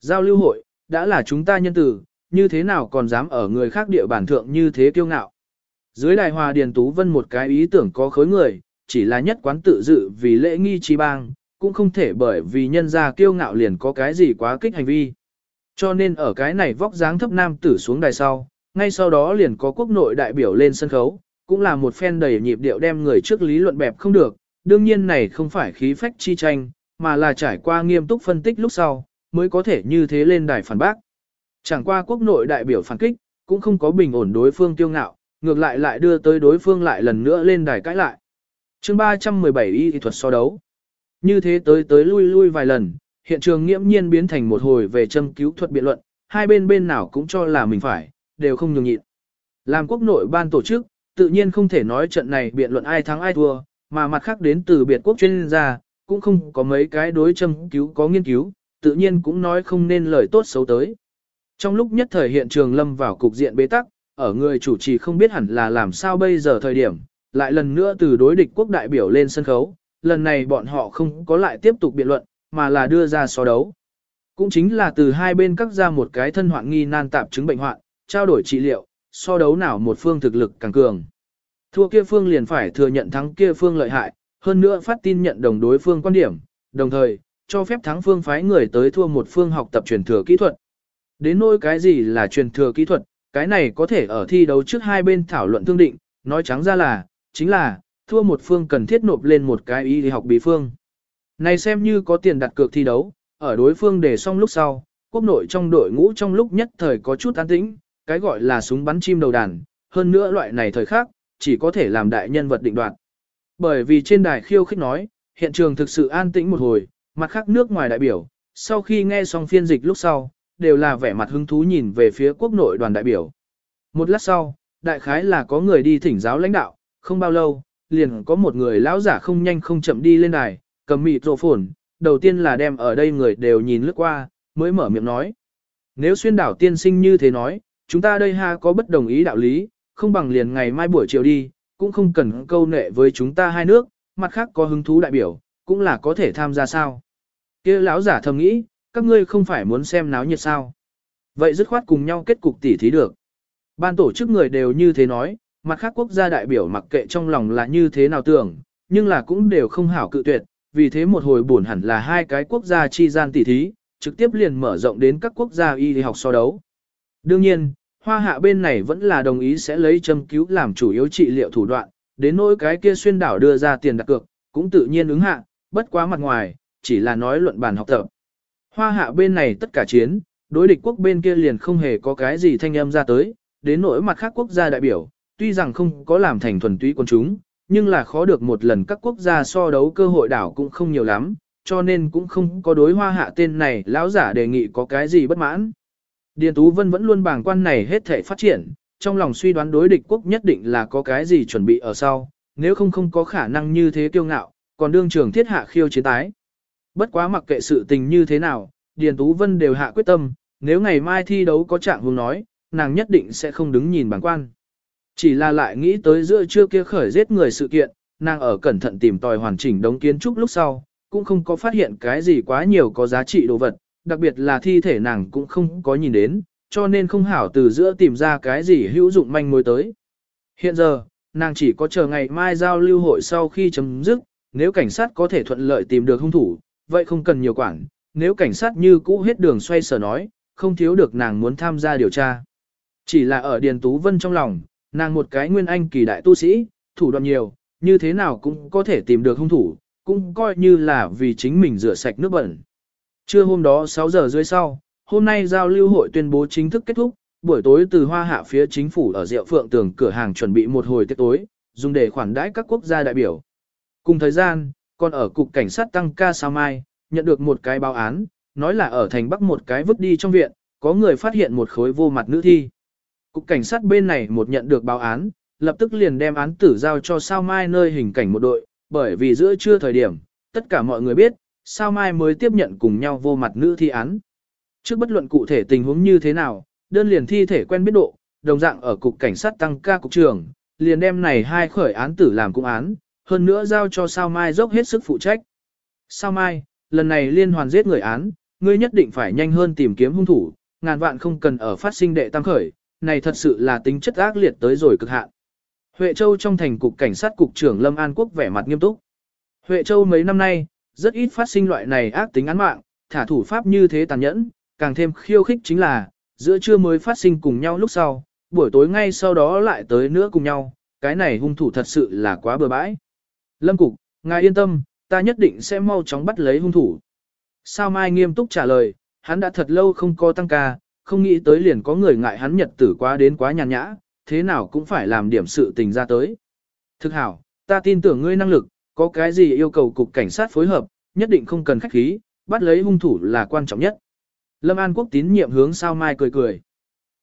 Giao lưu hội, đã là chúng ta nhân tử, như thế nào còn dám ở người khác địa bản thượng như thế kiêu ngạo. Dưới đài hòa Điền Tú Vân một cái ý tưởng có khối người, chỉ là nhất quán tự dự vì lễ nghi trí bang, cũng không thể bởi vì nhân gia kiêu ngạo liền có cái gì quá kích hành vi. Cho nên ở cái này vóc dáng thấp nam tử xuống đài sau, ngay sau đó liền có quốc nội đại biểu lên sân khấu, cũng là một phen đầy nhịp điệu đem người trước lý luận bẹp không được, đương nhiên này không phải khí phách chi tranh, mà là trải qua nghiêm túc phân tích lúc sau, mới có thể như thế lên đài phản bác. Chẳng qua quốc nội đại biểu phản kích, cũng không có bình ổn đối phương tiêu ngạo, ngược lại lại đưa tới đối phương lại lần nữa lên đài cãi lại. chương 317 y thuật so đấu. Như thế tới tới lui lui vài lần, hiện trường nghiễm nhiên biến thành một hồi về châm cứu thuật biện luận, hai bên bên nào cũng cho là mình phải, đều không nhường nhịn. Làm quốc nội ban tổ chức, tự nhiên không thể nói trận này biện luận ai thắng ai thua, mà mặt khác đến từ biệt quốc chuyên gia, cũng không có mấy cái đối châm cứu có nghiên cứu, tự nhiên cũng nói không nên lời tốt xấu tới. Trong lúc nhất thời hiện trường lâm vào cục diện bế tắc, ở người chủ trì không biết hẳn là làm sao bây giờ thời điểm, lại lần nữa từ đối địch quốc đại biểu lên sân khấu, lần này bọn họ không có lại tiếp tục biện luận, mà là đưa ra so đấu. Cũng chính là từ hai bên cắt ra một cái thân hoạn nghi nan tạp chứng bệnh hoạn, trao đổi trị liệu, so đấu nào một phương thực lực càng cường. Thua kia phương liền phải thừa nhận thắng kia phương lợi hại, hơn nữa phát tin nhận đồng đối phương quan điểm, đồng thời, cho phép thắng phương phái người tới thua một phương học tập truyền thừa kỹ thuật. Đến nỗi cái gì là truyền thừa kỹ thuật, cái này có thể ở thi đấu trước hai bên thảo luận thương định, nói trắng ra là, chính là, thua một phương cần thiết nộp lên một cái y học bí phương. Này xem như có tiền đặt cược thi đấu, ở đối phương để xong lúc sau, quốc nội trong đội ngũ trong lúc nhất thời có chút an tĩnh, cái gọi là súng bắn chim đầu đàn, hơn nữa loại này thời khác, chỉ có thể làm đại nhân vật định đoạt. Bởi vì trên đài khiêu khích nói, hiện trường thực sự an tĩnh một hồi, mặt khác nước ngoài đại biểu, sau khi nghe xong phiên dịch lúc sau, đều là vẻ mặt hứng thú nhìn về phía quốc nội đoàn đại biểu. Một lát sau, đại khái là có người đi thỉnh giáo lãnh đạo, không bao lâu, liền có một người lão giả không nhanh không chậm đi lên đài, cầm mịt rộ phồn, đầu tiên là đem ở đây người đều nhìn lướt qua, mới mở miệng nói. Nếu xuyên đảo tiên sinh như thế nói, chúng ta đây ha có bất đồng ý đạo lý, không bằng liền ngày mai buổi chiều đi, cũng không cần câu nệ với chúng ta hai nước, mặt khác có hứng thú đại biểu, cũng là có thể tham gia sao kia lão giả thầm nghĩ, các ngươi không phải muốn xem náo nhiệt sao. Vậy dứt khoát cùng nhau kết cục tỉ thí được. Ban tổ chức người đều như thế nói, mặt khác quốc gia đại biểu mặc kệ trong lòng là như thế nào tưởng, nhưng là cũng đều không hảo cự tuyệt, vì thế một hồi buồn hẳn là hai cái quốc gia chi gian tỉ thí, trực tiếp liền mở rộng đến các quốc gia y học so đấu. Đương nhiên, hoa hạ bên này vẫn là đồng ý sẽ lấy châm cứu làm chủ yếu trị liệu thủ đoạn, đến nỗi cái kia xuyên đảo đưa ra tiền đặt cược, cũng tự nhiên ứng hạ, bất quá mặt ngoài, chỉ là nói luận bàn học tập. Hoa hạ bên này tất cả chiến, đối địch quốc bên kia liền không hề có cái gì thanh âm ra tới, đến nỗi mặt khác quốc gia đại biểu, tuy rằng không có làm thành thuần túy quân chúng, nhưng là khó được một lần các quốc gia so đấu cơ hội đảo cũng không nhiều lắm, cho nên cũng không có đối hoa hạ tên này lão giả đề nghị có cái gì bất mãn. Điền Tú Vân vẫn luôn bàng quan này hết thể phát triển, trong lòng suy đoán đối địch quốc nhất định là có cái gì chuẩn bị ở sau, nếu không không có khả năng như thế kiêu ngạo, còn đương trường thiết hạ khiêu chiến tái. Bất quá mặc kệ sự tình như thế nào, Điền Tú Vân đều hạ quyết tâm, nếu ngày mai thi đấu có trạng hướng nói, nàng nhất định sẽ không đứng nhìn bằng quan. Chỉ là lại nghĩ tới giữa trưa kia khởi giết người sự kiện, nàng ở cẩn thận tìm tòi hoàn chỉnh đống kiến trúc lúc sau, cũng không có phát hiện cái gì quá nhiều có giá trị đồ vật, đặc biệt là thi thể nàng cũng không có nhìn đến, cho nên không hảo từ giữa tìm ra cái gì hữu dụng manh mối tới. Hiện giờ, nàng chỉ có chờ ngày mai giao lưu hội sau khi chấm dứt, nếu cảnh sát có thể thuận lợi tìm được hung thủ, vậy không cần nhiều quản, nếu cảnh sát như cũ hết đường xoay sở nói, không thiếu được nàng muốn tham gia điều tra. Chỉ là ở Điền Tú Vân trong lòng, nàng một cái nguyên anh kỳ đại tu sĩ, thủ đoạn nhiều, như thế nào cũng có thể tìm được hung thủ, cũng coi như là vì chính mình rửa sạch nước bẩn. Trưa hôm đó 6 giờ dưới sau, hôm nay giao lưu hội tuyên bố chính thức kết thúc, buổi tối từ hoa hạ phía chính phủ ở Diệu Phượng tường cửa hàng chuẩn bị một hồi tiệc tối, dùng để khoản đãi các quốc gia đại biểu. Cùng thời gian, còn ở cục cảnh sát tăng ca sao mai, nhận được một cái báo án, nói là ở thành Bắc một cái vứt đi trong viện, có người phát hiện một khối vô mặt nữ thi. Cục cảnh sát bên này một nhận được báo án, lập tức liền đem án tử giao cho sao mai nơi hình cảnh một đội, bởi vì giữa trưa thời điểm, tất cả mọi người biết, sao mai mới tiếp nhận cùng nhau vô mặt nữ thi án. Trước bất luận cụ thể tình huống như thế nào, đơn liền thi thể quen biết độ, đồng dạng ở cục cảnh sát tăng ca cục trưởng, liền đem này hai khởi án tử làm cung án, hơn nữa giao cho sao mai dốc hết sức phụ trách. Sao mai, lần này liên hoàn giết người án, ngươi nhất định phải nhanh hơn tìm kiếm hung thủ, ngàn vạn không cần ở phát sinh đệ tam khởi, này thật sự là tính chất ác liệt tới rồi cực hạn. Huệ Châu trong thành cục cảnh sát cục trưởng Lâm An Quốc vẻ mặt nghiêm túc. Huệ Châu mấy năm nay, rất ít phát sinh loại này ác tính án mạng, thả thủ pháp như thế tàn nhẫn, càng thêm khiêu khích chính là, giữa trưa mới phát sinh cùng nhau lúc sau, buổi tối ngay sau đó lại tới nữa cùng nhau, cái này hung thủ thật sự là quá bừa bãi. Lâm Cục, ngài yên tâm, ta nhất định sẽ mau chóng bắt lấy hung thủ. Sao Mai nghiêm túc trả lời, hắn đã thật lâu không có tăng ca, không nghĩ tới liền có người ngại hắn nhật tử quá đến quá nhàn nhã, thế nào cũng phải làm điểm sự tình ra tới. Thực hảo, ta tin tưởng ngươi năng lực, có cái gì yêu cầu cục cảnh sát phối hợp, nhất định không cần khách khí, bắt lấy hung thủ là quan trọng nhất. Lâm An Quốc tín nhiệm hướng Sao Mai cười cười.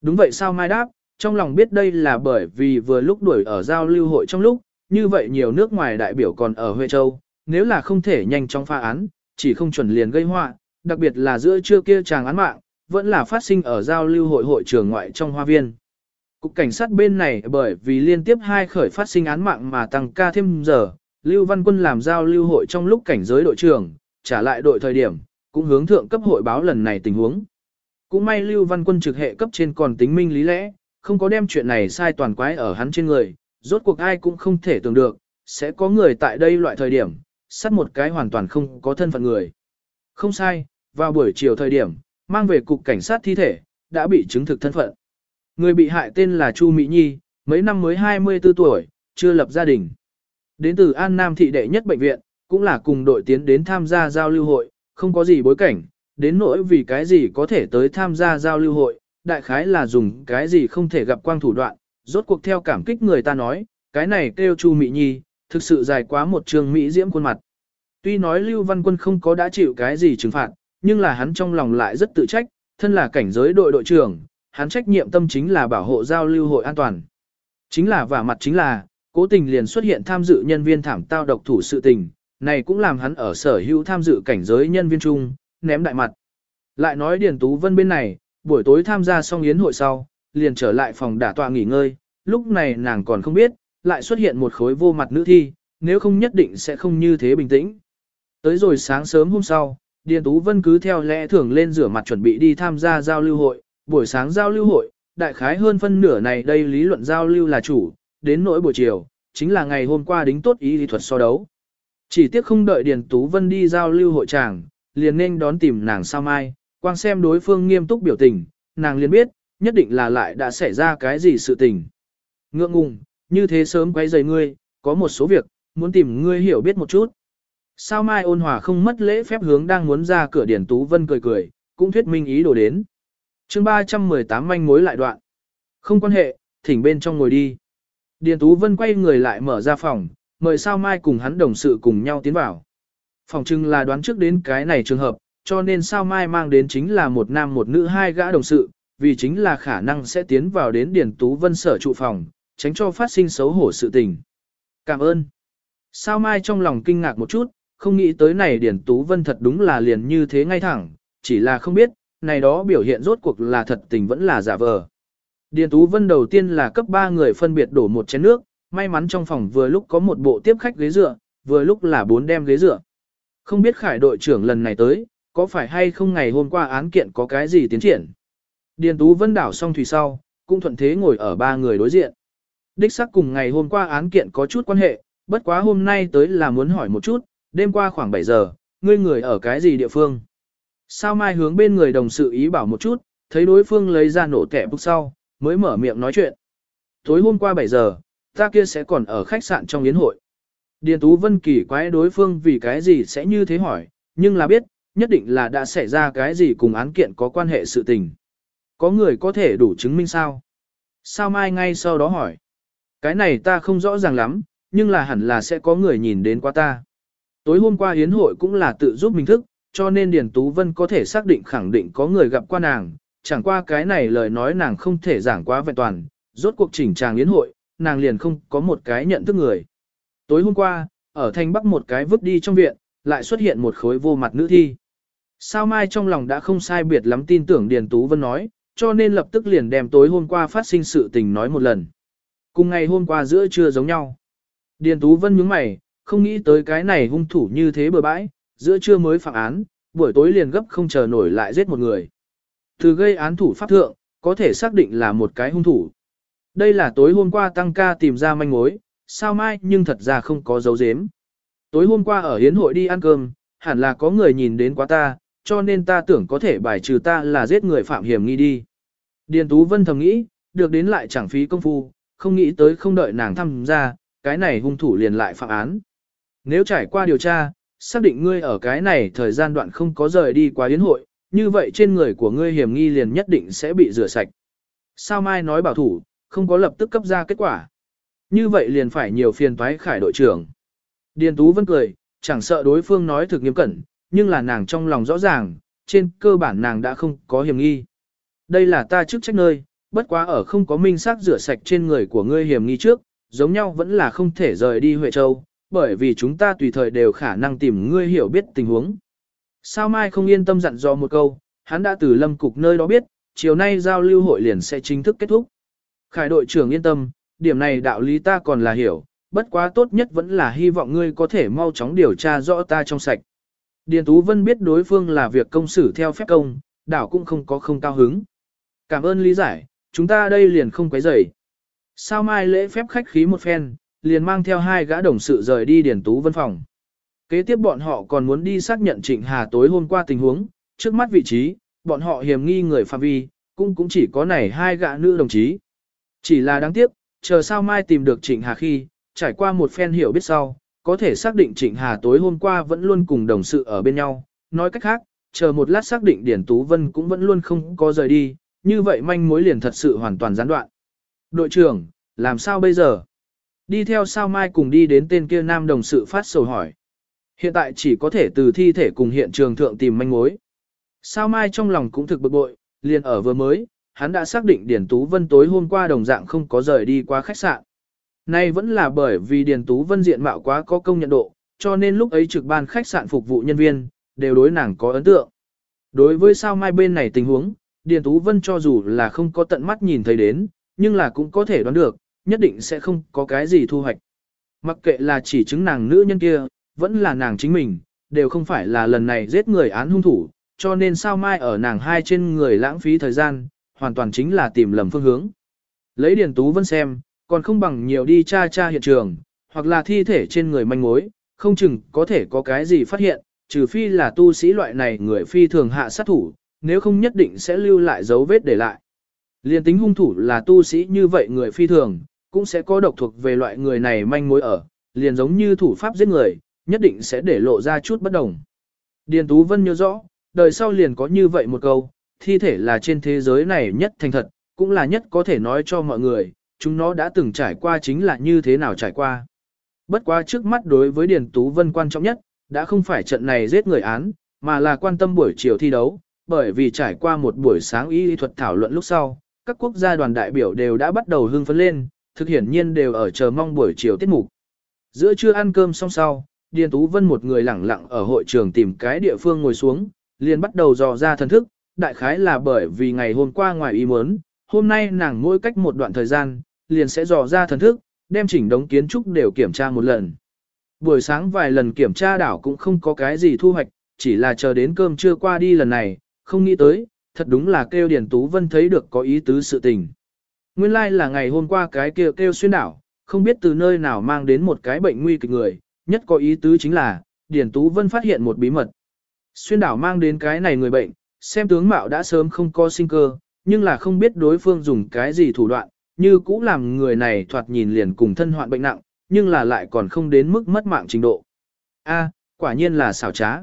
Đúng vậy Sao Mai đáp, trong lòng biết đây là bởi vì vừa lúc đuổi ở giao lưu hội trong lúc, như vậy nhiều nước ngoài đại biểu còn ở Huệ Châu, nếu là không thể nhanh chóng pha án, chỉ không chuẩn liền gây họa, đặc biệt là giữa trưa kia chàng án mạng, vẫn là phát sinh ở giao lưu hội hội trường ngoại trong hoa viên. Cục cảnh sát bên này bởi vì liên tiếp hai khởi phát sinh án mạng mà tăng ca thêm giờ, Lưu Văn Quân làm giao lưu hội trong lúc cảnh giới đội trưởng, trả lại đội thời điểm, cũng hướng thượng cấp hội báo lần này tình huống. Cũng may Lưu Văn Quân trực hệ cấp trên còn tính minh lý lẽ, không có đem chuyện này sai toàn quái ở hắn trên người, rốt cuộc ai cũng không thể tưởng được, sẽ có người tại đây loại thời điểm, sát một cái hoàn toàn không có thân phận người. Không sai, vào buổi chiều thời điểm, mang về cục cảnh sát thi thể, đã bị chứng thực thân phận. Người bị hại tên là Chu Mỹ Nhi, mấy năm mới 24 tuổi, chưa lập gia đình. Đến từ An Nam thị đệ nhất bệnh viện, cũng là cùng đội tiến đến tham gia giao lưu hội, không có gì bối cảnh, đến nỗi vì cái gì có thể tới tham gia giao lưu hội, đại khái là dùng cái gì không thể gặp quang thủ đoạn, rốt cuộc theo cảm kích người ta nói, cái này kêu Chu Mỹ Nhi, thực sự dài quá một trường Mỹ diễm khuôn mặt. Tuy nói Lưu Văn Quân không có đã chịu cái gì trừng phạt, nhưng là hắn trong lòng lại rất tự trách, thân là cảnh giới đội đội trưởng, hắn trách nhiệm tâm chính là bảo hộ giao lưu hội an toàn. Chính là vả mặt chính là, cố tình liền xuất hiện tham dự nhân viên thảm tao độc thủ sự tình, này cũng làm hắn ở sở hữu tham dự cảnh giới nhân viên chung, ném đại mặt. Lại nói Điền Tú Vân bên này, buổi tối tham gia xong yến hội sau, liền trở lại phòng đả tọa nghỉ ngơi, lúc này nàng còn không biết, lại xuất hiện một khối vô mặt nữ thi, nếu không nhất định sẽ không như thế bình tĩnh. Tới rồi sáng sớm hôm sau, Điền Tú Vân cứ theo lẽ thường lên rửa mặt chuẩn bị đi tham gia giao lưu hội, buổi sáng giao lưu hội, đại khái hơn phân nửa này đây lý luận giao lưu là chủ, đến nỗi buổi chiều, chính là ngày hôm qua đính tốt ý lý thuật so đấu. Chỉ tiếc không đợi Điền Tú Vân đi giao lưu hội tràng, liền nên đón tìm nàng sao mai, quang xem đối phương nghiêm túc biểu tình, nàng liền biết, nhất định là lại đã xảy ra cái gì sự tình. Ngượng ngùng, như thế sớm quấy rầy ngươi, có một số việc, muốn tìm ngươi hiểu biết một chút. Sao mai ôn hòa không mất lễ phép hướng đang muốn ra cửa Điền Tú Vân cười cười, cũng thuyết minh ý đồ đến. chương 318 manh mối lại đoạn. Không quan hệ, thỉnh bên trong ngồi đi. Điền Tú Vân quay người lại mở ra phòng, mời sao mai cùng hắn đồng sự cùng nhau tiến vào. Phòng trưng là đoán trước đến cái này trường hợp, cho nên sao mai mang đến chính là một nam một nữ hai gã đồng sự, vì chính là khả năng sẽ tiến vào đến Điền Tú Vân sở trụ phòng, tránh cho phát sinh xấu hổ sự tình. Cảm ơn. Sao mai trong lòng kinh ngạc một chút, không nghĩ tới này Điền Tú Vân thật đúng là liền như thế ngay thẳng, chỉ là không biết, này đó biểu hiện rốt cuộc là thật tình vẫn là giả vờ. Điền Tú Vân đầu tiên là cấp 3 người phân biệt đổ một chén nước, may mắn trong phòng vừa lúc có một bộ tiếp khách ghế dựa, vừa lúc là bốn đem ghế dựa. Không biết khải đội trưởng lần này tới, có phải hay không ngày hôm qua án kiện có cái gì tiến triển. Điền Tú Vân đảo xong thủy sau, cũng thuận thế ngồi ở ba người đối diện. Đích xác cùng ngày hôm qua án kiện có chút quan hệ, bất quá hôm nay tới là muốn hỏi một chút, đêm qua khoảng 7 giờ, ngươi người ở cái gì địa phương? Sao mai hướng bên người đồng sự ý bảo một chút, thấy đối phương lấy ra nổ kẻ bức sau, mới mở miệng nói chuyện. Tối hôm qua 7 giờ, ta kia sẽ còn ở khách sạn trong yến hội. Điền Tú Vân kỳ quái đối phương vì cái gì sẽ như thế hỏi, nhưng là biết, nhất định là đã xảy ra cái gì cùng án kiện có quan hệ sự tình. Có người có thể đủ chứng minh sao? Sao mai ngay sau đó hỏi. Cái này ta không rõ ràng lắm, nhưng là hẳn là sẽ có người nhìn đến qua ta. Tối hôm qua hiến hội cũng là tự giúp mình thức, cho nên Điền Tú Vân có thể xác định khẳng định có người gặp qua nàng, chẳng qua cái này lời nói nàng không thể giảng quá vẹn toàn, rốt cuộc chỉnh tràng hiến hội, nàng liền không có một cái nhận thức người. Tối hôm qua, ở thanh bắc một cái vứt đi trong viện, lại xuất hiện một khối vô mặt nữ thi. Sao mai trong lòng đã không sai biệt lắm tin tưởng Điền Tú Vân nói, cho nên lập tức liền đem tối hôm qua phát sinh sự tình nói một lần. Cùng ngày hôm qua giữa trưa giống nhau. Điền Tú Vân nhướng mày, không nghĩ tới cái này hung thủ như thế bừa bãi, giữa trưa mới phạm án, buổi tối liền gấp không chờ nổi lại giết một người. Từ gây án thủ pháp thượng, có thể xác định là một cái hung thủ. Đây là tối hôm qua tăng ca tìm ra manh mối, sao mai nhưng thật ra không có dấu dếm. Tối hôm qua ở hiến hội đi ăn cơm, hẳn là có người nhìn đến quá ta, cho nên ta tưởng có thể bài trừ ta là giết người phạm hiểm nghi đi. Điền Tú Vân thầm nghĩ, được đến lại chẳng phí công phu, không nghĩ tới không đợi nàng thăm ra, cái này hung thủ liền lại phạm án. Nếu trải qua điều tra, xác định ngươi ở cái này thời gian đoạn không có rời đi quá yến hội, như vậy trên người của ngươi hiểm nghi liền nhất định sẽ bị rửa sạch. Sao Mai nói bảo thủ, không có lập tức cấp ra kết quả. Như vậy liền phải nhiều phiền toái khải đội trưởng. Điền Tú Vân cười, chẳng sợ đối phương nói thực nghiêm cẩn, nhưng là nàng trong lòng rõ ràng, trên cơ bản nàng đã không có hiểm nghi. Đây là ta chức trách nơi, bất quá ở không có minh xác rửa sạch trên người của ngươi hiểm nghi trước, giống nhau vẫn là không thể rời đi Huệ Châu, bởi vì chúng ta tùy thời đều khả năng tìm ngươi hiểu biết tình huống. Sao Mai không yên tâm dặn dò một câu, hắn đã từ lâm cục nơi đó biết, chiều nay giao lưu hội liền sẽ chính thức kết thúc. Khải đội trưởng yên tâm, điểm này đạo lý ta còn là hiểu, bất quá tốt nhất vẫn là hy vọng ngươi có thể mau chóng điều tra rõ ta trong sạch. Điền Tú Vân biết đối phương là việc công xử theo phép công, đảo cũng không có không cao hứng. Cảm ơn lý giải, chúng ta đây liền không quấy rầy. Sao mai lễ phép khách khí một phen, liền mang theo hai gã đồng sự rời đi Điền Tú Vân phòng. Kế tiếp bọn họ còn muốn đi xác nhận Trịnh Hà tối hôm qua tình huống, trước mắt vị trí, bọn họ hiểm nghi người phạm vi, cũng cũng chỉ có này hai gã nữ đồng chí. Chỉ là đáng tiếc, chờ sao mai tìm được Trịnh Hà khi, trải qua một phen hiểu biết sau, có thể xác định Trịnh Hà tối hôm qua vẫn luôn cùng đồng sự ở bên nhau. Nói cách khác, chờ một lát xác định Điển Tú Vân cũng vẫn luôn không có rời đi, như vậy manh mối liền thật sự hoàn toàn gián đoạn. Đội trưởng, làm sao bây giờ? Đi theo sao mai cùng đi đến tên kia nam đồng sự phát sầu hỏi. Hiện tại chỉ có thể từ thi thể cùng hiện trường thượng tìm manh mối. Sao mai trong lòng cũng thực bực bội, liền ở vừa mới, hắn đã xác định Điền Tú Vân tối hôm qua đồng dạng không có rời đi qua khách sạn. Nay vẫn là bởi vì Điền Tú Vân diện mạo quá có công nhận độ, cho nên lúc ấy trực ban khách sạn phục vụ nhân viên, đều đối nàng có ấn tượng. Đối với sao mai bên này tình huống, Điền Tú Vân cho dù là không có tận mắt nhìn thấy đến, nhưng là cũng có thể đoán được, nhất định sẽ không có cái gì thu hoạch. Mặc kệ là chỉ chứng nàng nữ nhân kia, vẫn là nàng chính mình, đều không phải là lần này giết người án hung thủ, cho nên sao mai ở nàng hai trên người lãng phí thời gian, hoàn toàn chính là tìm lầm phương hướng. Lấy Điền Tú Vân xem, còn không bằng nhiều đi tra tra hiện trường, hoặc là thi thể trên người manh mối, không chừng có thể có cái gì phát hiện, trừ phi là tu sĩ loại này người phi thường hạ sát thủ, nếu không nhất định sẽ lưu lại dấu vết để lại. Liên tính hung thủ là tu sĩ như vậy người phi thường, cũng sẽ có độc thuộc về loại người này manh mối ở, liền giống như thủ pháp giết người, nhất định sẽ để lộ ra chút bất đồng. Điền Tú Vân nhớ rõ, đời sau liền có như vậy một câu, thi thể là trên thế giới này nhất thành thật, cũng là nhất có thể nói cho mọi người, chúng nó đã từng trải qua chính là như thế nào trải qua. Bất quá trước mắt đối với Điền Tú Vân quan trọng nhất, đã không phải trận này giết người án, mà là quan tâm buổi chiều thi đấu, bởi vì trải qua một buổi sáng y thuật thảo luận lúc sau, các quốc gia đoàn đại biểu đều đã bắt đầu hưng phấn lên, thực hiển nhiên đều ở chờ mong buổi chiều tiết mục. Giữa trưa ăn cơm xong sau, Điền Tú Vân một người lẳng lặng ở hội trường tìm cái địa phương ngồi xuống, liền bắt đầu dò ra thần thức, đại khái là bởi vì ngày hôm qua ngoài ý muốn, hôm nay nàng mỗi cách một đoạn thời gian, liền sẽ dò ra thần thức, đem chỉnh đống kiến trúc đều kiểm tra một lần. Buổi sáng vài lần kiểm tra đảo cũng không có cái gì thu hoạch, chỉ là chờ đến cơm trưa qua đi lần này, không nghĩ tới, thật đúng là kêu Điền Tú Vân thấy được có ý tứ sự tình. Nguyên lai like là ngày hôm qua cái kêu kêu xuyên đảo, không biết từ nơi nào mang đến một cái bệnh nguy kịch người, nhất có ý tứ chính là, Điền Tú Vân phát hiện một bí mật. Xuyên đảo mang đến cái này người bệnh, xem tướng mạo đã sớm không có sinh cơ, nhưng là không biết đối phương dùng cái gì thủ đoạn, như cũ làm người này thoạt nhìn liền cùng thân hoạn bệnh nặng, nhưng là lại còn không đến mức mất mạng trình độ. A, quả nhiên là xảo trá.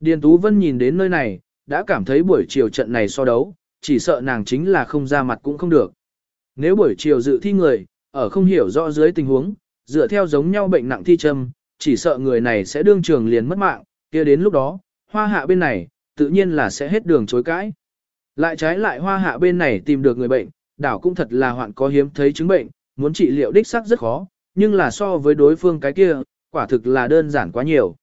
Điền Tú Vân nhìn đến nơi này, đã cảm thấy buổi chiều trận này so đấu, chỉ sợ nàng chính là không ra mặt cũng không được. Nếu buổi chiều dự thi người, ở không hiểu rõ dưới tình huống, dựa theo giống nhau bệnh nặng thi châm, chỉ sợ người này sẽ đương trường liền mất mạng, kia đến lúc đó, hoa hạ bên này, tự nhiên là sẽ hết đường chối cãi. Lại trái lại hoa hạ bên này tìm được người bệnh, đảo cũng thật là hoạn có hiếm thấy chứng bệnh, muốn trị liệu đích xác rất khó, nhưng là so với đối phương cái kia, quả thực là đơn giản quá nhiều.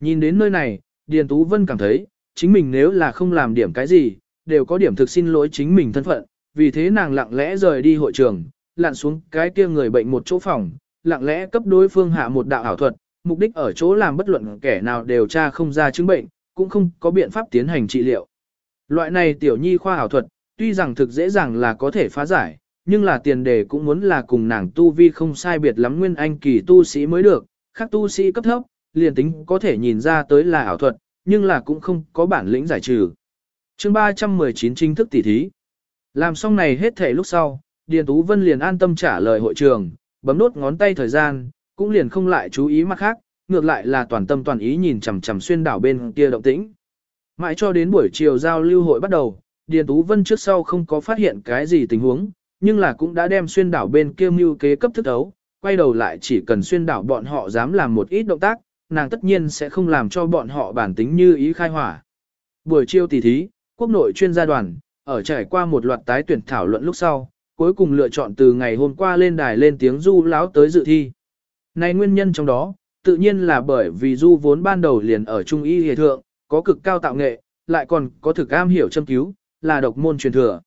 Nhìn đến nơi này, Điền Tú Vân cảm thấy, chính mình nếu là không làm điểm cái gì, đều có điểm thực xin lỗi chính mình thân phận, vì thế nàng lặng lẽ rời đi hội trường, lặn xuống cái kia người bệnh một chỗ phòng, lặng lẽ cấp đối phương hạ một đạo ảo thuật, mục đích ở chỗ làm bất luận kẻ nào đều tra không ra chứng bệnh, cũng không có biện pháp tiến hành trị liệu. Loại này tiểu nhi khoa ảo thuật, tuy rằng thực dễ dàng là có thể phá giải, nhưng là tiền đề cũng muốn là cùng nàng tu vi không sai biệt lắm nguyên anh kỳ tu sĩ mới được, khác tu sĩ cấp thấp, liền tính có thể nhìn ra tới là ảo thuật, nhưng là cũng không có bản lĩnh giải trừ. chương 319 chính thức tỉ thí. Làm xong này hết thể lúc sau, Điền Tú Vân liền an tâm trả lời hội trường, bấm nốt ngón tay thời gian, cũng liền không lại chú ý mặt khác, ngược lại là toàn tâm toàn ý nhìn chằm chằm xuyên đảo bên kia động tĩnh. Mãi cho đến buổi chiều giao lưu hội bắt đầu, Điền Tú Vân trước sau không có phát hiện cái gì tình huống, nhưng là cũng đã đem xuyên đảo bên kia mưu kế cấp thức ấu, quay đầu lại chỉ cần xuyên đảo bọn họ dám làm một ít động tác, nàng tất nhiên sẽ không làm cho bọn họ bản tính như ý khai hỏa. Buổi chiều tỷ thí, quốc nội chuyên gia đoàn, ở trải qua một loạt tái tuyển thảo luận lúc sau, cuối cùng lựa chọn từ ngày hôm qua lên đài lên tiếng du láo tới dự thi. Này nguyên nhân trong đó, tự nhiên là bởi vì du vốn ban đầu liền ở trung y hề thượng, có cực cao tạo nghệ, lại còn có thực am hiểu châm cứu, là độc môn truyền thừa.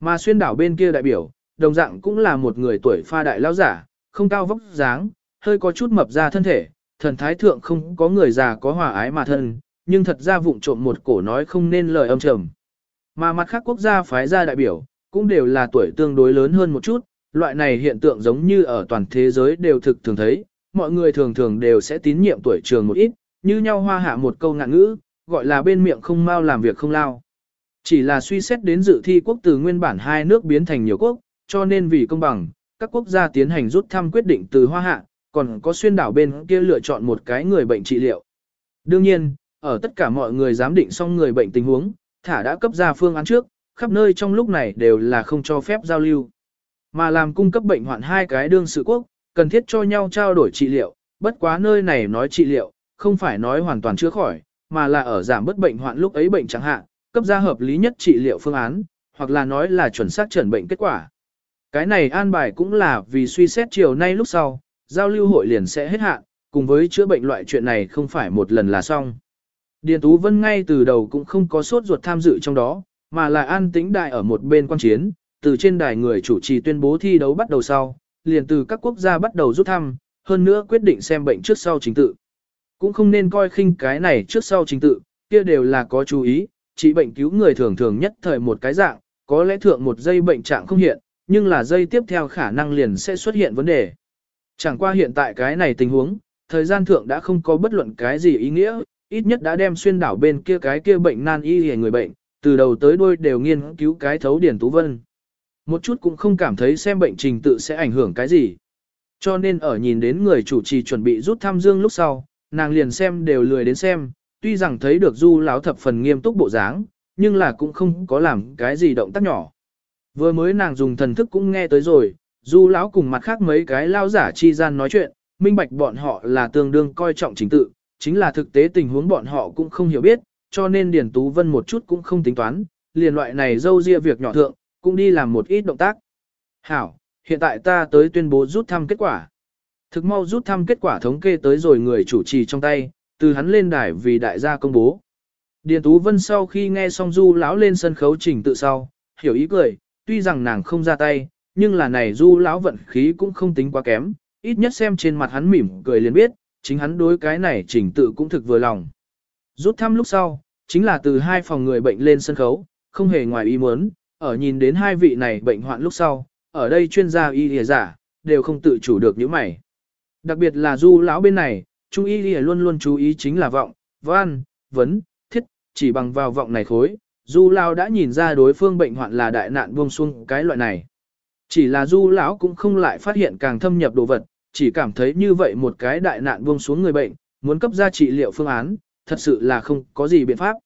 Mà xuyên đảo bên kia đại biểu, đồng dạng cũng là một người tuổi pha đại lão giả, không cao vóc dáng, hơi có chút mập ra thân thể, thần thái thượng không có người già có hòa ái mà thân, nhưng thật ra vụng trộm một cổ nói không nên lời âm trầm. Mà mặt khác quốc gia phái ra đại biểu, cũng đều là tuổi tương đối lớn hơn một chút, loại này hiện tượng giống như ở toàn thế giới đều thực thường thấy, mọi người thường thường đều sẽ tín nhiệm tuổi trường một ít, như nhau hoa hạ một câu ngạn ngữ, gọi là bên miệng không mau làm việc không lao. Chỉ là suy xét đến dự thi quốc từ nguyên bản hai nước biến thành nhiều quốc, cho nên vì công bằng, các quốc gia tiến hành rút thăm quyết định từ hoa hạ, còn có xuyên đảo bên kia lựa chọn một cái người bệnh trị liệu. Đương nhiên, ở tất cả mọi người giám định xong người bệnh tình huống, thả đã cấp ra phương án trước, khắp nơi trong lúc này đều là không cho phép giao lưu. Mà làm cung cấp bệnh hoạn hai cái đương sự quốc, cần thiết cho nhau trao đổi trị liệu, bất quá nơi này nói trị liệu, không phải nói hoàn toàn chữa khỏi, mà là ở giảm bất bệnh hoạn lúc ấy bệnh chẳng hạn, cấp ra hợp lý nhất trị liệu phương án, hoặc là nói là chuẩn xác chẩn bệnh kết quả. Cái này an bài cũng là vì suy xét chiều nay lúc sau, giao lưu hội liền sẽ hết hạn, cùng với chữa bệnh loại chuyện này không phải một lần là xong. Điền Tú Vân ngay từ đầu cũng không có sốt ruột tham dự trong đó, mà là an tĩnh đại ở một bên quan chiến, từ trên đài người chủ trì tuyên bố thi đấu bắt đầu sau, liền từ các quốc gia bắt đầu rút thăm, hơn nữa quyết định xem bệnh trước sau chính tự. Cũng không nên coi khinh cái này trước sau trình tự, kia đều là có chú ý, chỉ bệnh cứu người thường thường nhất thời một cái dạng, có lẽ thượng một giây bệnh trạng không hiện, nhưng là giây tiếp theo khả năng liền sẽ xuất hiện vấn đề. Chẳng qua hiện tại cái này tình huống, thời gian thượng đã không có bất luận cái gì ý nghĩa, ít nhất đã đem xuyên đảo bên kia cái kia bệnh nan y hề người bệnh, từ đầu tới đuôi đều nghiên cứu cái thấu điển tú vân. Một chút cũng không cảm thấy xem bệnh trình tự sẽ ảnh hưởng cái gì. Cho nên ở nhìn đến người chủ trì chuẩn bị rút thăm dương lúc sau, nàng liền xem đều lười đến xem, tuy rằng thấy được du lão thập phần nghiêm túc bộ dáng, nhưng là cũng không có làm cái gì động tác nhỏ. Vừa mới nàng dùng thần thức cũng nghe tới rồi, du lão cùng mặt khác mấy cái lao giả chi gian nói chuyện, minh bạch bọn họ là tương đương coi trọng chính tự, chính là thực tế tình huống bọn họ cũng không hiểu biết, cho nên Điền Tú Vân một chút cũng không tính toán, liền loại này dâu ria việc nhỏ thượng, cũng đi làm một ít động tác. Hảo, hiện tại ta tới tuyên bố rút thăm kết quả. Thực mau rút thăm kết quả thống kê tới rồi người chủ trì trong tay, từ hắn lên đài vì đại gia công bố. Điền Tú Vân sau khi nghe xong du lão lên sân khấu trình tự sau, hiểu ý cười, tuy rằng nàng không ra tay, nhưng là này du lão vận khí cũng không tính quá kém, ít nhất xem trên mặt hắn mỉm cười liền biết, chính hắn đối cái này trình tự cũng thực vừa lòng. Rút thăm lúc sau, chính là từ hai phòng người bệnh lên sân khấu, không hề ngoài ý muốn, ở nhìn đến hai vị này bệnh hoạn lúc sau, ở đây chuyên gia y lìa giả, đều không tự chủ được những mày. Đặc biệt là du lão bên này, trung y lìa luôn luôn chú ý chính là vọng, văn, vấn, thiết, chỉ bằng vào vọng này khối, du lão đã nhìn ra đối phương bệnh hoạn là đại nạn buông xuông cái loại này. Chỉ là du lão cũng không lại phát hiện càng thâm nhập đồ vật, chỉ cảm thấy như vậy một cái đại nạn buông xuống người bệnh, muốn cấp ra trị liệu phương án, thật sự là không có gì biện pháp.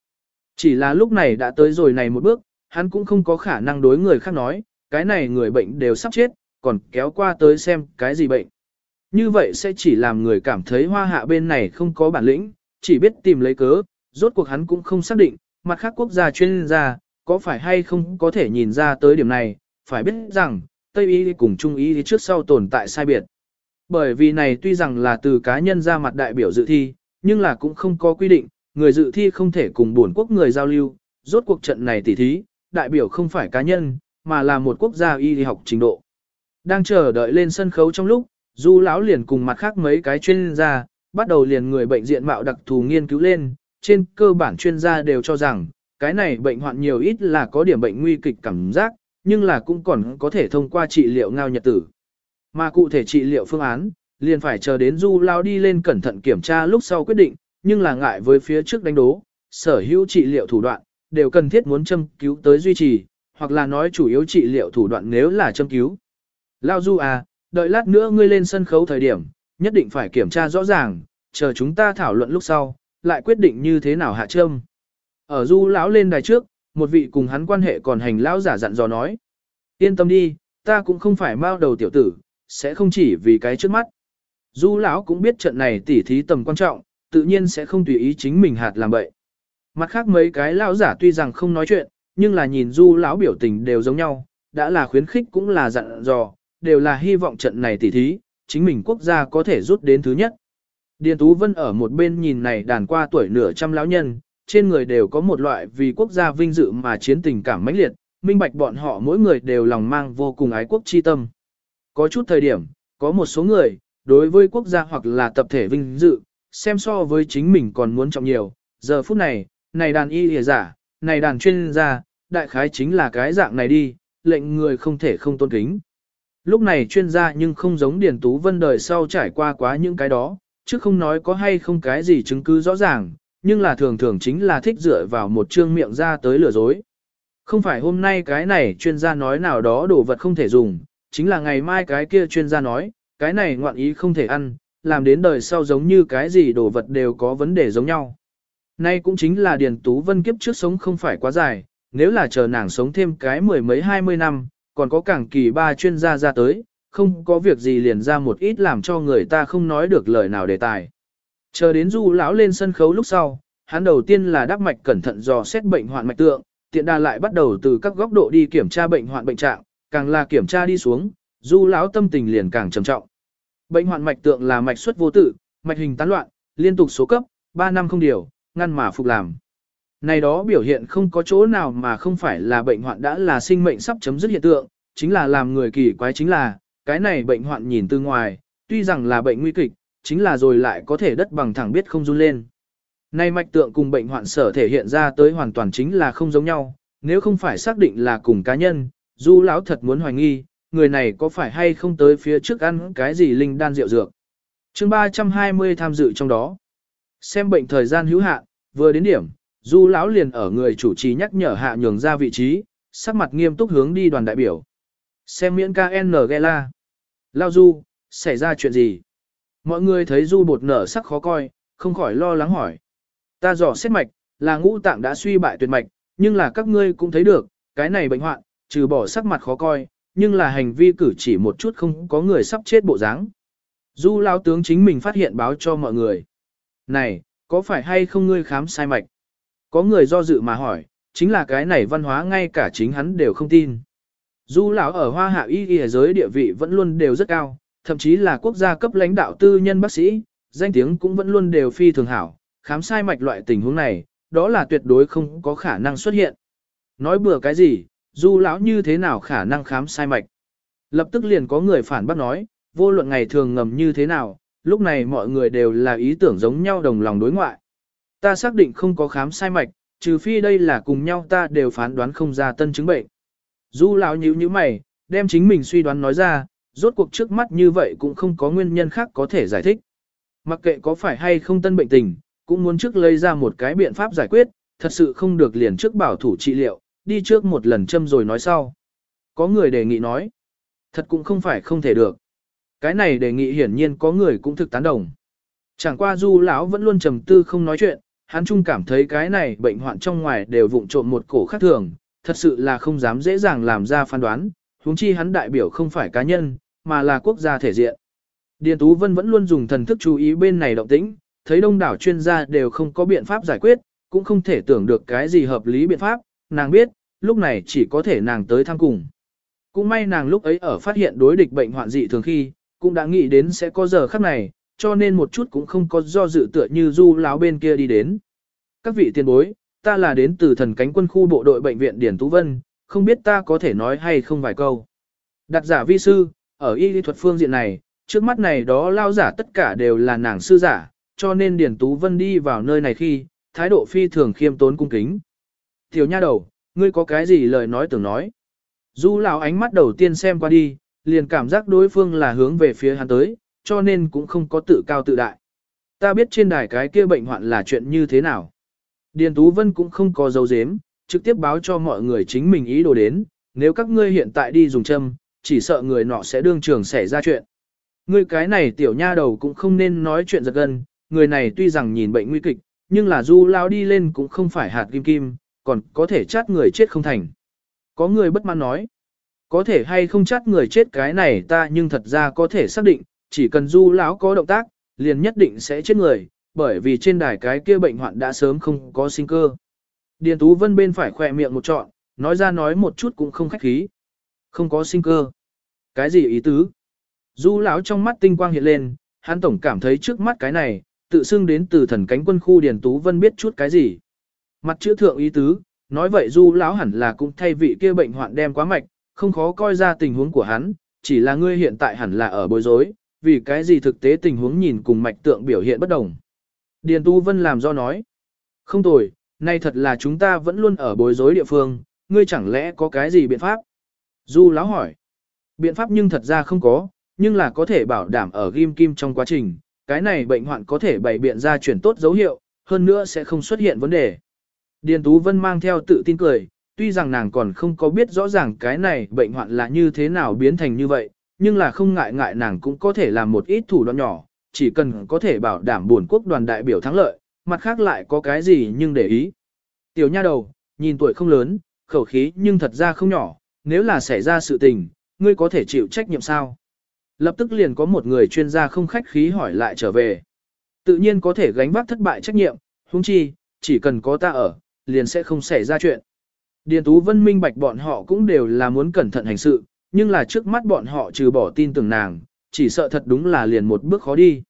Chỉ là lúc này đã tới rồi này một bước, hắn cũng không có khả năng đối người khác nói, cái này người bệnh đều sắp chết, còn kéo qua tới xem cái gì bệnh. Như vậy sẽ chỉ làm người cảm thấy hoa hạ bên này không có bản lĩnh, chỉ biết tìm lấy cớ, rốt cuộc hắn cũng không xác định, mặt khác quốc gia chuyên gia, có phải hay không có thể nhìn ra tới điểm này, phải biết rằng, Tây Y cùng Trung Y trước sau tồn tại sai biệt. Bởi vì này tuy rằng là từ cá nhân ra mặt đại biểu dự thi, nhưng là cũng không có quy định, người dự thi không thể cùng buồn quốc người giao lưu, rốt cuộc trận này tỉ thí, đại biểu không phải cá nhân, mà là một quốc gia y học trình độ. Đang chờ đợi lên sân khấu trong lúc, Du lão liền cùng mặt khác mấy cái chuyên gia, bắt đầu liền người bệnh diện mạo đặc thù nghiên cứu lên, trên cơ bản chuyên gia đều cho rằng, cái này bệnh hoạn nhiều ít là có điểm bệnh nguy kịch cảm giác, nhưng là cũng còn có thể thông qua trị liệu ngao nhật tử. Mà cụ thể trị liệu phương án, liền phải chờ đến du lao đi lên cẩn thận kiểm tra lúc sau quyết định, nhưng là ngại với phía trước đánh đố, sở hữu trị liệu thủ đoạn, đều cần thiết muốn châm cứu tới duy trì, hoặc là nói chủ yếu trị liệu thủ đoạn nếu là châm cứu. Lao du à, đợi lát nữa ngươi lên sân khấu thời điểm, nhất định phải kiểm tra rõ ràng, chờ chúng ta thảo luận lúc sau, lại quyết định như thế nào hạ châm. Ở du lão lên đài trước, một vị cùng hắn quan hệ còn hành lão giả dặn dò nói. Yên tâm đi, ta cũng không phải mao đầu tiểu tử, sẽ không chỉ vì cái trước mắt. Du lão cũng biết trận này tỉ thí tầm quan trọng, tự nhiên sẽ không tùy ý chính mình hạt làm bậy. Mặt khác mấy cái lão giả tuy rằng không nói chuyện, nhưng là nhìn du lão biểu tình đều giống nhau, đã là khuyến khích cũng là dặn dò, đều là hy vọng trận này tỉ thí, chính mình quốc gia có thể rút đến thứ nhất. Điền Tú Vân ở một bên nhìn này đàn qua tuổi nửa trăm lão nhân, trên người đều có một loại vì quốc gia vinh dự mà chiến tình cảm mãnh liệt, minh bạch bọn họ mỗi người đều lòng mang vô cùng ái quốc chi tâm. Có chút thời điểm, có một số người, đối với quốc gia hoặc là tập thể vinh dự, xem so với chính mình còn muốn trọng nhiều. Giờ phút này, này đàn y hề giả, này đàn chuyên gia, đại khái chính là cái dạng này đi, lệnh người không thể không tôn kính. Lúc này chuyên gia nhưng không giống Điền Tú Vân đời sau trải qua quá những cái đó, chứ không nói có hay không cái gì chứng cứ rõ ràng, nhưng là thường thường chính là thích dựa vào một trương miệng ra tới lừa dối. Không phải hôm nay cái này chuyên gia nói nào đó đồ vật không thể dùng, chính là ngày mai cái kia chuyên gia nói, cái này ngoạn ý không thể ăn, làm đến đời sau giống như cái gì đồ vật đều có vấn đề giống nhau. Nay cũng chính là Điền Tú Vân kiếp trước sống không phải quá dài, nếu là chờ nàng sống thêm cái mười mấy hai mươi năm, còn có cảng kỳ ba chuyên gia ra tới, không có việc gì liền ra một ít làm cho người ta không nói được lời nào đề tài. Chờ đến du lão lên sân khấu lúc sau, hắn đầu tiên là đắp mạch cẩn thận dò xét bệnh hoạn mạch tượng, tiện đà lại bắt đầu từ các góc độ đi kiểm tra bệnh hoạn bệnh trạng, càng là kiểm tra đi xuống, du lão tâm tình liền càng trầm trọng. Bệnh hoạn mạch tượng là mạch xuất vô tử, mạch hình tán loạn, liên tục số cấp, 3 năm không điều, ngăn mà phục làm. Này đó biểu hiện không có chỗ nào mà không phải là bệnh hoạn đã là sinh mệnh sắp chấm dứt hiện tượng, chính là làm người kỳ quái chính là, cái này bệnh hoạn nhìn từ ngoài, tuy rằng là bệnh nguy kịch, chính là rồi lại có thể đất bằng thẳng biết không run lên. Này mạch tượng cùng bệnh hoạn sở thể hiện ra tới hoàn toàn chính là không giống nhau, nếu không phải xác định là cùng cá nhân, du lão thật muốn hoài nghi, người này có phải hay không tới phía trước ăn cái gì linh đan rượu dược. chương 320 tham dự trong đó. Xem bệnh thời gian hữu hạn, vừa đến điểm, du lão liền ở người chủ trì nhắc nhở hạ nhường ra vị trí, sắc mặt nghiêm túc hướng đi đoàn đại biểu. Xem miễn KN Gela. Lao du, xảy ra chuyện gì? Mọi người thấy du bột nở sắc khó coi, không khỏi lo lắng hỏi. Ta dò xét mạch, là ngũ tạng đã suy bại tuyệt mạch, nhưng là các ngươi cũng thấy được, cái này bệnh hoạn, trừ bỏ sắc mặt khó coi, nhưng là hành vi cử chỉ một chút không có người sắp chết bộ dáng. Du lao tướng chính mình phát hiện báo cho mọi người. Này, có phải hay không ngươi khám sai mạch? Có người do dự mà hỏi, chính là cái này văn hóa ngay cả chính hắn đều không tin. Du lão ở hoa hạ y y giới địa vị vẫn luôn đều rất cao, thậm chí là quốc gia cấp lãnh đạo tư nhân bác sĩ, danh tiếng cũng vẫn luôn đều phi thường hảo, khám sai mạch loại tình huống này, đó là tuyệt đối không có khả năng xuất hiện. Nói bừa cái gì, du lão như thế nào khả năng khám sai mạch. Lập tức liền có người phản bác nói, vô luận ngày thường ngầm như thế nào, lúc này mọi người đều là ý tưởng giống nhau đồng lòng đối ngoại. Ta xác định không có khám sai mạch, trừ phi đây là cùng nhau ta đều phán đoán không ra tân chứng bệnh. Du lão nhíu nhíu mày, đem chính mình suy đoán nói ra, rốt cuộc trước mắt như vậy cũng không có nguyên nhân khác có thể giải thích. Mặc kệ có phải hay không tân bệnh tình, cũng muốn trước lấy ra một cái biện pháp giải quyết, thật sự không được liền trước bảo thủ trị liệu, đi trước một lần châm rồi nói sau. Có người đề nghị nói, thật cũng không phải không thể được. Cái này đề nghị hiển nhiên có người cũng thực tán đồng. Chẳng qua du lão vẫn luôn trầm tư không nói chuyện, hắn chung cảm thấy cái này bệnh hoạn trong ngoài đều vụng trộm một cổ khác thường, thật sự là không dám dễ dàng làm ra phán đoán, huống chi hắn đại biểu không phải cá nhân, mà là quốc gia thể diện. Điền Tú Vân vẫn luôn dùng thần thức chú ý bên này động tĩnh, thấy đông đảo chuyên gia đều không có biện pháp giải quyết, cũng không thể tưởng được cái gì hợp lý biện pháp, nàng biết, lúc này chỉ có thể nàng tới thăm cùng. Cũng may nàng lúc ấy ở phát hiện đối địch bệnh hoạn dị thường khi, cũng đã nghĩ đến sẽ có giờ khắc này, cho nên một chút cũng không có do dự tựa như du láo bên kia đi đến. Các vị tiền bối, ta là đến từ thần cánh quân khu bộ đội bệnh viện Điển Tú Vân, không biết ta có thể nói hay không vài câu. Đặt giả vi sư, ở y lý thuật phương diện này, trước mắt này đó lao giả tất cả đều là nàng sư giả, cho nên Điển Tú Vân đi vào nơi này khi, thái độ phi thường khiêm tốn cung kính. Tiểu nha đầu, ngươi có cái gì lời nói tưởng nói? Du lão ánh mắt đầu tiên xem qua đi, liền cảm giác đối phương là hướng về phía hắn tới, cho nên cũng không có tự cao tự đại. Ta biết trên đài cái kia bệnh hoạn là chuyện như thế nào. Điền Tú Vân cũng không có dấu dếm, trực tiếp báo cho mọi người chính mình ý đồ đến, nếu các ngươi hiện tại đi dùng châm, chỉ sợ người nọ sẽ đương trường xảy ra chuyện. Ngươi cái này tiểu nha đầu cũng không nên nói chuyện giật gân, người này tuy rằng nhìn bệnh nguy kịch, nhưng là du lao đi lên cũng không phải hạt kim kim, còn có thể chát người chết không thành. Có người bất mãn nói, có thể hay không chát người chết cái này ta nhưng thật ra có thể xác định, chỉ cần du lão có động tác, liền nhất định sẽ chết người, bởi vì trên đài cái kia bệnh hoạn đã sớm không có sinh cơ. Điền Tú Vân bên phải khỏe miệng một trọn, nói ra nói một chút cũng không khách khí. Không có sinh cơ. Cái gì ý tứ? Du lão trong mắt tinh quang hiện lên, hắn tổng cảm thấy trước mắt cái này, tự xưng đến từ thần cánh quân khu Điền Tú Vân biết chút cái gì. Mặt chữ thượng ý tứ, nói vậy du lão hẳn là cũng thay vị kia bệnh hoạn đem quá mạch, không khó coi ra tình huống của hắn, chỉ là ngươi hiện tại hẳn là ở bối rối, vì cái gì thực tế tình huống nhìn cùng mạch tượng biểu hiện bất đồng. Điền Tu Vân làm do nói, không tồi, nay thật là chúng ta vẫn luôn ở bối rối địa phương, ngươi chẳng lẽ có cái gì biện pháp? Du lão hỏi, biện pháp nhưng thật ra không có, nhưng là có thể bảo đảm ở ghim kim trong quá trình, cái này bệnh hoạn có thể bày biện ra chuyển tốt dấu hiệu, hơn nữa sẽ không xuất hiện vấn đề. Điền Tú Vân mang theo tự tin cười, tuy rằng nàng còn không có biết rõ ràng cái này bệnh hoạn là như thế nào biến thành như vậy, nhưng là không ngại ngại nàng cũng có thể làm một ít thủ đoạn nhỏ, chỉ cần có thể bảo đảm buồn quốc đoàn đại biểu thắng lợi, mặt khác lại có cái gì nhưng để ý. Tiểu nha đầu, nhìn tuổi không lớn, khẩu khí nhưng thật ra không nhỏ, nếu là xảy ra sự tình, ngươi có thể chịu trách nhiệm sao? Lập tức liền có một người chuyên gia không khách khí hỏi lại trở về. Tự nhiên có thể gánh vác thất bại trách nhiệm, huống chi, chỉ cần có ta ở, liền sẽ không xảy ra chuyện. Điền Tú Vân minh bạch bọn họ cũng đều là muốn cẩn thận hành sự, nhưng là trước mắt bọn họ trừ bỏ tin tưởng nàng, chỉ sợ thật đúng là liền một bước khó đi.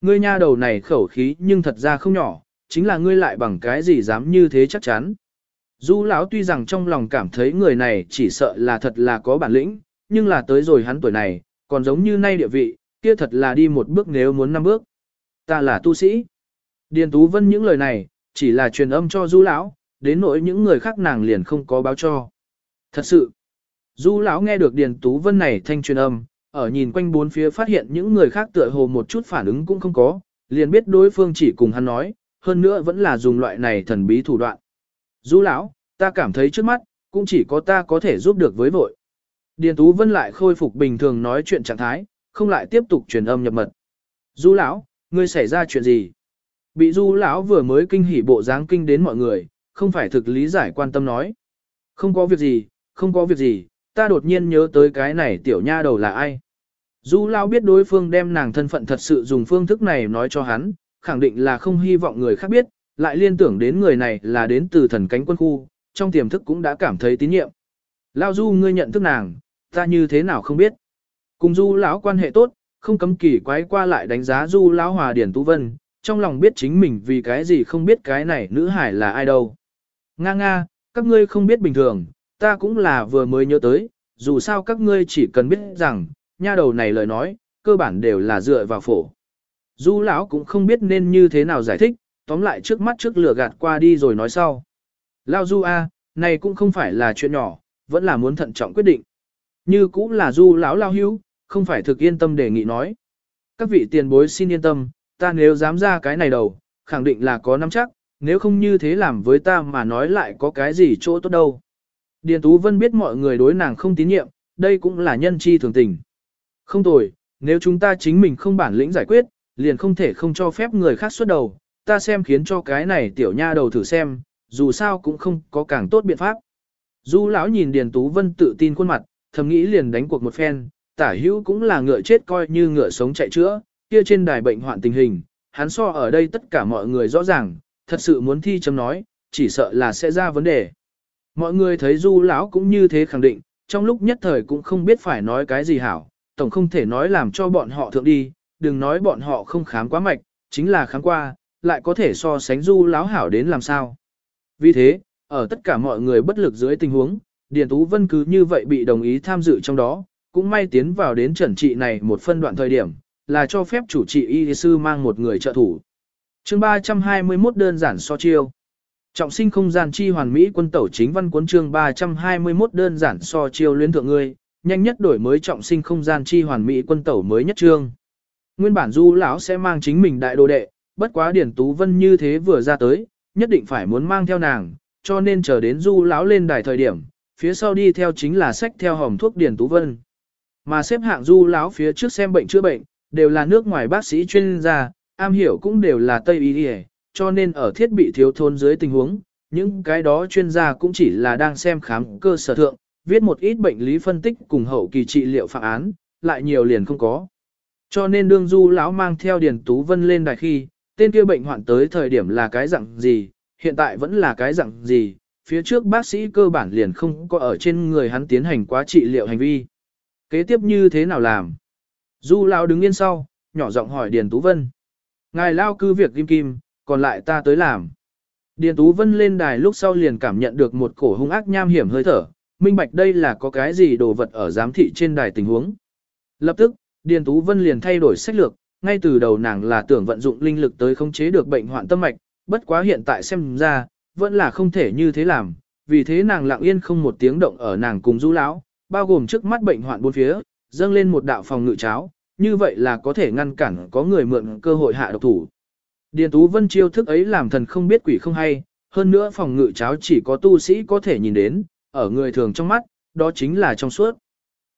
Ngươi nha đầu này khẩu khí nhưng thật ra không nhỏ, chính là ngươi lại bằng cái gì dám như thế chắc chắn. Du lão tuy rằng trong lòng cảm thấy người này chỉ sợ là thật là có bản lĩnh, nhưng là tới rồi hắn tuổi này, còn giống như nay địa vị, kia thật là đi một bước nếu muốn năm bước. Ta là tu sĩ. Điền Tú Vân những lời này, chỉ là truyền âm cho Du lão, đến nỗi những người khác nàng liền không có báo cho. Thật sự, Du lão nghe được Điền Tú Vân này thanh truyền âm, ở nhìn quanh bốn phía phát hiện những người khác tựa hồ một chút phản ứng cũng không có, liền biết đối phương chỉ cùng hắn nói, hơn nữa vẫn là dùng loại này thần bí thủ đoạn. Du lão, ta cảm thấy trước mắt, cũng chỉ có ta có thể giúp được với vội. Điền Tú Vân lại khôi phục bình thường nói chuyện trạng thái, không lại tiếp tục truyền âm nhập mật. Du lão, ngươi xảy ra chuyện gì? Bị Du lão vừa mới kinh hỉ bộ dáng kinh đến mọi người, không phải thực lý giải quan tâm nói. Không có việc gì, không có việc gì, ta đột nhiên nhớ tới cái này tiểu nha đầu là ai. Du lão biết đối phương đem nàng thân phận thật sự dùng phương thức này nói cho hắn, khẳng định là không hy vọng người khác biết, lại liên tưởng đến người này là đến từ thần cánh quân khu, trong tiềm thức cũng đã cảm thấy tín nhiệm. Lao Du ngươi nhận thức nàng, ta như thế nào không biết. Cùng Du lão quan hệ tốt, không cấm kỳ quái qua lại đánh giá Du lão hòa điển tú vân, trong lòng biết chính mình vì cái gì không biết cái này nữ hải là ai đâu. Nga nga, các ngươi không biết bình thường, ta cũng là vừa mới nhớ tới, dù sao các ngươi chỉ cần biết rằng, nha đầu này lời nói, cơ bản đều là dựa vào phổ. Du lão cũng không biết nên như thế nào giải thích, tóm lại trước mắt trước lửa gạt qua đi rồi nói sau. Lao Du A, này cũng không phải là chuyện nhỏ, vẫn là muốn thận trọng quyết định. Như cũng là Du lão lao hữu, không phải thực yên tâm đề nghị nói. Các vị tiền bối xin yên tâm, ta nếu dám ra cái này đầu, khẳng định là có nắm chắc, nếu không như thế làm với ta mà nói lại có cái gì chỗ tốt đâu. Điền Tú Vân biết mọi người đối nàng không tín nhiệm, đây cũng là nhân chi thường tình. Không tồi, nếu chúng ta chính mình không bản lĩnh giải quyết, liền không thể không cho phép người khác xuất đầu, ta xem khiến cho cái này tiểu nha đầu thử xem, dù sao cũng không có càng tốt biện pháp. Du lão nhìn Điền Tú Vân tự tin khuôn mặt, thầm nghĩ liền đánh cuộc một phen, tả hữu cũng là ngựa chết coi như ngựa sống chạy chữa, kia trên đài bệnh hoạn tình hình, hắn so ở đây tất cả mọi người rõ ràng, thật sự muốn thi chấm nói, chỉ sợ là sẽ ra vấn đề. Mọi người thấy du lão cũng như thế khẳng định, trong lúc nhất thời cũng không biết phải nói cái gì hảo, tổng không thể nói làm cho bọn họ thượng đi, đừng nói bọn họ không khám quá mạch, chính là khám qua, lại có thể so sánh du lão hảo đến làm sao. Vì thế, ở tất cả mọi người bất lực dưới tình huống, Điền Tú Vân cứ như vậy bị đồng ý tham dự trong đó, cũng may tiến vào đến trần trị này một phân đoạn thời điểm, là cho phép chủ trị y sư mang một người trợ thủ. chương 321 đơn giản so chiêu. Trọng sinh không gian chi hoàn mỹ quân tẩu chính văn cuốn chương 321 đơn giản so chiêu luyến thượng ngươi, nhanh nhất đổi mới trọng sinh không gian chi hoàn mỹ quân tẩu mới nhất chương. Nguyên bản du lão sẽ mang chính mình đại đồ đệ, bất quá Điển Tú Vân như thế vừa ra tới, nhất định phải muốn mang theo nàng, cho nên chờ đến du lão lên đài thời điểm, phía sau đi theo chính là sách theo hòm thuốc Điển Tú Vân. Mà xếp hạng du lão phía trước xem bệnh chữa bệnh, đều là nước ngoài bác sĩ chuyên gia, am hiểu cũng đều là Tây Y cho nên ở thiết bị thiếu thốn dưới tình huống, những cái đó chuyên gia cũng chỉ là đang xem khám cơ sở thượng, viết một ít bệnh lý phân tích cùng hậu kỳ trị liệu phạm án, lại nhiều liền không có. Cho nên đương du lão mang theo Điền Tú Vân lên đài khi, tên kia bệnh hoạn tới thời điểm là cái dạng gì, hiện tại vẫn là cái dạng gì, phía trước bác sĩ cơ bản liền không có ở trên người hắn tiến hành quá trị liệu hành vi. Kế tiếp như thế nào làm? Du lão đứng yên sau, nhỏ giọng hỏi Điền Tú Vân. Ngài lao cư việc kim kim, còn lại ta tới làm. Điền Tú Vân lên đài lúc sau liền cảm nhận được một cổ hung ác nham hiểm hơi thở, minh bạch đây là có cái gì đồ vật ở giám thị trên đài tình huống. Lập tức, Điền Tú Vân liền thay đổi sách lược, ngay từ đầu nàng là tưởng vận dụng linh lực tới khống chế được bệnh hoạn tâm mạch, bất quá hiện tại xem ra, vẫn là không thể như thế làm, vì thế nàng lặng yên không một tiếng động ở nàng cùng du lão, bao gồm trước mắt bệnh hoạn bốn phía, dâng lên một đạo phòng ngự cháo, như vậy là có thể ngăn cản có người mượn cơ hội hạ độc thủ. Điền Tú Vân chiêu thức ấy làm thần không biết quỷ không hay, hơn nữa phòng ngự cháo chỉ có tu sĩ có thể nhìn đến, ở người thường trong mắt, đó chính là trong suốt.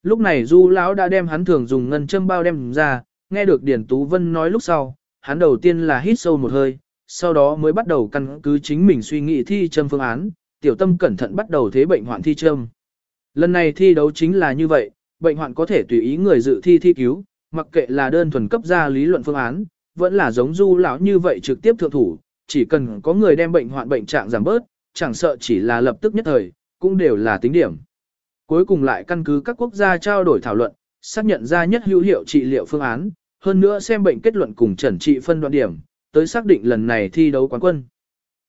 Lúc này Du lão đã đem hắn thường dùng ngân châm bao đem ra, nghe được Điền Tú Vân nói lúc sau, hắn đầu tiên là hít sâu một hơi, sau đó mới bắt đầu căn cứ chính mình suy nghĩ thi châm phương án, tiểu tâm cẩn thận bắt đầu thế bệnh hoạn thi châm. Lần này thi đấu chính là như vậy, bệnh hoạn có thể tùy ý người dự thi thi cứu, mặc kệ là đơn thuần cấp ra lý luận phương án, vẫn là giống du lão như vậy trực tiếp thượng thủ, chỉ cần có người đem bệnh hoạn bệnh trạng giảm bớt, chẳng sợ chỉ là lập tức nhất thời, cũng đều là tính điểm. Cuối cùng lại căn cứ các quốc gia trao đổi thảo luận, xác nhận ra nhất hữu hiệu trị liệu phương án, hơn nữa xem bệnh kết luận cùng chẩn trị phân đoạn điểm, tới xác định lần này thi đấu quán quân.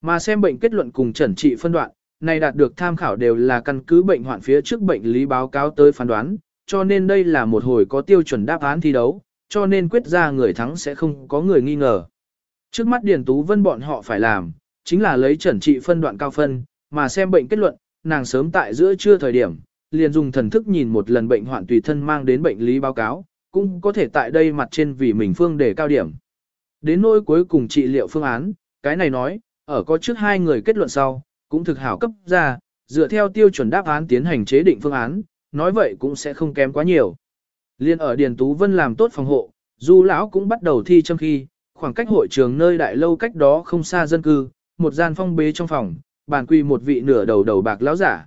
Mà xem bệnh kết luận cùng chẩn trị phân đoạn, này đạt được tham khảo đều là căn cứ bệnh hoạn phía trước bệnh lý báo cáo tới phán đoán, cho nên đây là một hồi có tiêu chuẩn đáp án thi đấu, cho nên quyết ra người thắng sẽ không có người nghi ngờ. Trước mắt Điền Tú Vân bọn họ phải làm, chính là lấy trần trị phân đoạn cao phân, mà xem bệnh kết luận, nàng sớm tại giữa trưa thời điểm, liền dùng thần thức nhìn một lần bệnh hoạn tùy thân mang đến bệnh lý báo cáo, cũng có thể tại đây mặt trên vì mình phương để cao điểm. Đến nỗi cuối cùng trị liệu phương án, cái này nói, ở có trước hai người kết luận sau, cũng thực hảo cấp ra, dựa theo tiêu chuẩn đáp án tiến hành chế định phương án, nói vậy cũng sẽ không kém quá nhiều. Liên ở Điền Tú Vân làm tốt phòng hộ, Du lão cũng bắt đầu thi châm khi, khoảng cách hội trường nơi đại lâu cách đó không xa dân cư, một gian phong bế trong phòng, bàn quỳ một vị nửa đầu đầu bạc lão giả.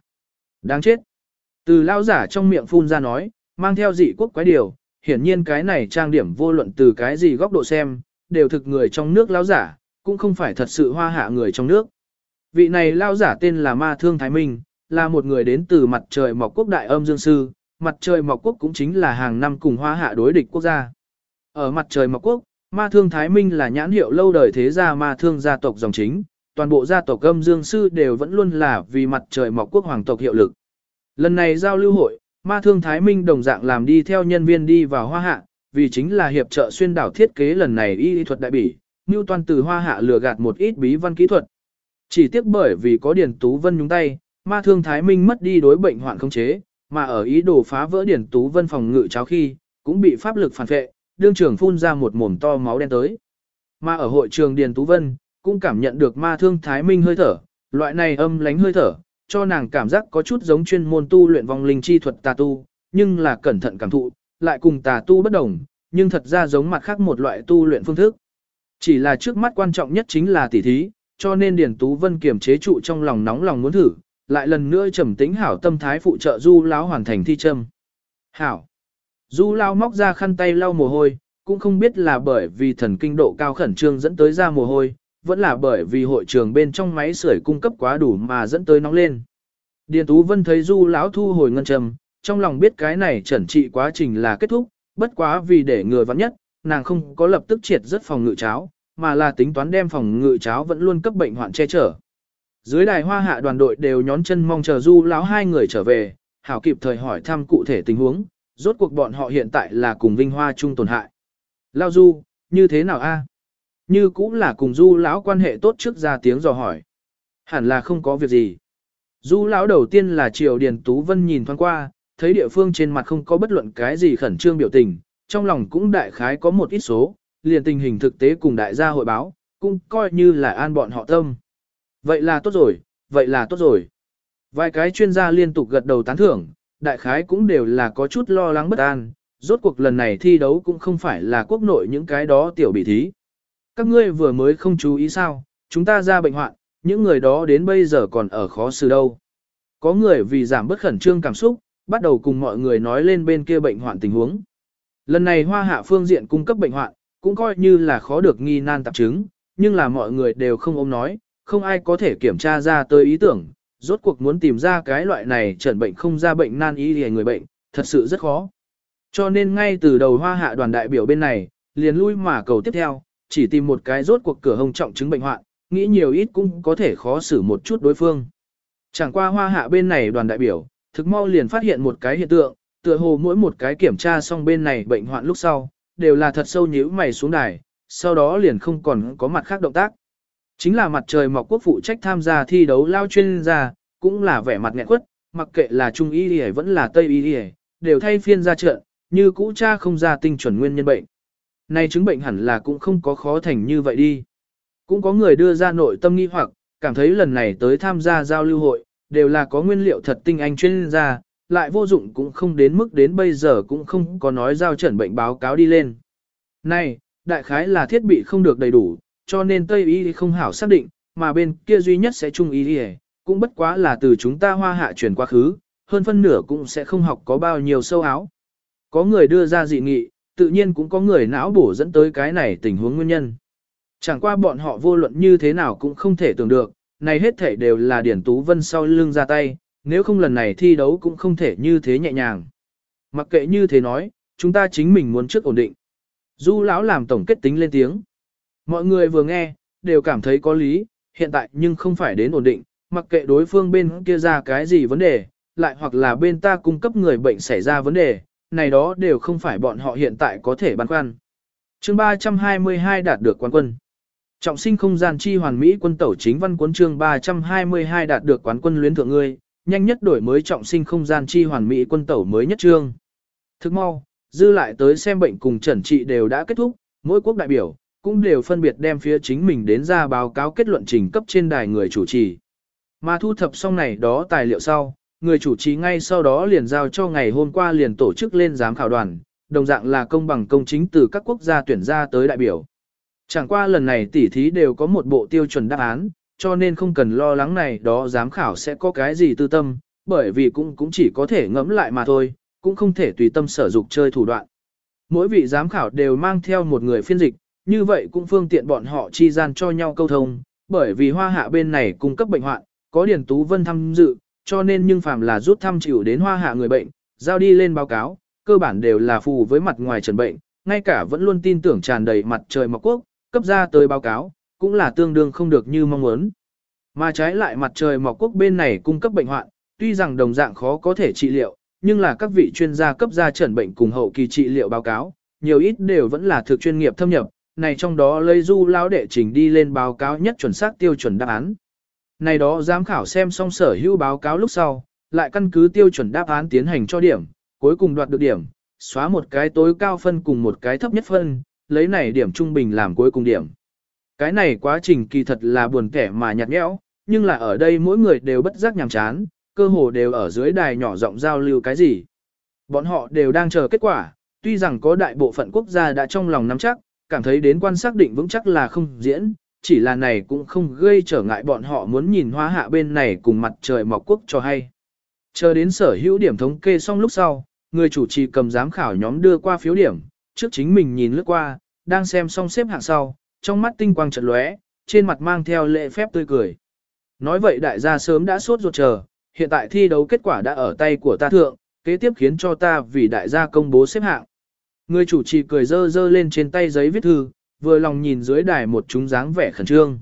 Đáng chết. Từ lão giả trong miệng phun ra nói, mang theo dị quốc quái điều, hiển nhiên cái này trang điểm vô luận từ cái gì góc độ xem, đều thực người trong nước lão giả, cũng không phải thật sự hoa hạ người trong nước. Vị này lão giả tên là Ma Thương Thái Minh, là một người đến từ mặt trời mọc quốc đại âm dương sư, mặt trời mọc quốc cũng chính là hàng năm cùng hoa hạ đối địch quốc gia. Ở mặt trời mọc quốc, ma thương Thái Minh là nhãn hiệu lâu đời thế gia ma thương gia tộc dòng chính, toàn bộ gia tộc âm dương sư đều vẫn luôn là vì mặt trời mọc quốc hoàng tộc hiệu lực. Lần này giao lưu hội, ma thương Thái Minh đồng dạng làm đi theo nhân viên đi vào hoa hạ, vì chính là hiệp trợ xuyên đảo thiết kế lần này y thuật đại bỉ, như toàn từ hoa hạ lừa gạt một ít bí văn kỹ thuật. Chỉ tiếc bởi vì có Điền Tú Vân nhúng tay, ma thương Thái Minh mất đi đối bệnh hoạn không chế, mà ở ý đồ phá vỡ Điền Tú Vân phòng ngự cháo khi, cũng bị pháp lực phản vệ, đương trường phun ra một mồm to máu đen tới. Mà ở hội trường Điền Tú Vân, cũng cảm nhận được ma thương Thái Minh hơi thở, loại này âm lánh hơi thở, cho nàng cảm giác có chút giống chuyên môn tu luyện vong linh chi thuật tà tu, nhưng là cẩn thận cảm thụ, lại cùng tà tu bất đồng, nhưng thật ra giống mặt khác một loại tu luyện phương thức. Chỉ là trước mắt quan trọng nhất chính là tỉ thí, cho nên Điền Tú Vân kiềm chế trụ trong lòng nóng lòng muốn thử, lại lần nữa trầm tĩnh hảo tâm thái phụ trợ Du lão hoàn thành thi châm. Hảo. Du lão móc ra khăn tay lau mồ hôi, cũng không biết là bởi vì thần kinh độ cao khẩn trương dẫn tới ra mồ hôi, vẫn là bởi vì hội trường bên trong máy sưởi cung cấp quá đủ mà dẫn tới nóng lên. Điền Tú Vân thấy Du lão thu hồi ngân trầm, trong lòng biết cái này chuẩn trị quá trình là kết thúc, bất quá vì để người vắng nhất, nàng không có lập tức triệt rất phòng ngự cháo, mà là tính toán đem phòng ngự cháo vẫn luôn cấp bệnh hoạn che chở. Dưới đài hoa hạ đoàn đội đều nhón chân mong chờ du lão hai người trở về, hảo kịp thời hỏi thăm cụ thể tình huống, rốt cuộc bọn họ hiện tại là cùng vinh hoa chung tổn hại. Lao du, như thế nào a? như cũng là cùng du lão quan hệ tốt trước ra tiếng dò hỏi. Hẳn là không có việc gì. Du lão đầu tiên là triều Điền Tú Vân nhìn thoáng qua, thấy địa phương trên mặt không có bất luận cái gì khẩn trương biểu tình, trong lòng cũng đại khái có một ít số, liền tình hình thực tế cùng đại gia hội báo, cũng coi như là an bọn họ tâm. Vậy là tốt rồi, vậy là tốt rồi. Vài cái chuyên gia liên tục gật đầu tán thưởng, đại khái cũng đều là có chút lo lắng bất an, rốt cuộc lần này thi đấu cũng không phải là quốc nội những cái đó tiểu bị thí. Các ngươi vừa mới không chú ý sao, chúng ta ra bệnh hoạn, những người đó đến bây giờ còn ở khó xử đâu. Có người vì giảm bất khẩn trương cảm xúc, bắt đầu cùng mọi người nói lên bên kia bệnh hoạn tình huống. Lần này hoa hạ phương diện cung cấp bệnh hoạn, cũng coi như là khó được nghi nan tạp chứng, nhưng là mọi người đều không ôm nói, không ai có thể kiểm tra ra tới ý tưởng, rốt cuộc muốn tìm ra cái loại này chẩn bệnh không ra bệnh nan y thì người bệnh, thật sự rất khó. Cho nên ngay từ đầu hoa hạ đoàn đại biểu bên này, liền lui mà cầu tiếp theo, chỉ tìm một cái rốt cuộc cửa hồng trọng chứng bệnh hoạn, nghĩ nhiều ít cũng có thể khó xử một chút đối phương. Chẳng qua hoa hạ bên này đoàn đại biểu, thực mau liền phát hiện một cái hiện tượng, tựa hồ mỗi một cái kiểm tra xong bên này bệnh hoạn lúc sau, đều là thật sâu nhíu mày xuống đài, sau đó liền không còn có mặt khác động tác. Chính là mặt trời mọc quốc phụ trách tham gia thi đấu lao chuyên gia, cũng là vẻ mặt nghẹn quất, mặc kệ là trung y y vẫn là tây y y, đều thay phiên ra trận, như cũ cha không ra tinh chuẩn nguyên nhân bệnh. Này chứng bệnh hẳn là cũng không có khó thành như vậy đi. Cũng có người đưa ra nội tâm nghi hoặc, cảm thấy lần này tới tham gia giao lưu hội, đều là có nguyên liệu thật tinh anh chuyên gia, lại vô dụng cũng không đến mức đến bây giờ cũng không có nói giao trần bệnh báo cáo đi lên. Này, đại khái là thiết bị không được đầy đủ, cho nên Tây y không hảo xác định, mà bên kia duy nhất sẽ trung y đi cũng bất quá là từ chúng ta hoa hạ chuyển quá khứ, hơn phân nửa cũng sẽ không học có bao nhiêu sâu áo. Có người đưa ra dị nghị, tự nhiên cũng có người não bổ dẫn tới cái này tình huống nguyên nhân. Chẳng qua bọn họ vô luận như thế nào cũng không thể tưởng được, này hết thể đều là Điển Tú Vân sau lưng ra tay, nếu không lần này thi đấu cũng không thể như thế nhẹ nhàng. Mặc kệ như thế nói, chúng ta chính mình muốn trước ổn định. Du lão làm tổng kết tính lên tiếng. Mọi người vừa nghe, đều cảm thấy có lý, hiện tại nhưng không phải đến ổn định, mặc kệ đối phương bên kia ra cái gì vấn đề, lại hoặc là bên ta cung cấp người bệnh xảy ra vấn đề, này đó đều không phải bọn họ hiện tại có thể băn khoăn. Chương 322 đạt được quán quân. Trọng sinh không gian chi hoàn mỹ quân tẩu chính văn cuốn chương 322 đạt được quán quân luyến thượng ngươi, nhanh nhất đổi mới trọng sinh không gian chi hoàn mỹ quân tẩu mới nhất chương. Thức mau, dư lại tới xem bệnh cùng chẩn trị đều đã kết thúc, mỗi quốc đại biểu, cũng đều phân biệt đem phía chính mình đến ra báo cáo kết luận trình cấp trên đài người chủ trì. Mà thu thập xong này đó tài liệu sau, người chủ trì ngay sau đó liền giao cho ngày hôm qua liền tổ chức lên giám khảo đoàn, đồng dạng là công bằng công chính từ các quốc gia tuyển ra tới đại biểu. Chẳng qua lần này tỉ thí đều có một bộ tiêu chuẩn đáp án, cho nên không cần lo lắng này đó giám khảo sẽ có cái gì tư tâm, bởi vì cũng cũng chỉ có thể ngẫm lại mà thôi, cũng không thể tùy tâm sở dục chơi thủ đoạn. Mỗi vị giám khảo đều mang theo một người phiên dịch, như vậy cũng phương tiện bọn họ chi gian cho nhau câu thông, bởi vì hoa hạ bên này cung cấp bệnh hoạn, có Điền Tú Vân tham dự, cho nên nhưng phàm là rút thăm chịu đến hoa hạ người bệnh, giao đi lên báo cáo, cơ bản đều là phù với mặt ngoài trần bệnh, ngay cả vẫn luôn tin tưởng tràn đầy mặt trời mọc quốc, cấp ra tới báo cáo, cũng là tương đương không được như mong muốn. Mà trái lại mặt trời mọc quốc bên này cung cấp bệnh hoạn, tuy rằng đồng dạng khó có thể trị liệu, nhưng là các vị chuyên gia cấp ra trần bệnh cùng hậu kỳ trị liệu báo cáo, nhiều ít đều vẫn là thực chuyên nghiệp thâm nhập, này trong đó lấy du lão đệ trình đi lên báo cáo nhất chuẩn xác tiêu chuẩn đáp án. Này đó giám khảo xem xong sở hữu báo cáo lúc sau, lại căn cứ tiêu chuẩn đáp án tiến hành cho điểm, cuối cùng đoạt được điểm, xóa một cái tối cao phân cùng một cái thấp nhất phân, lấy này điểm trung bình làm cuối cùng điểm. Cái này quá trình kỳ thật là buồn kẻ mà nhạt nhẽo, nhưng là ở đây mỗi người đều bất giác nhàm chán, cơ hồ đều ở dưới đài nhỏ rộng giao lưu cái gì. Bọn họ đều đang chờ kết quả, tuy rằng có đại bộ phận quốc gia đã trong lòng nắm chắc, cảm thấy đến quan xác định vững chắc là không diễn, chỉ là này cũng không gây trở ngại bọn họ muốn nhìn hoa hạ bên này cùng mặt trời mọc quốc cho hay. Chờ đến sở hữu điểm thống kê xong lúc sau, người chủ trì cầm giám khảo nhóm đưa qua phiếu điểm, trước chính mình nhìn lướt qua, đang xem xong xếp hạng sau, trong mắt tinh quang trận lóe, trên mặt mang theo lệ phép tươi cười. Nói vậy đại gia sớm đã sốt ruột chờ, hiện tại thi đấu kết quả đã ở tay của ta thượng, kế tiếp khiến cho ta vì đại gia công bố xếp hạng. Người chủ trì cười dơ dơ lên trên tay giấy viết thư, vừa lòng nhìn dưới đài một chúng dáng vẻ khẩn trương.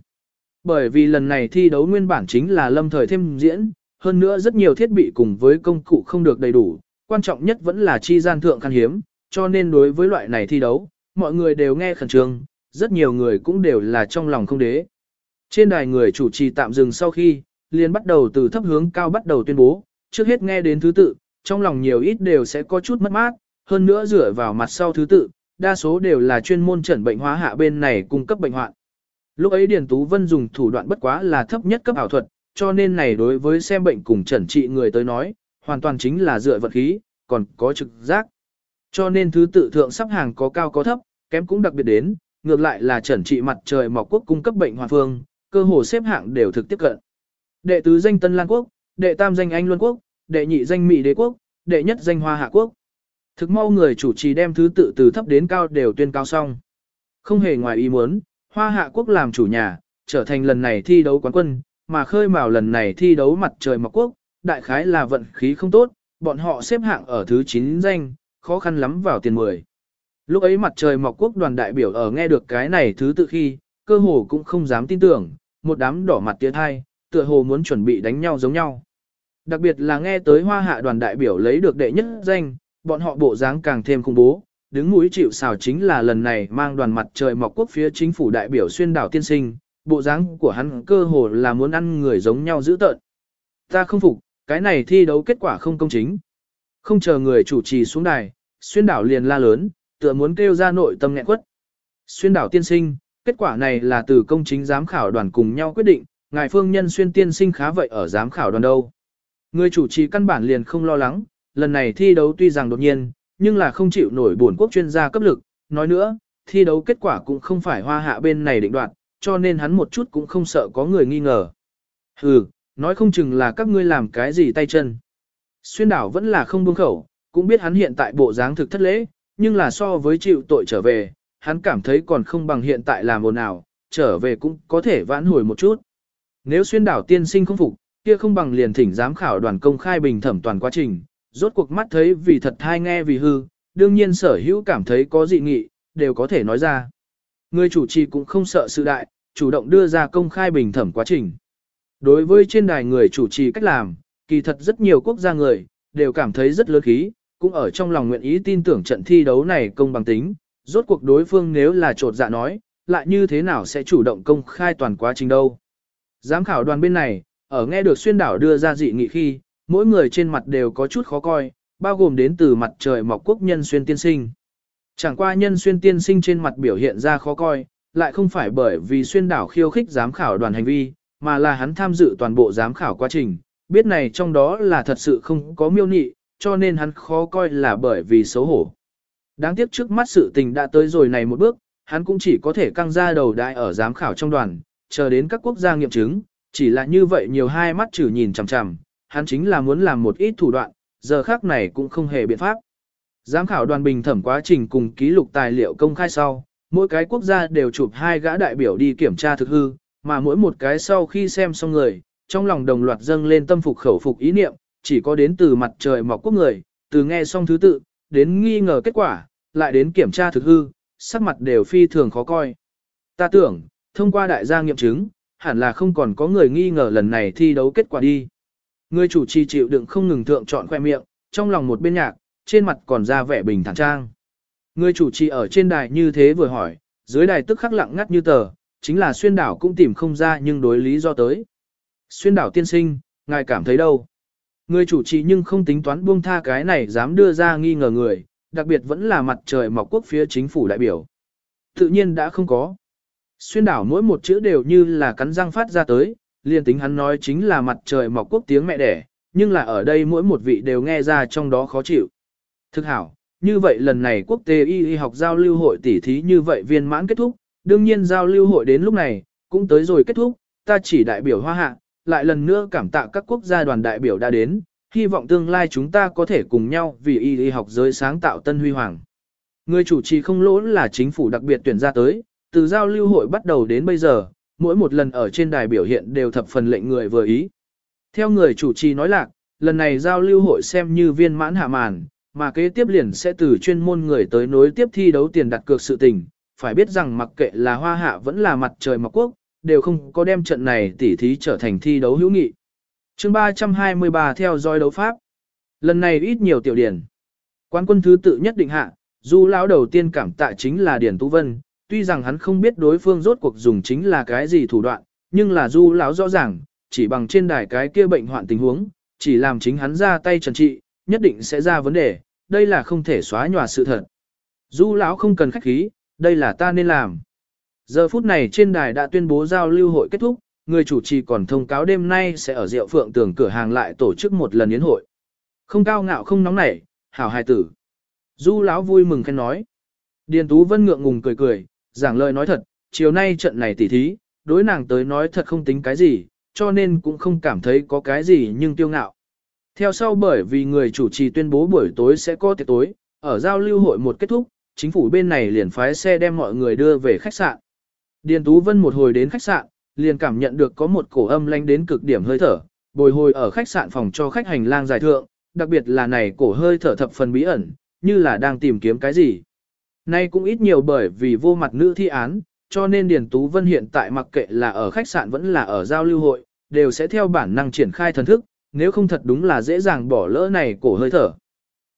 Bởi vì lần này thi đấu nguyên bản chính là lâm thời thêm diễn, hơn nữa rất nhiều thiết bị cùng với công cụ không được đầy đủ, quan trọng nhất vẫn là chi gian thượng khan hiếm, cho nên đối với loại này thi đấu, mọi người đều nghe khẩn trương, rất nhiều người cũng đều là trong lòng không đế. Trên đài người chủ trì tạm dừng sau khi, liền bắt đầu từ thấp hướng cao bắt đầu tuyên bố, trước hết nghe đến thứ tự, trong lòng nhiều ít đều sẽ có chút mất mát, hơn nữa dựa vào mặt sau thứ tự, đa số đều là chuyên môn chẩn bệnh hóa hạ bên này cung cấp bệnh hoạn. Lúc ấy Điền Tú Vân dùng thủ đoạn bất quá là thấp nhất cấp ảo thuật, cho nên này đối với xem bệnh cùng chẩn trị người tới nói, hoàn toàn chính là dựa vật khí, còn có trực giác. Cho nên thứ tự thượng sắp hàng có cao có thấp, kém cũng đặc biệt đến, ngược lại là chẩn trị mặt trời mọc quốc cung cấp bệnh hoàn phương, cơ hồ xếp hạng đều thực tiếp cận. Đệ tứ danh Tân Lan Quốc, đệ tam danh Anh Luân Quốc, đệ nhị danh Mỹ Đế Quốc, đệ nhất danh Hoa Hạ Quốc. Thực mau người chủ trì đem thứ tự từ thấp đến cao đều tuyên cao xong. Không hề ngoài ý muốn, Hoa Hạ Quốc làm chủ nhà, trở thành lần này thi đấu quán quân, mà khơi mào lần này thi đấu mặt trời mọc quốc, đại khái là vận khí không tốt, bọn họ xếp hạng ở thứ 9 danh, khó khăn lắm vào tiền 10. Lúc ấy mặt trời mọc quốc đoàn đại biểu ở nghe được cái này thứ tự khi, cơ hồ cũng không dám tin tưởng, một đám đỏ mặt tiến thai, tựa hồ muốn chuẩn bị đánh nhau giống nhau. Đặc biệt là nghe tới hoa hạ đoàn đại biểu lấy được đệ nhất danh, bọn họ bộ dáng càng thêm khủng bố, đứng mũi chịu xào chính là lần này mang đoàn mặt trời mọc quốc phía chính phủ đại biểu xuyên đảo tiên sinh, bộ dáng của hắn cơ hồ là muốn ăn người giống nhau dữ tợn. Ta không phục, cái này thi đấu kết quả không công chính. Không chờ người chủ trì xuống đài, xuyên đảo liền la lớn, tựa muốn kêu ra nội tâm nghẹn quất. Xuyên đảo tiên sinh, kết quả này là từ công chính giám khảo đoàn cùng nhau quyết định, ngài phương nhân xuyên tiên sinh khá vậy ở giám khảo đoàn đâu. Người chủ trì căn bản liền không lo lắng, lần này thi đấu tuy rằng đột nhiên, nhưng là không chịu nổi buồn quốc chuyên gia cấp lực. Nói nữa, thi đấu kết quả cũng không phải hoa hạ bên này định đoạt, cho nên hắn một chút cũng không sợ có người nghi ngờ. Hừ, nói không chừng là các ngươi làm cái gì tay chân. Xuyên đảo vẫn là không buông khẩu, cũng biết hắn hiện tại bộ dáng thực thất lễ, nhưng là so với chịu tội trở về, hắn cảm thấy còn không bằng hiện tại làm ồn nào, trở về cũng có thể vãn hồi một chút. Nếu xuyên đảo tiên sinh không phục, kia không bằng liền thỉnh giám khảo đoàn công khai bình thẩm toàn quá trình, rốt cuộc mắt thấy vì thật hay nghe vì hư, đương nhiên sở hữu cảm thấy có dị nghị, đều có thể nói ra. Người chủ trì cũng không sợ sự đại, chủ động đưa ra công khai bình thẩm quá trình. Đối với trên đài người chủ trì cách làm, kỳ thật rất nhiều quốc gia người, đều cảm thấy rất lớn khí, cũng ở trong lòng nguyện ý tin tưởng trận thi đấu này công bằng tính, rốt cuộc đối phương nếu là trột dạ nói, lại như thế nào sẽ chủ động công khai toàn quá trình đâu. Giám khảo đoàn bên này, ở nghe được xuyên đảo đưa ra dị nghị khi, mỗi người trên mặt đều có chút khó coi, bao gồm đến từ mặt trời mọc quốc nhân xuyên tiên sinh. Chẳng qua nhân xuyên tiên sinh trên mặt biểu hiện ra khó coi, lại không phải bởi vì xuyên đảo khiêu khích giám khảo đoàn hành vi, mà là hắn tham dự toàn bộ giám khảo quá trình, biết này trong đó là thật sự không có miêu nị, cho nên hắn khó coi là bởi vì xấu hổ. Đáng tiếc trước mắt sự tình đã tới rồi này một bước, hắn cũng chỉ có thể căng ra đầu đại ở giám khảo trong đoàn, chờ đến các quốc gia nghiệm chứng, chỉ là như vậy nhiều hai mắt chử nhìn chằm chằm, hắn chính là muốn làm một ít thủ đoạn, giờ khác này cũng không hề biện pháp. Giám khảo đoàn bình thẩm quá trình cùng ký lục tài liệu công khai sau, mỗi cái quốc gia đều chụp hai gã đại biểu đi kiểm tra thực hư, mà mỗi một cái sau khi xem xong người, trong lòng đồng loạt dâng lên tâm phục khẩu phục ý niệm, chỉ có đến từ mặt trời mọc quốc người, từ nghe xong thứ tự, đến nghi ngờ kết quả, lại đến kiểm tra thực hư, sắc mặt đều phi thường khó coi. Ta tưởng, thông qua đại gia nghiệm chứng, hẳn là không còn có người nghi ngờ lần này thi đấu kết quả đi. Người chủ trì chịu đựng không ngừng thượng chọn khoe miệng, trong lòng một bên nhạc, trên mặt còn ra vẻ bình thản trang. Người chủ trì ở trên đài như thế vừa hỏi, dưới đài tức khắc lặng ngắt như tờ, chính là xuyên đảo cũng tìm không ra nhưng đối lý do tới. Xuyên đảo tiên sinh, ngài cảm thấy đâu? Người chủ trì nhưng không tính toán buông tha cái này dám đưa ra nghi ngờ người, đặc biệt vẫn là mặt trời mọc quốc phía chính phủ đại biểu. Tự nhiên đã không có. Xuyên đảo mỗi một chữ đều như là cắn răng phát ra tới, liền tính hắn nói chính là mặt trời mọc quốc tiếng mẹ đẻ, nhưng là ở đây mỗi một vị đều nghe ra trong đó khó chịu. Thực hảo, như vậy lần này quốc tế y y học giao lưu hội tỉ thí như vậy viên mãn kết thúc, đương nhiên giao lưu hội đến lúc này, cũng tới rồi kết thúc, ta chỉ đại biểu hoa hạ, lại lần nữa cảm tạ các quốc gia đoàn đại biểu đã đến, hy vọng tương lai chúng ta có thể cùng nhau vì y y học giới sáng tạo tân huy hoàng. Người chủ trì không lỗ là chính phủ đặc biệt tuyển ra tới, từ giao lưu hội bắt đầu đến bây giờ, mỗi một lần ở trên đài biểu hiện đều thập phần lệnh người vừa ý. Theo người chủ trì nói lạc, lần này giao lưu hội xem như viên mãn hạ màn, mà kế tiếp liền sẽ từ chuyên môn người tới nối tiếp thi đấu tiền đặt cược sự tình. Phải biết rằng mặc kệ là hoa hạ vẫn là mặt trời mọc quốc, đều không có đem trận này tỉ thí trở thành thi đấu hữu nghị. chương 323 theo dõi đấu pháp. Lần này ít nhiều tiểu điển. Quan quân thứ tự nhất định hạ, du lão đầu tiên cảm tạ chính là Điển Tú Vân, tuy rằng hắn không biết đối phương rốt cuộc dùng chính là cái gì thủ đoạn, nhưng là du lão rõ ràng, chỉ bằng trên đài cái kia bệnh hoạn tình huống, chỉ làm chính hắn ra tay trần trị, nhất định sẽ ra vấn đề, đây là không thể xóa nhòa sự thật. Du lão không cần khách khí, đây là ta nên làm. Giờ phút này trên đài đã tuyên bố giao lưu hội kết thúc, người chủ trì còn thông cáo đêm nay sẽ ở rượu phượng tường cửa hàng lại tổ chức một lần yến hội. Không cao ngạo không nóng nảy, hảo hài tử. Du lão vui mừng khen nói. Điền Tú Vân ngượng ngùng cười cười, giảng lời nói thật, chiều nay trận này tỉ thí, đối nàng tới nói thật không tính cái gì, cho nên cũng không cảm thấy có cái gì nhưng tiêu ngạo. Theo sau bởi vì người chủ trì tuyên bố buổi tối sẽ có tiệc tối, ở giao lưu hội một kết thúc, chính phủ bên này liền phái xe đem mọi người đưa về khách sạn. Điền Tú Vân một hồi đến khách sạn, liền cảm nhận được có một cổ âm lanh đến cực điểm hơi thở, bồi hồi ở khách sạn phòng cho khách hành lang dài thượng, đặc biệt là này cổ hơi thở thập phần bí ẩn, như là đang tìm kiếm cái gì. Nay cũng ít nhiều bởi vì vô mặt nữ thi án, cho nên Điền Tú Vân hiện tại mặc kệ là ở khách sạn vẫn là ở giao lưu hội, đều sẽ theo bản năng triển khai thần thức, nếu không thật đúng là dễ dàng bỏ lỡ này cổ hơi thở.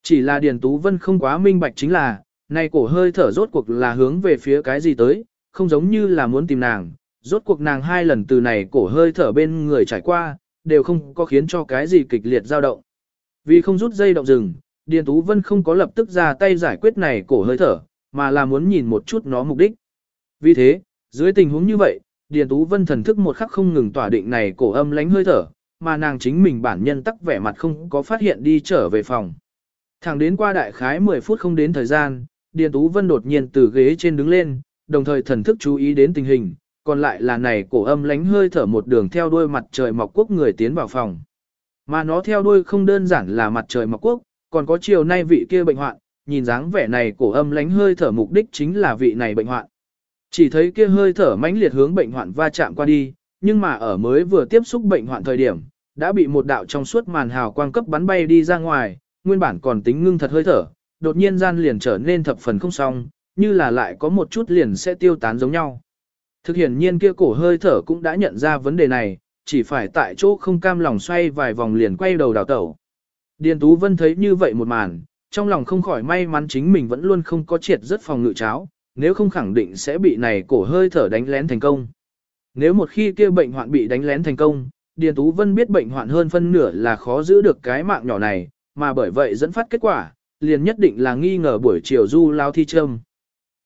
Chỉ là Điền Tú Vân không quá minh bạch chính là, này cổ hơi thở rốt cuộc là hướng về phía cái gì tới, không giống như là muốn tìm nàng, rốt cuộc nàng hai lần từ này cổ hơi thở bên người trải qua, đều không có khiến cho cái gì kịch liệt dao động. Vì không rút dây động rừng, Điền Tú Vân không có lập tức ra tay giải quyết này cổ hơi thở, mà là muốn nhìn một chút nó mục đích. Vì thế, dưới tình huống như vậy, Điền Tú Vân thần thức một khắc không ngừng tỏa định này cổ âm lánh hơi thở, mà nàng chính mình bản nhân tắc vẻ mặt không có phát hiện đi trở về phòng. Thẳng đến qua đại khái 10 phút không đến thời gian, Điền Tú Vân đột nhiên từ ghế trên đứng lên, đồng thời thần thức chú ý đến tình hình, còn lại là này cổ âm lánh hơi thở một đường theo đuôi mặt trời mọc quốc người tiến vào phòng. Mà nó theo đuôi không đơn giản là mặt trời mọc quốc, còn có chiều nay vị kia bệnh hoạn, nhìn dáng vẻ này cổ âm lánh hơi thở mục đích chính là vị này bệnh hoạn. Chỉ thấy kia hơi thở mãnh liệt hướng bệnh hoạn va chạm qua đi, nhưng mà ở mới vừa tiếp xúc bệnh hoạn thời điểm, đã bị một đạo trong suốt màn hào quang cấp bắn bay đi ra ngoài, nguyên bản còn tính ngưng thật hơi thở, đột nhiên gian liền trở nên thập phần không xong, như là lại có một chút liền sẽ tiêu tán giống nhau. Thực hiện nhiên kia cổ hơi thở cũng đã nhận ra vấn đề này, chỉ phải tại chỗ không cam lòng xoay vài vòng liền quay đầu đào tẩu. Điền Tú Vân thấy như vậy một màn, trong lòng không khỏi may mắn chính mình vẫn luôn không có triệt rất phòng ngự cháo, nếu không khẳng định sẽ bị này cổ hơi thở đánh lén thành công. Nếu một khi kia bệnh hoạn bị đánh lén thành công, Điền Tú Vân biết bệnh hoạn hơn phân nửa là khó giữ được cái mạng nhỏ này, mà bởi vậy dẫn phát kết quả, liền nhất định là nghi ngờ buổi chiều du lao thi châm.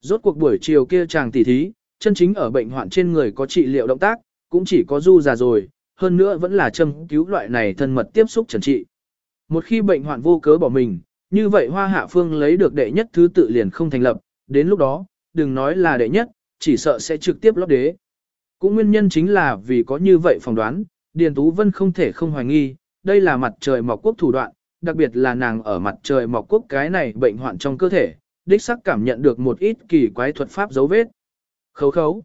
Rốt cuộc buổi chiều kia chàng tỉ thí, chân chính ở bệnh hoạn trên người có trị liệu động tác, cũng chỉ có du già rồi, hơn nữa vẫn là châm cứu loại này thân mật tiếp xúc trần trị. Một khi bệnh hoạn vô cớ bỏ mình, như vậy hoa hạ phương lấy được đệ nhất thứ tự liền không thành lập, đến lúc đó, đừng nói là đệ nhất, chỉ sợ sẽ trực tiếp lót đế. Cũng nguyên nhân chính là vì có như vậy phỏng đoán, Điền Tú Vân không thể không hoài nghi, đây là mặt trời mọc quốc thủ đoạn, đặc biệt là nàng ở mặt trời mọc quốc cái này bệnh hoạn trong cơ thể, đích sắc cảm nhận được một ít kỳ quái thuật pháp dấu vết. Khấu khấu.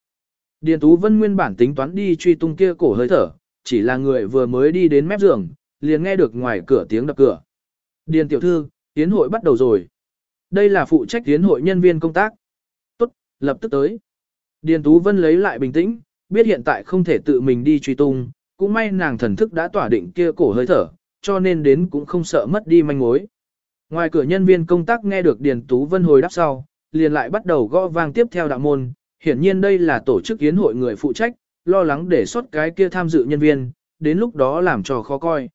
Điền Tú Vân nguyên bản tính toán đi truy tung kia cổ hơi thở, chỉ là người vừa mới đi đến mép giường, liền nghe được ngoài cửa tiếng đập cửa. Điền tiểu thư, tiến hội bắt đầu rồi. Đây là phụ trách tiến hội nhân viên công tác. Tốt, lập tức tới. Điền Tú Vân lấy lại bình tĩnh, biết hiện tại không thể tự mình đi truy tung, cũng may nàng thần thức đã tỏa định kia cổ hơi thở, cho nên đến cũng không sợ mất đi manh mối. Ngoài cửa nhân viên công tác nghe được Điền Tú Vân hồi đáp sau, liền lại bắt đầu gõ vang tiếp theo đạo môn, hiển nhiên đây là tổ chức yến hội người phụ trách, lo lắng để xuất cái kia tham dự nhân viên, đến lúc đó làm cho khó coi.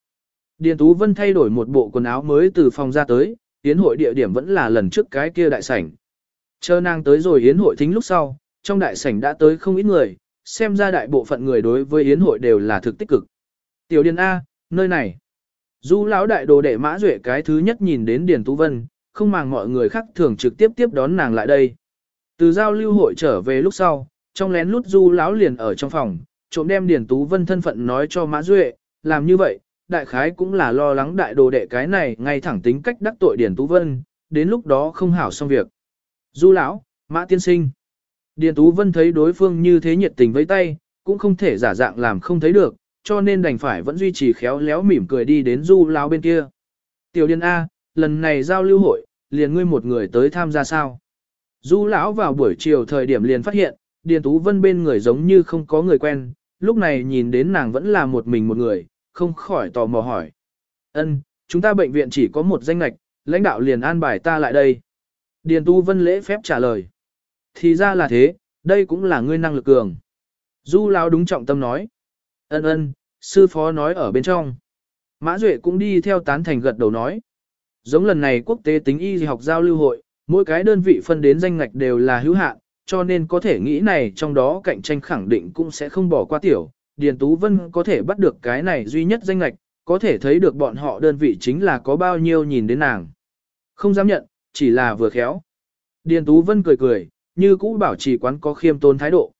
Điền Tú Vân thay đổi một bộ quần áo mới từ phòng ra tới, yến hội địa điểm vẫn là lần trước cái kia đại sảnh. Chờ nàng tới rồi yến hội thính lúc sau, trong đại sảnh đã tới không ít người, xem ra đại bộ phận người đối với yến hội đều là thực tích cực. Tiểu Điền A, nơi này. Du lão đại đồ đệ mã duệ cái thứ nhất nhìn đến Điền Tú Vân, không màng mọi người khác thường trực tiếp tiếp đón nàng lại đây. Từ giao lưu hội trở về lúc sau, trong lén lút du lão liền ở trong phòng, trộm đem Điền Tú Vân thân phận nói cho mã duệ, làm như vậy, đại khái cũng là lo lắng đại đồ đệ cái này ngay thẳng tính cách đắc tội Điền Tú Vân, đến lúc đó không hảo xong việc. Du lão, mã tiên sinh. Điền Tú Vân thấy đối phương như thế nhiệt tình với tay, cũng không thể giả dạng làm không thấy được, cho nên đành phải vẫn duy trì khéo léo mỉm cười đi đến du lão bên kia. Tiểu Điền A, lần này giao lưu hội, liền ngươi một người tới tham gia sao? Du lão vào buổi chiều thời điểm liền phát hiện, Điền Tú Vân bên người giống như không có người quen, lúc này nhìn đến nàng vẫn là một mình một người, không khỏi tò mò hỏi. Ân, chúng ta bệnh viện chỉ có một danh lạch, lãnh đạo liền an bài ta lại đây. Điền Tu Vân lễ phép trả lời. Thì ra là thế, đây cũng là ngươi năng lực cường. Du lão đúng trọng tâm nói. Ân ân, sư phó nói ở bên trong. Mã Duệ cũng đi theo tán thành gật đầu nói. Giống lần này quốc tế tính y học giao lưu hội, mỗi cái đơn vị phân đến danh ngạch đều là hữu hạn, cho nên có thể nghĩ này trong đó cạnh tranh khẳng định cũng sẽ không bỏ qua tiểu. Điền Tú Vân có thể bắt được cái này duy nhất danh lạch, có thể thấy được bọn họ đơn vị chính là có bao nhiêu nhìn đến nàng. Không dám nhận, chỉ là vừa khéo. Điền Tú Vân cười cười, như cũ bảo trì quán có khiêm tôn thái độ.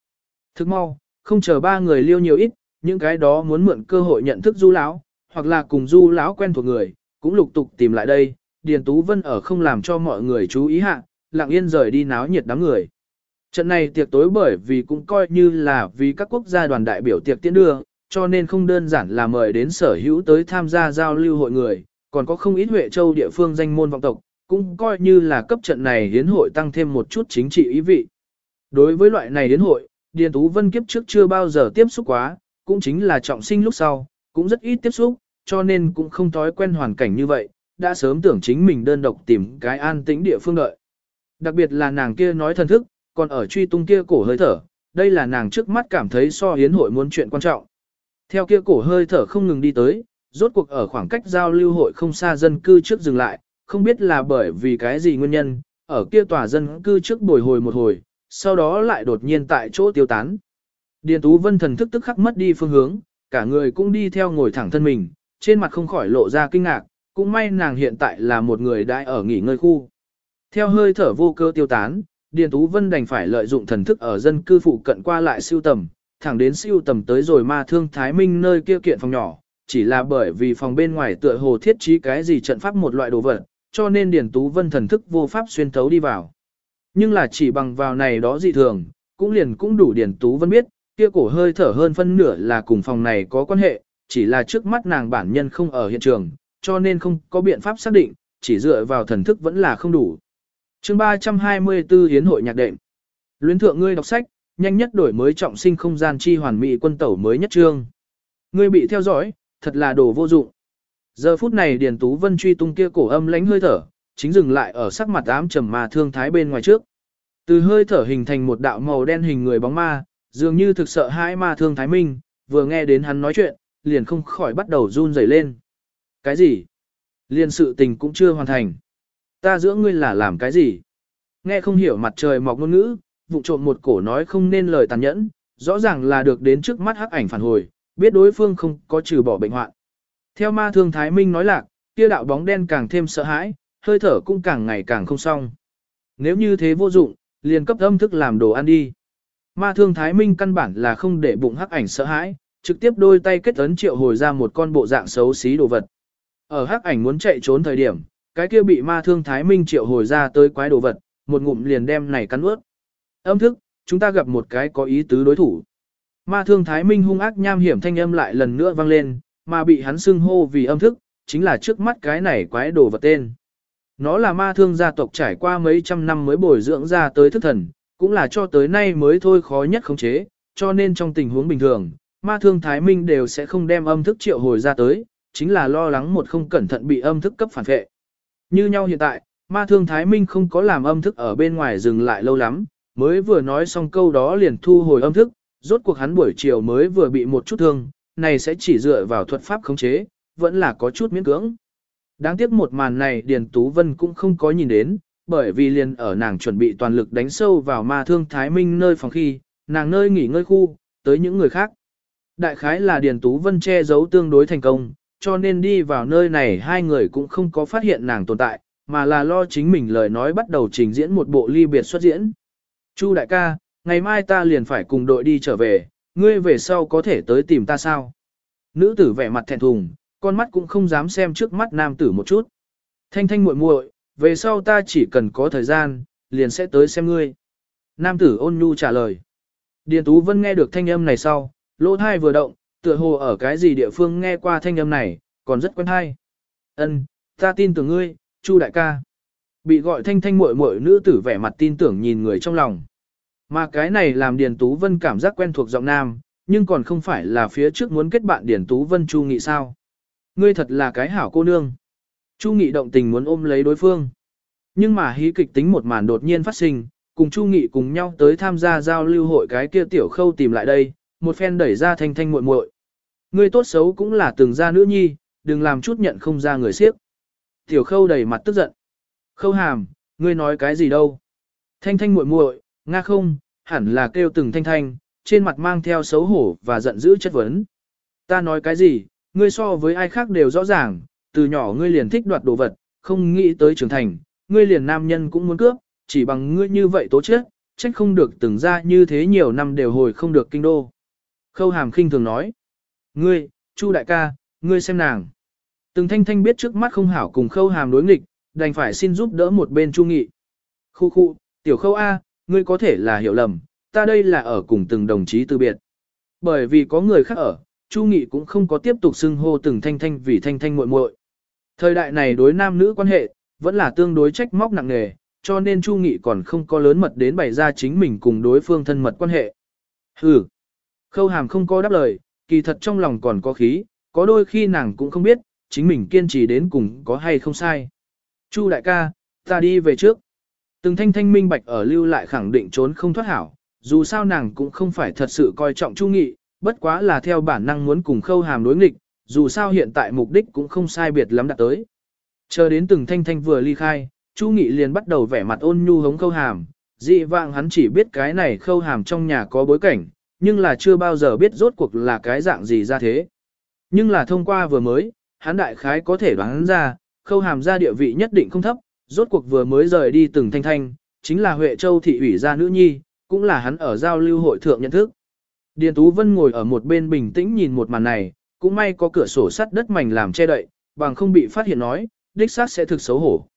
Thức mau, không chờ ba người liêu nhiều ít, những cái đó muốn mượn cơ hội nhận thức du lão, hoặc là cùng du lão quen thuộc người, cũng lục tục tìm lại đây. Điền Tú Vân ở không làm cho mọi người chú ý hạ, lặng yên rời đi náo nhiệt đám người. Trận này tiệc tối bởi vì cũng coi như là vì các quốc gia đoàn đại biểu tiệc tiễn đưa, cho nên không đơn giản là mời đến sở hữu tới tham gia giao lưu hội người, còn có không ít Huệ Châu địa phương danh môn vọng tộc, cũng coi như là cấp trận này hiến hội tăng thêm một chút chính trị ý vị. Đối với loại này hiến hội, Điền Tú Vân kiếp trước chưa bao giờ tiếp xúc quá, cũng chính là trọng sinh lúc sau, cũng rất ít tiếp xúc, cho nên cũng không thói quen hoàn cảnh như vậy, đã sớm tưởng chính mình đơn độc tìm cái an tĩnh địa phương đợi. Đặc biệt là nàng kia nói thần thức, còn ở truy tung kia cổ hơi thở, đây là nàng trước mắt cảm thấy so hiến hội muốn chuyện quan trọng. Theo kia cổ hơi thở không ngừng đi tới, rốt cuộc ở khoảng cách giao lưu hội không xa dân cư trước dừng lại, không biết là bởi vì cái gì nguyên nhân, ở kia tòa dân cư trước bồi hồi một hồi, sau đó lại đột nhiên tại chỗ tiêu tán. Điền Tú Vân thần thức tức khắc mất đi phương hướng, cả người cũng đi theo ngồi thẳng thân mình, trên mặt không khỏi lộ ra kinh ngạc, cũng may nàng hiện tại là một người đã ở nghỉ ngơi khu. Theo hơi thở vô cơ tiêu tán, Điền Tú Vân đành phải lợi dụng thần thức ở dân cư phụ cận qua lại siêu tầm, thẳng đến siêu tầm tới rồi ma thương Thái Minh nơi kia kiện phòng nhỏ, chỉ là bởi vì phòng bên ngoài tựa hồ thiết trí cái gì trận pháp một loại đồ vật, cho nên Điền Tú Vân thần thức vô pháp xuyên thấu đi vào. Nhưng là chỉ bằng vào này đó dị thường, cũng liền cũng đủ Điền Tú Vân biết, kia cổ hơi thở hơn phân nửa là cùng phòng này có quan hệ, chỉ là trước mắt nàng bản nhân không ở hiện trường, cho nên không có biện pháp xác định, chỉ dựa vào thần thức vẫn là không đủ chương 324 Hiến hội nhạc đệm. Luyến thượng ngươi đọc sách, nhanh nhất đổi mới trọng sinh không gian chi hoàn mỹ quân tẩu mới nhất trương. Ngươi bị theo dõi, thật là đồ vô dụng. Giờ phút này Điền Tú Vân truy tung kia cổ âm lánh hơi thở, chính dừng lại ở sắc mặt ám trầm mà thương thái bên ngoài trước. Từ hơi thở hình thành một đạo màu đen hình người bóng ma, dường như thực sợ hãi ma thương thái minh, vừa nghe đến hắn nói chuyện, liền không khỏi bắt đầu run rẩy lên. Cái gì? Liền sự tình cũng chưa hoàn thành. Ta giữa ngươi là làm cái gì? Nghe không hiểu mặt trời mọc ngôn ngữ, vụ trộm một cổ nói không nên lời tàn nhẫn, rõ ràng là được đến trước mắt hắc ảnh phản hồi, biết đối phương không có trừ bỏ bệnh hoạn. Theo ma thương Thái Minh nói lạc, kia đạo bóng đen càng thêm sợ hãi, hơi thở cũng càng ngày càng không xong. Nếu như thế vô dụng, liền cấp âm thức làm đồ ăn đi. Ma thương Thái Minh căn bản là không để bụng hắc ảnh sợ hãi, trực tiếp đôi tay kết ấn triệu hồi ra một con bộ dạng xấu xí đồ vật. Ở hắc ảnh muốn chạy trốn thời điểm, cái kia bị ma thương Thái Minh triệu hồi ra tới quái đồ vật, một ngụm liền đem này cắn ướt. Âm thức, chúng ta gặp một cái có ý tứ đối thủ. Ma thương Thái Minh hung ác nham hiểm thanh âm lại lần nữa vang lên, mà bị hắn xưng hô vì âm thức, chính là trước mắt cái này quái đồ vật tên. Nó là ma thương gia tộc trải qua mấy trăm năm mới bồi dưỡng ra tới thức thần, cũng là cho tới nay mới thôi khó nhất khống chế, cho nên trong tình huống bình thường, ma thương Thái Minh đều sẽ không đem âm thức triệu hồi ra tới, chính là lo lắng một không cẩn thận bị âm thức cấp phản vệ. Như nhau hiện tại, ma thương Thái Minh không có làm âm thức ở bên ngoài dừng lại lâu lắm, mới vừa nói xong câu đó liền thu hồi âm thức, rốt cuộc hắn buổi chiều mới vừa bị một chút thương, này sẽ chỉ dựa vào thuật pháp khống chế, vẫn là có chút miễn cưỡng. Đáng tiếc một màn này Điền Tú Vân cũng không có nhìn đến, bởi vì liền ở nàng chuẩn bị toàn lực đánh sâu vào ma thương Thái Minh nơi phòng khi, nàng nơi nghỉ ngơi khu, tới những người khác. Đại khái là Điền Tú Vân che giấu tương đối thành công, cho nên đi vào nơi này hai người cũng không có phát hiện nàng tồn tại, mà là lo chính mình lời nói bắt đầu trình diễn một bộ ly biệt xuất diễn. Chu đại ca, ngày mai ta liền phải cùng đội đi trở về, ngươi về sau có thể tới tìm ta sao? Nữ tử vẻ mặt thẹn thùng, con mắt cũng không dám xem trước mắt nam tử một chút. Thanh thanh muội muội, về sau ta chỉ cần có thời gian, liền sẽ tới xem ngươi. Nam tử ôn nhu trả lời. Điền Tú Vân nghe được thanh âm này sau, lỗ thai vừa động, tựa hồ ở cái gì địa phương nghe qua thanh âm này, còn rất quen hay. Ân, ta tin tưởng ngươi, Chu đại ca. Bị gọi thanh thanh muội muội nữ tử vẻ mặt tin tưởng nhìn người trong lòng. Mà cái này làm Điền Tú Vân cảm giác quen thuộc giọng nam, nhưng còn không phải là phía trước muốn kết bạn Điền Tú Vân Chu Nghị sao. Ngươi thật là cái hảo cô nương. Chu Nghị động tình muốn ôm lấy đối phương. Nhưng mà hí kịch tính một màn đột nhiên phát sinh, cùng Chu Nghị cùng nhau tới tham gia giao lưu hội cái kia tiểu khâu tìm lại đây, một phen đẩy ra thanh thanh muội muội. Ngươi tốt xấu cũng là từng gia nữ nhi, đừng làm chút nhận không ra người siếp. Tiểu khâu đầy mặt tức giận. Khâu hàm, ngươi nói cái gì đâu? Thanh thanh muội muội, nga không, hẳn là kêu từng thanh thanh, trên mặt mang theo xấu hổ và giận dữ chất vấn. Ta nói cái gì, ngươi so với ai khác đều rõ ràng, từ nhỏ ngươi liền thích đoạt đồ vật, không nghĩ tới trưởng thành, ngươi liền nam nhân cũng muốn cướp, chỉ bằng ngươi như vậy tố chết, trách không được từng ra như thế nhiều năm đều hồi không được kinh đô. Khâu hàm khinh thường nói, ngươi, Chu đại ca, ngươi xem nàng. Từng thanh thanh biết trước mắt không hảo cùng khâu hàm đối nghịch, đành phải xin giúp đỡ một bên Chu Nghị. Khu khu, tiểu khâu A, ngươi có thể là hiểu lầm, ta đây là ở cùng từng đồng chí từ biệt. Bởi vì có người khác ở, Chu Nghị cũng không có tiếp tục xưng hô từng thanh thanh vì thanh thanh muội muội. Thời đại này đối nam nữ quan hệ, vẫn là tương đối trách móc nặng nề, cho nên Chu Nghị còn không có lớn mật đến bày ra chính mình cùng đối phương thân mật quan hệ. Hừ. Khâu hàm không có đáp lời, kỳ thật trong lòng còn có khí, có đôi khi nàng cũng không biết, chính mình kiên trì đến cùng có hay không sai. Chu đại ca, ta đi về trước. Từng thanh thanh minh bạch ở lưu lại khẳng định trốn không thoát hảo, dù sao nàng cũng không phải thật sự coi trọng Chu Nghị, bất quá là theo bản năng muốn cùng khâu hàm đối nghịch, dù sao hiện tại mục đích cũng không sai biệt lắm đạt tới. Chờ đến từng thanh thanh vừa ly khai, Chu Nghị liền bắt đầu vẻ mặt ôn nhu hống khâu hàm, dị vạng hắn chỉ biết cái này khâu hàm trong nhà có bối cảnh, nhưng là chưa bao giờ biết rốt cuộc là cái dạng gì ra thế. Nhưng là thông qua vừa mới, hắn đại khái có thể đoán ra, khâu hàm ra địa vị nhất định không thấp, rốt cuộc vừa mới rời đi từng thanh thanh, chính là Huệ Châu thị ủy gia nữ nhi, cũng là hắn ở giao lưu hội thượng nhận thức. Điền Tú Vân ngồi ở một bên bình tĩnh nhìn một màn này, cũng may có cửa sổ sắt đất mảnh làm che đậy, bằng không bị phát hiện nói, đích xác sẽ thực xấu hổ.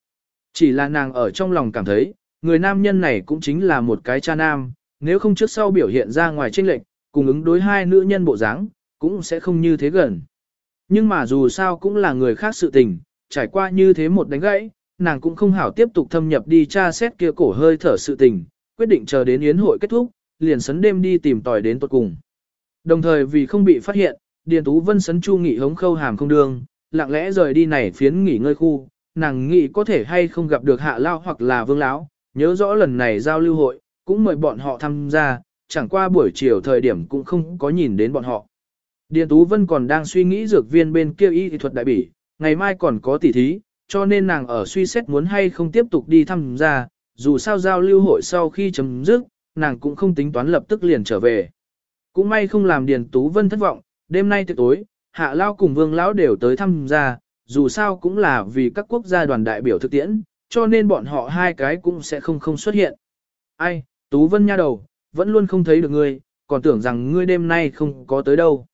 Chỉ là nàng ở trong lòng cảm thấy, người nam nhân này cũng chính là một cái cha nam, nếu không trước sau biểu hiện ra ngoài tranh lệch, cùng ứng đối hai nữ nhân bộ dáng, cũng sẽ không như thế gần. Nhưng mà dù sao cũng là người khác sự tình, trải qua như thế một đánh gãy, nàng cũng không hảo tiếp tục thâm nhập đi tra xét kia cổ hơi thở sự tình, quyết định chờ đến yến hội kết thúc, liền sấn đêm đi tìm tòi đến tuột cùng. Đồng thời vì không bị phát hiện, Điền Tú Vân sấn Chu Nghị hống khâu hàm không đường, lặng lẽ rời đi này phiến nghỉ ngơi khu, nàng nghĩ có thể hay không gặp được hạ lao hoặc là vương lão, nhớ rõ lần này giao lưu hội, cũng mời bọn họ tham gia, chẳng qua buổi chiều thời điểm cũng không có nhìn đến bọn họ. Điền Tú Vân còn đang suy nghĩ dược viên bên kia y thuật đại bỉ, ngày mai còn có tỉ thí, cho nên nàng ở suy xét muốn hay không tiếp tục đi tham gia, dù sao giao lưu hội sau khi chấm dứt, nàng cũng không tính toán lập tức liền trở về. Cũng may không làm Điền Tú Vân thất vọng, đêm nay tiệc tối, Hạ Lao cùng Vương Lão đều tới tham gia, dù sao cũng là vì các quốc gia đoàn đại biểu thực tiễn, cho nên bọn họ hai cái cũng sẽ không không xuất hiện. Ai, Tú Vân nha đầu, vẫn luôn không thấy được ngươi, còn tưởng rằng ngươi đêm nay không có tới đâu.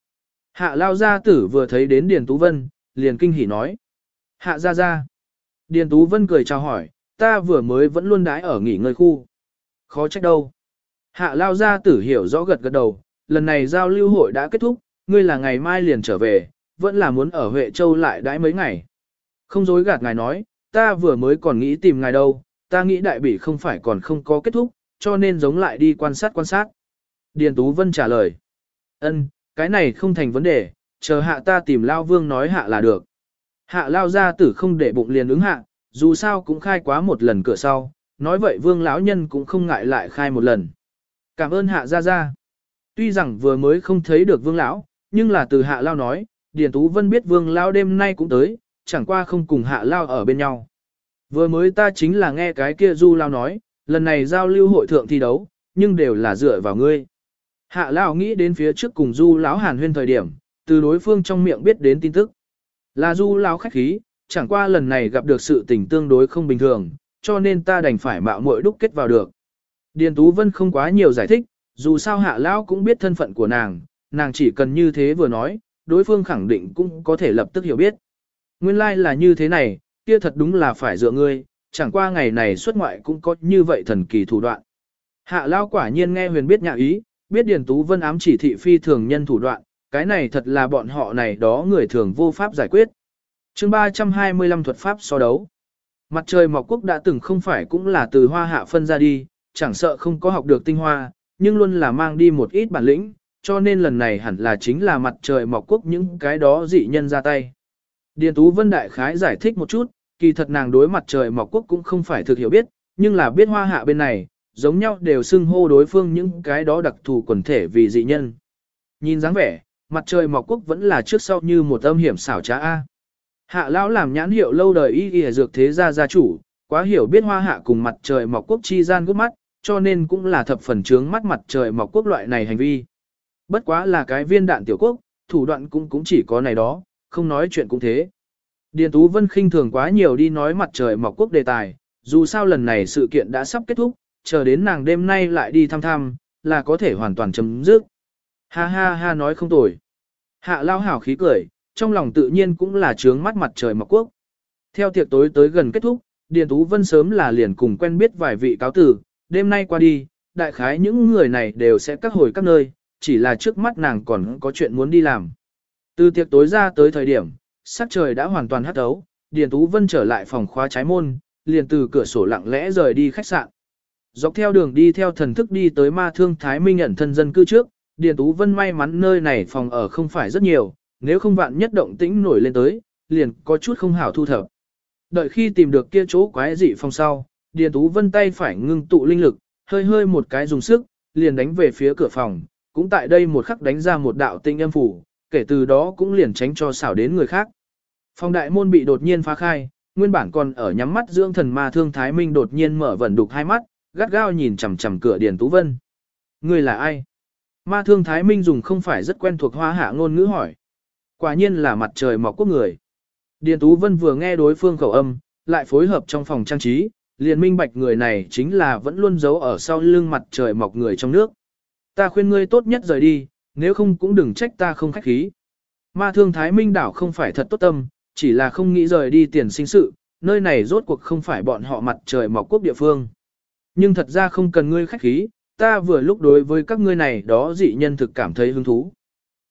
Hạ Lao gia tử vừa thấy đến Điền Tú Vân, liền kinh hỉ nói. Hạ ra ra. Điền Tú Vân cười chào hỏi, ta vừa mới vẫn luôn đái ở nghỉ ngơi khu. Khó trách đâu. Hạ Lao gia tử hiểu rõ gật gật đầu, lần này giao lưu hội đã kết thúc, ngươi là ngày mai liền trở về, vẫn là muốn ở Huệ Châu lại đãi mấy ngày. Không dối gạt ngài nói, ta vừa mới còn nghĩ tìm ngài đâu, ta nghĩ đại bỉ không phải còn không có kết thúc, cho nên giống lại đi quan sát quan sát. Điền Tú Vân trả lời. ân, cái này không thành vấn đề, chờ hạ ta tìm Lao Vương nói hạ là được. Hạ Lao gia tử không để bụng liền ứng hạ, dù sao cũng khai quá một lần cửa sau, nói vậy Vương lão nhân cũng không ngại lại khai một lần. Cảm ơn hạ gia gia. Tuy rằng vừa mới không thấy được Vương lão, nhưng là từ hạ Lao nói, Điền Tú Vân biết Vương lão đêm nay cũng tới, chẳng qua không cùng hạ Lao ở bên nhau. Vừa mới ta chính là nghe cái kia Du Lao nói, lần này giao lưu hội thượng thi đấu, nhưng đều là dựa vào ngươi. Hạ Lão nghĩ đến phía trước cùng Du lão hàn huyên thời điểm, từ đối phương trong miệng biết đến tin tức. Là Du lão khách khí, chẳng qua lần này gặp được sự tình tương đối không bình thường, cho nên ta đành phải mạo muội đúc kết vào được. Điền Tú Vân không quá nhiều giải thích, dù sao Hạ Lão cũng biết thân phận của nàng, nàng chỉ cần như thế vừa nói, đối phương khẳng định cũng có thể lập tức hiểu biết. Nguyên lai like là như thế này, kia thật đúng là phải dựa ngươi, chẳng qua ngày này xuất ngoại cũng có như vậy thần kỳ thủ đoạn. Hạ lao quả nhiên nghe huyền biết nhạc ý, biết Điền Tú Vân ám chỉ thị phi thường nhân thủ đoạn, cái này thật là bọn họ này đó người thường vô pháp giải quyết. chương 325 thuật pháp so đấu. Mặt trời mọc quốc đã từng không phải cũng là từ hoa hạ phân ra đi, chẳng sợ không có học được tinh hoa, nhưng luôn là mang đi một ít bản lĩnh, cho nên lần này hẳn là chính là mặt trời mọc quốc những cái đó dị nhân ra tay. Điền Tú Vân Đại Khái giải thích một chút, kỳ thật nàng đối mặt trời mọc quốc cũng không phải thực hiểu biết, nhưng là biết hoa hạ bên này, giống nhau đều xưng hô đối phương những cái đó đặc thù quần thể vì dị nhân. Nhìn dáng vẻ, mặt trời mọc quốc vẫn là trước sau như một âm hiểm xảo trá A. Hạ lão làm nhãn hiệu lâu đời y y dược thế gia gia chủ, quá hiểu biết hoa hạ cùng mặt trời mọc quốc chi gian gút mắt, cho nên cũng là thập phần trướng mắt mặt trời mọc quốc loại này hành vi. Bất quá là cái viên đạn tiểu quốc, thủ đoạn cũng cũng chỉ có này đó, không nói chuyện cũng thế. Điền Tú Vân khinh thường quá nhiều đi nói mặt trời mọc quốc đề tài, dù sao lần này sự kiện đã sắp kết thúc, chờ đến nàng đêm nay lại đi thăm thăm, là có thể hoàn toàn chấm dứt. Ha ha ha nói không tồi. Hạ lao hảo khí cười, trong lòng tự nhiên cũng là trướng mắt mặt trời mọc quốc. Theo tiệc tối tới gần kết thúc, Điền Tú Vân sớm là liền cùng quen biết vài vị cáo tử, đêm nay qua đi, đại khái những người này đều sẽ các hồi các nơi, chỉ là trước mắt nàng còn có chuyện muốn đi làm. Từ tiệc tối ra tới thời điểm, sắc trời đã hoàn toàn hắt thấu, Điền Tú Vân trở lại phòng khóa trái môn, liền từ cửa sổ lặng lẽ rời đi khách sạn. Dọc theo đường đi theo thần thức đi tới ma thương Thái Minh ẩn thân dân cư trước, Điền Tú Vân may mắn nơi này phòng ở không phải rất nhiều, nếu không vạn nhất động tĩnh nổi lên tới, liền có chút không hảo thu thập. Đợi khi tìm được kia chỗ quái dị phòng sau, Điền Tú Vân tay phải ngưng tụ linh lực, hơi hơi một cái dùng sức, liền đánh về phía cửa phòng, cũng tại đây một khắc đánh ra một đạo tinh âm phủ, kể từ đó cũng liền tránh cho xảo đến người khác. Phòng đại môn bị đột nhiên phá khai, nguyên bản còn ở nhắm mắt dưỡng thần ma thương Thái Minh đột nhiên mở vẩn đục hai mắt, gắt gao nhìn chằm chằm cửa Điền Tú Vân. Người là ai? Ma thương Thái Minh dùng không phải rất quen thuộc hoa hạ ngôn ngữ hỏi. Quả nhiên là mặt trời mọc quốc người. Điền Tú Vân vừa nghe đối phương khẩu âm, lại phối hợp trong phòng trang trí, liền minh bạch người này chính là vẫn luôn giấu ở sau lưng mặt trời mọc người trong nước. Ta khuyên ngươi tốt nhất rời đi, nếu không cũng đừng trách ta không khách khí. Ma thương Thái Minh đảo không phải thật tốt tâm, chỉ là không nghĩ rời đi tiền sinh sự, nơi này rốt cuộc không phải bọn họ mặt trời mọc quốc địa phương. Nhưng thật ra không cần ngươi khách khí, ta vừa lúc đối với các ngươi này đó dị nhân thực cảm thấy hứng thú.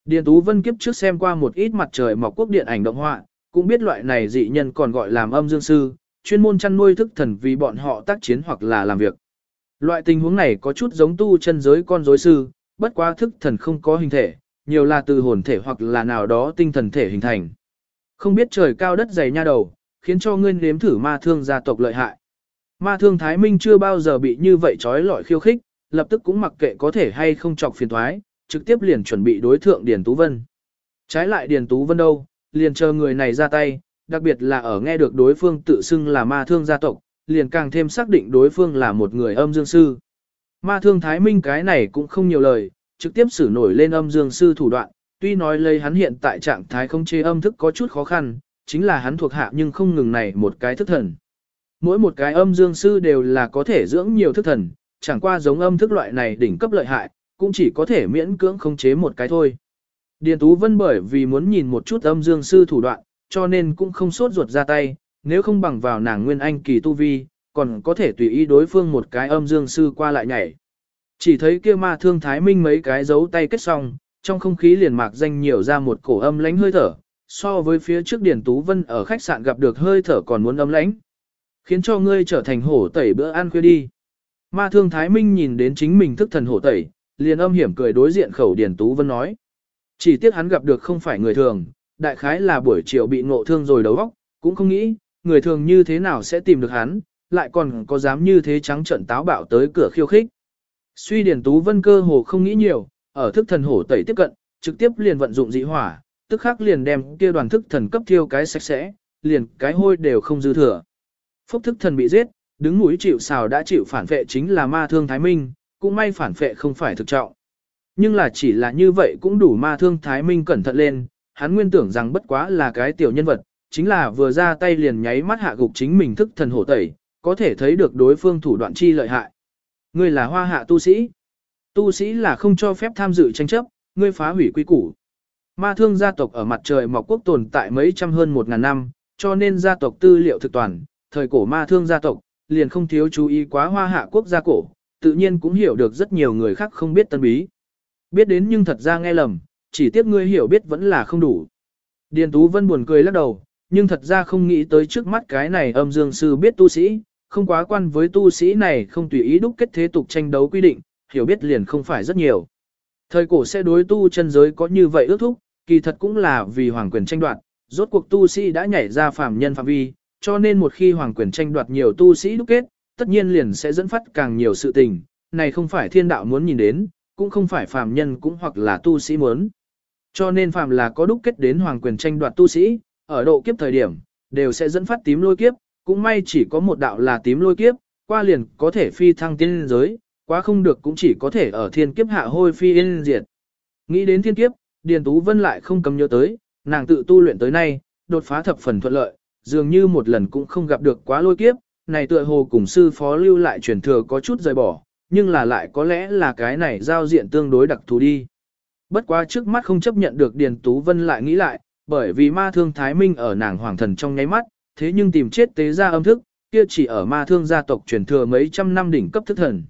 Điền Tú Vân kiếp trước xem qua một ít mặt trời mọc quốc điện ảnh động họa, cũng biết loại này dị nhân còn gọi làm âm dương sư, chuyên môn chăn nuôi thức thần vì bọn họ tác chiến hoặc là làm việc. Loại tình huống này có chút giống tu chân giới con rối sư, bất quá thức thần không có hình thể, nhiều là từ hồn thể hoặc là nào đó tinh thần thể hình thành. Không biết trời cao đất dày nha đầu, khiến cho ngươi nếm thử ma thương gia tộc lợi hại. Ma thương Thái Minh chưa bao giờ bị như vậy trói lọi khiêu khích, lập tức cũng mặc kệ có thể hay không chọc phiền thoái, trực tiếp liền chuẩn bị đối thượng Điền Tú Vân. Trái lại Điền Tú Vân đâu, liền chờ người này ra tay, đặc biệt là ở nghe được đối phương tự xưng là ma thương gia tộc, liền càng thêm xác định đối phương là một người âm dương sư. Ma thương Thái Minh cái này cũng không nhiều lời, trực tiếp xử nổi lên âm dương sư thủ đoạn, tuy nói lấy hắn hiện tại trạng thái không chế âm thức có chút khó khăn, chính là hắn thuộc hạ nhưng không ngừng này một cái thức thần. Mỗi một cái âm dương sư đều là có thể dưỡng nhiều thức thần, chẳng qua giống âm thức loại này đỉnh cấp lợi hại, cũng chỉ có thể miễn cưỡng không chế một cái thôi. Điền Tú Vân bởi vì muốn nhìn một chút âm dương sư thủ đoạn, cho nên cũng không sốt ruột ra tay, nếu không bằng vào nàng nguyên anh kỳ tu vi, còn có thể tùy ý đối phương một cái âm dương sư qua lại nhảy. Chỉ thấy kia ma thương thái minh mấy cái dấu tay kết xong, trong không khí liền mạc danh nhiều ra một cổ âm lãnh hơi thở, so với phía trước Điền Tú Vân ở khách sạn gặp được hơi thở còn muốn âm lãnh Khiến cho ngươi trở thành hổ tẩy bữa ăn khuya đi. Ma thương thái minh nhìn đến chính mình thức thần hổ tẩy, liền âm hiểm cười đối diện khẩu Điền Tú Vân nói. Chỉ tiếc hắn gặp được không phải người thường, đại khái là buổi chiều bị ngộ thương rồi đấu óc, cũng không nghĩ, người thường như thế nào sẽ tìm được hắn, lại còn có dám như thế trắng trận táo bạo tới cửa khiêu khích. Suy Điền Tú Vân cơ hồ không nghĩ nhiều, ở thức thần hổ tẩy tiếp cận, trực tiếp liền vận dụng dị hỏa, tức khắc liền đem kia đoàn thức thần cấp thiêu cái sạch sẽ, liền cái hôi đều không dư thừa. Phúc thức thần bị giết, đứng mũi chịu xào đã chịu phản vệ chính là ma thương Thái Minh, cũng may phản vệ không phải thực trọng. Nhưng là chỉ là như vậy cũng đủ ma thương Thái Minh cẩn thận lên, hắn nguyên tưởng rằng bất quá là cái tiểu nhân vật, chính là vừa ra tay liền nháy mắt hạ gục chính mình thức thần hổ tẩy, có thể thấy được đối phương thủ đoạn chi lợi hại. Ngươi là hoa hạ tu sĩ. Tu sĩ là không cho phép tham dự tranh chấp, ngươi phá hủy quy củ. Ma thương gia tộc ở mặt trời mọc quốc tồn tại mấy trăm hơn một ngàn năm, cho nên gia tộc tư liệu thực toàn, thời cổ ma thương gia tộc, liền không thiếu chú ý quá hoa hạ quốc gia cổ, tự nhiên cũng hiểu được rất nhiều người khác không biết tân bí. Biết đến nhưng thật ra nghe lầm, chỉ tiếc ngươi hiểu biết vẫn là không đủ. Điền Tú Vân buồn cười lắc đầu, nhưng thật ra không nghĩ tới trước mắt cái này âm dương sư biết tu sĩ, không quá quan với tu sĩ này không tùy ý đúc kết thế tục tranh đấu quy định, hiểu biết liền không phải rất nhiều. Thời cổ sẽ đối tu chân giới có như vậy ước thúc, kỳ thật cũng là vì hoàng quyền tranh đoạt, rốt cuộc tu sĩ đã nhảy ra phàm nhân phạm vi, cho nên một khi hoàng quyền tranh đoạt nhiều tu sĩ đúc kết, tất nhiên liền sẽ dẫn phát càng nhiều sự tình, này không phải thiên đạo muốn nhìn đến, cũng không phải phàm nhân cũng hoặc là tu sĩ muốn. Cho nên phàm là có đúc kết đến hoàng quyền tranh đoạt tu sĩ, ở độ kiếp thời điểm, đều sẽ dẫn phát tím lôi kiếp, cũng may chỉ có một đạo là tím lôi kiếp, qua liền có thể phi thăng tiên giới, quá không được cũng chỉ có thể ở thiên kiếp hạ hôi phi yên diệt. Nghĩ đến thiên kiếp, Điền Tú Vân lại không cầm nhớ tới, nàng tự tu luyện tới nay, đột phá thập phần thuận lợi, dường như một lần cũng không gặp được quá lôi kiếp, này tựa hồ cùng sư phó lưu lại truyền thừa có chút rời bỏ, nhưng là lại có lẽ là cái này giao diện tương đối đặc thù đi. Bất quá trước mắt không chấp nhận được Điền Tú Vân lại nghĩ lại, bởi vì ma thương Thái Minh ở nàng hoàng thần trong nháy mắt, thế nhưng tìm chết tế ra âm thức, kia chỉ ở ma thương gia tộc truyền thừa mấy trăm năm đỉnh cấp thức thần.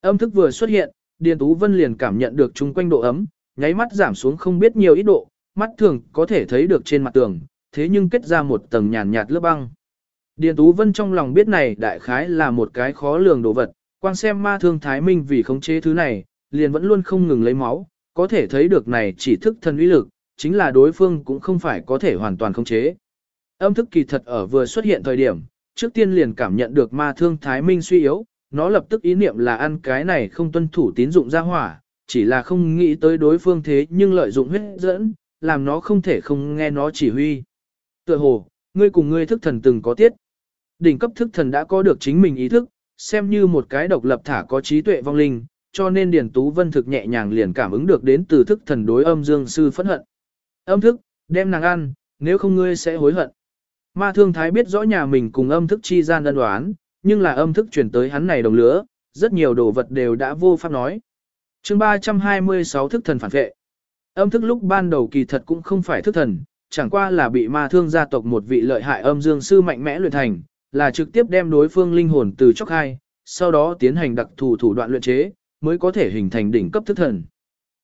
Âm thức vừa xuất hiện, Điền Tú Vân liền cảm nhận được chung quanh độ ấm, nháy mắt giảm xuống không biết nhiều ít độ, mắt thường có thể thấy được trên mặt tường, thế nhưng kết ra một tầng nhàn nhạt lớp băng. Điền Tú Vân trong lòng biết này đại khái là một cái khó lường đồ vật, quan xem ma thương Thái Minh vì khống chế thứ này, liền vẫn luôn không ngừng lấy máu, có thể thấy được này chỉ thức thần uy lực, chính là đối phương cũng không phải có thể hoàn toàn khống chế. Âm thức kỳ thật ở vừa xuất hiện thời điểm, trước tiên liền cảm nhận được ma thương Thái Minh suy yếu, nó lập tức ý niệm là ăn cái này không tuân thủ tín dụng ra hỏa, chỉ là không nghĩ tới đối phương thế nhưng lợi dụng huyết dẫn, làm nó không thể không nghe nó chỉ huy. Tựa hồ, ngươi cùng ngươi thức thần từng có tiết. Đỉnh cấp thức thần đã có được chính mình ý thức, xem như một cái độc lập thả có trí tuệ vong linh, cho nên Điền Tú Vân thực nhẹ nhàng liền cảm ứng được đến từ thức thần đối âm dương sư phẫn hận. Âm thức, đem nàng ăn, nếu không ngươi sẽ hối hận. Ma thương thái biết rõ nhà mình cùng âm thức chi gian đơn đoán, nhưng là âm thức chuyển tới hắn này đồng lứa, rất nhiều đồ vật đều đã vô pháp nói. chương 326 thức thần phản vệ. Âm thức lúc ban đầu kỳ thật cũng không phải thức thần, chẳng qua là bị ma thương gia tộc một vị lợi hại âm dương sư mạnh mẽ luyện thành, là trực tiếp đem đối phương linh hồn từ chóc hai, sau đó tiến hành đặc thù thủ đoạn luyện chế, mới có thể hình thành đỉnh cấp thức thần.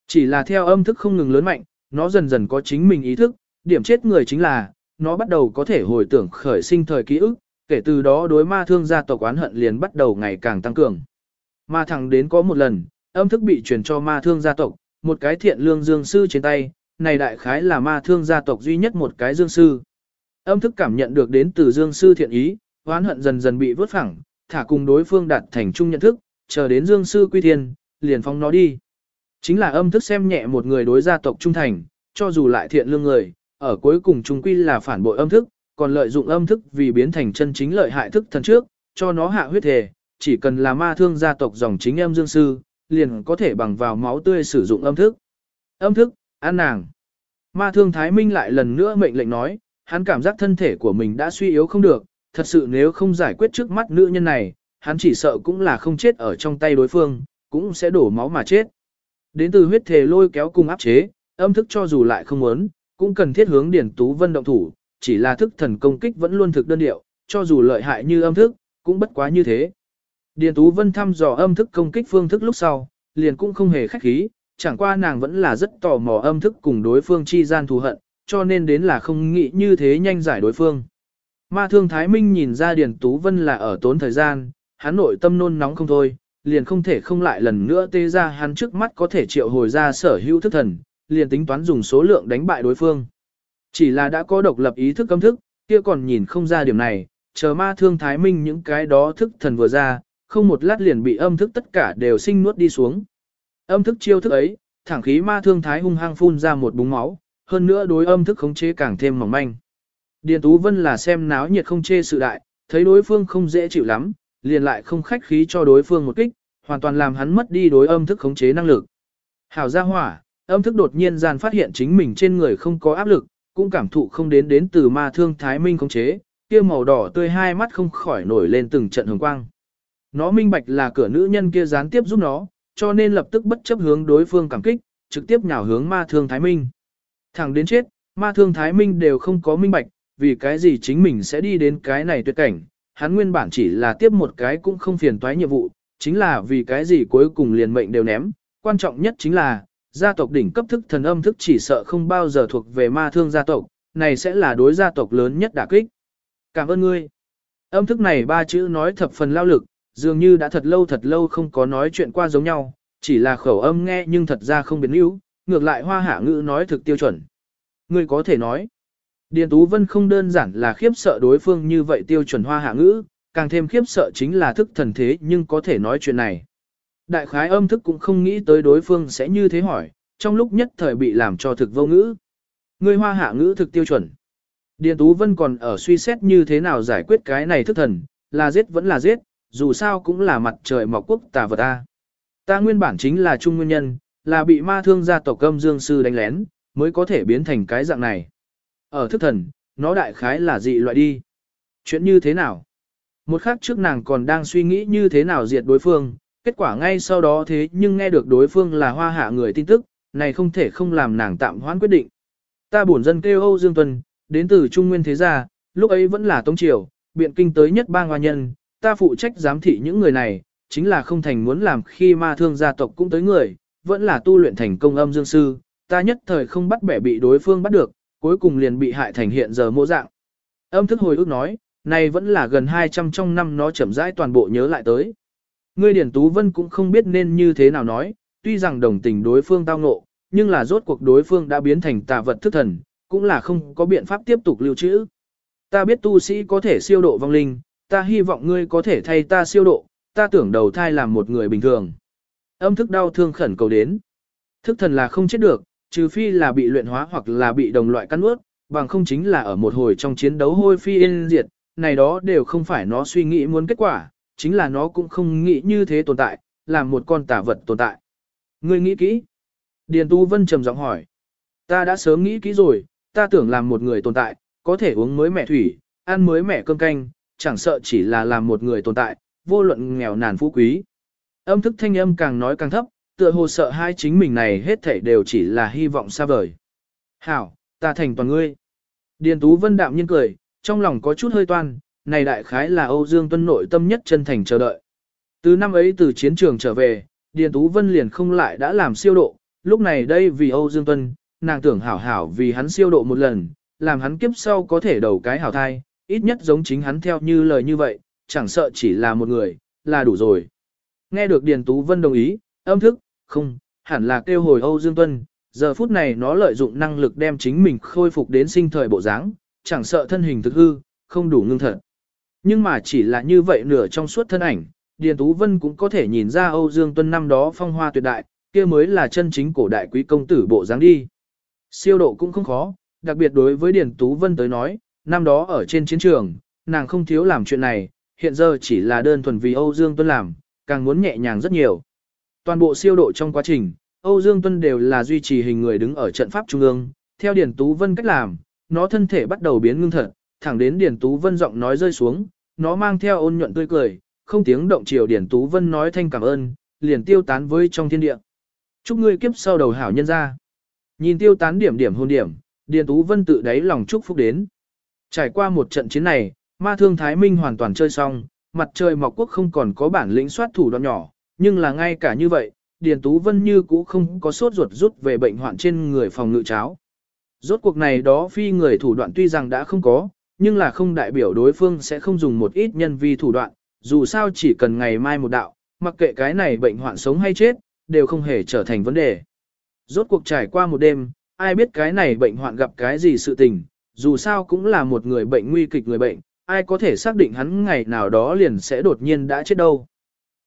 Chỉ là theo âm thức không ngừng lớn mạnh, nó dần dần có chính mình ý thức, điểm chết người chính là, nó bắt đầu có thể hồi tưởng khởi sinh thời ký ức, kể từ đó đối ma thương gia tộc oán hận liền bắt đầu ngày càng tăng cường. Ma thẳng đến có một lần, âm thức bị truyền cho ma thương gia tộc, một cái thiện lương dương sư trên tay, này đại khái là ma thương gia tộc duy nhất một cái dương sư. Âm thức cảm nhận được đến từ dương sư thiện ý, oán hận dần dần bị vớt phẳng, thả cùng đối phương đạt thành chung nhận thức, chờ đến dương sư quy thiên, liền phóng nó đi. Chính là âm thức xem nhẹ một người đối gia tộc trung thành, cho dù lại thiện lương người, ở cuối cùng trung quy là phản bội âm thức, còn lợi dụng âm thức vì biến thành chân chính lợi hại thức thần trước, cho nó hạ huyết thể, chỉ cần là ma thương gia tộc dòng chính em dương sư, liền có thể bằng vào máu tươi sử dụng âm thức. Âm thức, ăn nàng. Ma thương Thái Minh lại lần nữa mệnh lệnh nói, hắn cảm giác thân thể của mình đã suy yếu không được, thật sự nếu không giải quyết trước mắt nữ nhân này, hắn chỉ sợ cũng là không chết ở trong tay đối phương, cũng sẽ đổ máu mà chết. Đến từ huyết thể lôi kéo cùng áp chế, âm thức cho dù lại không muốn, cũng cần thiết hướng Điển Tú Vân động thủ, chỉ là thức thần công kích vẫn luôn thực đơn điệu, cho dù lợi hại như âm thức, cũng bất quá như thế. Điền Tú Vân thăm dò âm thức công kích phương thức lúc sau, liền cũng không hề khách khí, chẳng qua nàng vẫn là rất tò mò âm thức cùng đối phương chi gian thù hận, cho nên đến là không nghĩ như thế nhanh giải đối phương. Ma thương Thái Minh nhìn ra Điền Tú Vân là ở tốn thời gian, hắn nội tâm nôn nóng không thôi, liền không thể không lại lần nữa tê ra hắn trước mắt có thể triệu hồi ra sở hữu thức thần, liền tính toán dùng số lượng đánh bại đối phương. Chỉ là đã có độc lập ý thức cấm thức, kia còn nhìn không ra điểm này, chờ ma thương Thái Minh những cái đó thức thần vừa ra, không một lát liền bị âm thức tất cả đều sinh nuốt đi xuống. Âm thức chiêu thức ấy, thẳng khí ma thương Thái hung hăng phun ra một búng máu, hơn nữa đối âm thức khống chế càng thêm mỏng manh. Điền Tú Vân là xem náo nhiệt không chê sự đại, thấy đối phương không dễ chịu lắm, liền lại không khách khí cho đối phương một kích, hoàn toàn làm hắn mất đi đối âm thức khống chế năng lực. Hảo gia hỏa, âm thức đột nhiên gian phát hiện chính mình trên người không có áp lực, cũng cảm thụ không đến đến từ ma thương thái minh khống chế, kia màu đỏ tươi hai mắt không khỏi nổi lên từng trận hồng quang. Nó minh bạch là cửa nữ nhân kia gián tiếp giúp nó, cho nên lập tức bất chấp hướng đối phương cảm kích, trực tiếp nhào hướng ma thương thái minh. Thẳng đến chết, ma thương thái minh đều không có minh bạch, vì cái gì chính mình sẽ đi đến cái này tuyệt cảnh, hắn nguyên bản chỉ là tiếp một cái cũng không phiền toái nhiệm vụ, chính là vì cái gì cuối cùng liền mệnh đều ném, quan trọng nhất chính là, gia tộc đỉnh cấp thức thần âm thức chỉ sợ không bao giờ thuộc về ma thương gia tộc, này sẽ là đối gia tộc lớn nhất đả kích. Cảm ơn ngươi. Âm thức này ba chữ nói thập phần lao lực, dường như đã thật lâu thật lâu không có nói chuyện qua giống nhau, chỉ là khẩu âm nghe nhưng thật ra không biến yếu, ngược lại hoa hạ ngữ nói thực tiêu chuẩn. Ngươi có thể nói. Điền Tú Vân không đơn giản là khiếp sợ đối phương như vậy tiêu chuẩn hoa hạ ngữ, càng thêm khiếp sợ chính là thức thần thế nhưng có thể nói chuyện này. Đại khái âm thức cũng không nghĩ tới đối phương sẽ như thế hỏi, trong lúc nhất thời bị làm cho thực vô ngữ. Người hoa hạ ngữ thực tiêu chuẩn. Điền Tú Vân còn ở suy xét như thế nào giải quyết cái này thức thần, là giết vẫn là giết, dù sao cũng là mặt trời mọc quốc tà vật ta. Ta nguyên bản chính là trung nguyên nhân, là bị ma thương gia tộc âm dương sư đánh lén, mới có thể biến thành cái dạng này. Ở thức thần, nó đại khái là dị loại đi. Chuyện như thế nào? Một khắc trước nàng còn đang suy nghĩ như thế nào diệt đối phương, kết quả ngay sau đó thế nhưng nghe được đối phương là hoa hạ người tin tức, này không thể không làm nàng tạm hoãn quyết định. Ta bổn dân kêu Âu Dương Tuần, đến từ Trung Nguyên Thế Gia, lúc ấy vẫn là Tống Triều, biện kinh tới nhất bang hoa nhân, ta phụ trách giám thị những người này, chính là không thành muốn làm khi ma thương gia tộc cũng tới người, vẫn là tu luyện thành công âm dương sư, ta nhất thời không bắt bẻ bị đối phương bắt được, cuối cùng liền bị hại thành hiện giờ mô dạng. Âm thức hồi ức nói, này vẫn là gần 200 trong năm nó chậm rãi toàn bộ nhớ lại tới. Ngươi Điển Tú Vân cũng không biết nên như thế nào nói, tuy rằng đồng tình đối phương tao ngộ, nhưng là rốt cuộc đối phương đã biến thành tà vật thức thần, cũng là không có biện pháp tiếp tục lưu trữ. Ta biết tu sĩ có thể siêu độ vong linh, ta hy vọng ngươi có thể thay ta siêu độ, ta tưởng đầu thai làm một người bình thường. Âm thức đau thương khẩn cầu đến. Thức thần là không chết được, trừ phi là bị luyện hóa hoặc là bị đồng loại cắn ướt, bằng không chính là ở một hồi trong chiến đấu hôi phi yên diệt, này đó đều không phải nó suy nghĩ muốn kết quả, chính là nó cũng không nghĩ như thế tồn tại, làm một con tà vật tồn tại. Ngươi nghĩ kỹ? Điền Tu Vân trầm giọng hỏi. Ta đã sớm nghĩ kỹ rồi, ta tưởng làm một người tồn tại, có thể uống mới mẹ thủy, ăn mới mẹ cơm canh, chẳng sợ chỉ là làm một người tồn tại, vô luận nghèo nàn phú quý. Âm thức thanh âm càng nói càng thấp, tựa hồ sợ hai chính mình này hết thảy đều chỉ là hy vọng xa vời. Hảo, ta thành toàn ngươi. Điền Tú Vân đạm nhiên cười, trong lòng có chút hơi toan, này đại khái là Âu Dương Tuân nội tâm nhất chân thành chờ đợi. Từ năm ấy từ chiến trường trở về, Điền Tú Vân liền không lại đã làm siêu độ, lúc này đây vì Âu Dương Tuân, nàng tưởng hảo hảo vì hắn siêu độ một lần, làm hắn kiếp sau có thể đầu cái hảo thai, ít nhất giống chính hắn theo như lời như vậy, chẳng sợ chỉ là một người, là đủ rồi. Nghe được Điền Tú Vân đồng ý, âm thức, không, hẳn là kêu hồi Âu Dương Tuân, giờ phút này nó lợi dụng năng lực đem chính mình khôi phục đến sinh thời bộ dáng, chẳng sợ thân hình thực hư, không đủ ngưng thật. Nhưng mà chỉ là như vậy nửa trong suốt thân ảnh, Điền Tú Vân cũng có thể nhìn ra Âu Dương Tuân năm đó phong hoa tuyệt đại, kia mới là chân chính cổ đại quý công tử bộ dáng đi. Siêu độ cũng không khó, đặc biệt đối với Điền Tú Vân tới nói, năm đó ở trên chiến trường, nàng không thiếu làm chuyện này, hiện giờ chỉ là đơn thuần vì Âu Dương Tuân làm, càng muốn nhẹ nhàng rất nhiều. Toàn bộ siêu độ trong quá trình, Âu Dương Tuân đều là duy trì hình người đứng ở trận pháp trung ương, theo Điền Tú Vân cách làm, nó thân thể bắt đầu biến ngưng thật, thẳng đến Điền Tú Vân giọng nói rơi xuống, nó mang theo ôn nhuận tươi cười, không tiếng động chiều Điền Tú Vân nói thanh cảm ơn, liền tiêu tán với trong thiên địa. Chúc ngươi kiếp sau đầu hảo nhân ra. Nhìn tiêu tán điểm điểm hôn điểm, Điền Tú Vân tự đáy lòng chúc phúc đến. Trải qua một trận chiến này, ma thương Thái Minh hoàn toàn chơi xong, mặt trời mọc quốc không còn có bản lĩnh soát thủ đoạn nhỏ, nhưng là ngay cả như vậy, Điền Tú Vân như cũ không có sốt ruột rút về bệnh hoạn trên người phòng ngự cháo. Rốt cuộc này đó phi người thủ đoạn tuy rằng đã không có, nhưng là không đại biểu đối phương sẽ không dùng một ít nhân vi thủ đoạn, dù sao chỉ cần ngày mai một đạo, mặc kệ cái này bệnh hoạn sống hay chết, đều không hề trở thành vấn đề. Rốt cuộc trải qua một đêm, ai biết cái này bệnh hoạn gặp cái gì sự tình, dù sao cũng là một người bệnh nguy kịch người bệnh, ai có thể xác định hắn ngày nào đó liền sẽ đột nhiên đã chết đâu.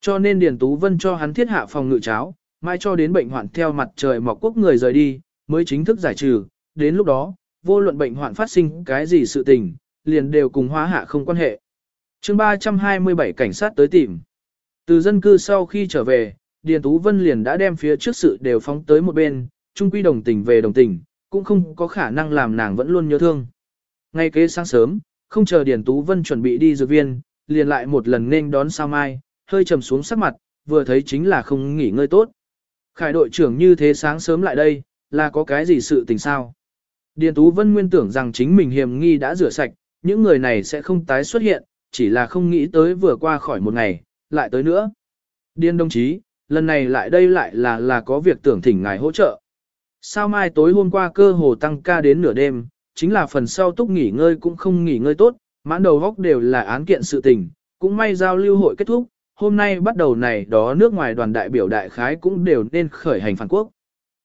Cho nên Điền Tú Vân cho hắn thiết hạ phòng ngự cháo, mai cho đến bệnh hoạn theo mặt trời mọc quốc người rời đi, mới chính thức giải trừ, đến lúc đó, vô luận bệnh hoạn phát sinh cái gì sự tình, liền đều cùng hóa hạ không quan hệ. chương 327 cảnh sát tới tìm. Từ dân cư sau khi trở về, Điền Tú Vân liền đã đem phía trước sự đều phóng tới một bên, chung quy đồng tình về đồng tình, cũng không có khả năng làm nàng vẫn luôn nhớ thương. Ngay kế sáng sớm, không chờ Điền Tú Vân chuẩn bị đi dược viên, liền lại một lần nên đón sao mai, hơi trầm xuống sắc mặt, vừa thấy chính là không nghỉ ngơi tốt. Khải đội trưởng như thế sáng sớm lại đây, là có cái gì sự tình sao? Điền Tú Vân nguyên tưởng rằng chính mình hiểm nghi đã rửa sạch, những người này sẽ không tái xuất hiện, chỉ là không nghĩ tới vừa qua khỏi một ngày, lại tới nữa. Điên đồng chí, lần này lại đây lại là là có việc tưởng thỉnh ngài hỗ trợ. Sao mai tối hôm qua cơ hồ tăng ca đến nửa đêm, chính là phần sau túc nghỉ ngơi cũng không nghỉ ngơi tốt, mãn đầu góc đều là án kiện sự tình, cũng may giao lưu hội kết thúc, hôm nay bắt đầu này đó nước ngoài đoàn đại biểu đại khái cũng đều nên khởi hành phản quốc.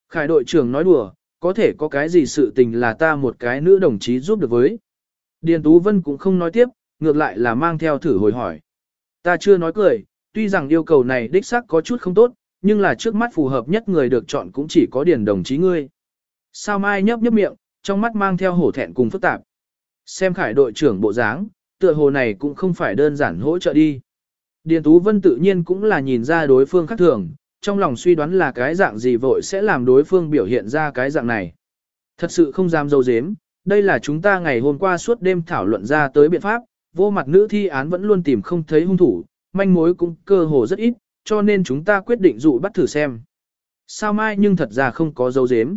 Khải đội trưởng nói đùa, có thể có cái gì sự tình là ta một cái nữ đồng chí giúp được với. Điền Tú Vân cũng không nói tiếp, ngược lại là mang theo thử hồi hỏi. Ta chưa nói cười, tuy rằng yêu cầu này đích xác có chút không tốt, nhưng là trước mắt phù hợp nhất người được chọn cũng chỉ có điền đồng chí ngươi. Sao mai nhấp nhấp miệng, trong mắt mang theo hổ thẹn cùng phức tạp. Xem khải đội trưởng bộ dáng, tựa hồ này cũng không phải đơn giản hỗ trợ đi. Điền Tú Vân tự nhiên cũng là nhìn ra đối phương khác thường, trong lòng suy đoán là cái dạng gì vội sẽ làm đối phương biểu hiện ra cái dạng này. Thật sự không dám dâu dếm, đây là chúng ta ngày hôm qua suốt đêm thảo luận ra tới biện pháp, vô mặt nữ thi án vẫn luôn tìm không thấy hung thủ, manh mối cũng cơ hồ rất ít, cho nên chúng ta quyết định dụ bắt thử xem. Sao mai nhưng thật ra không có dấu dếm.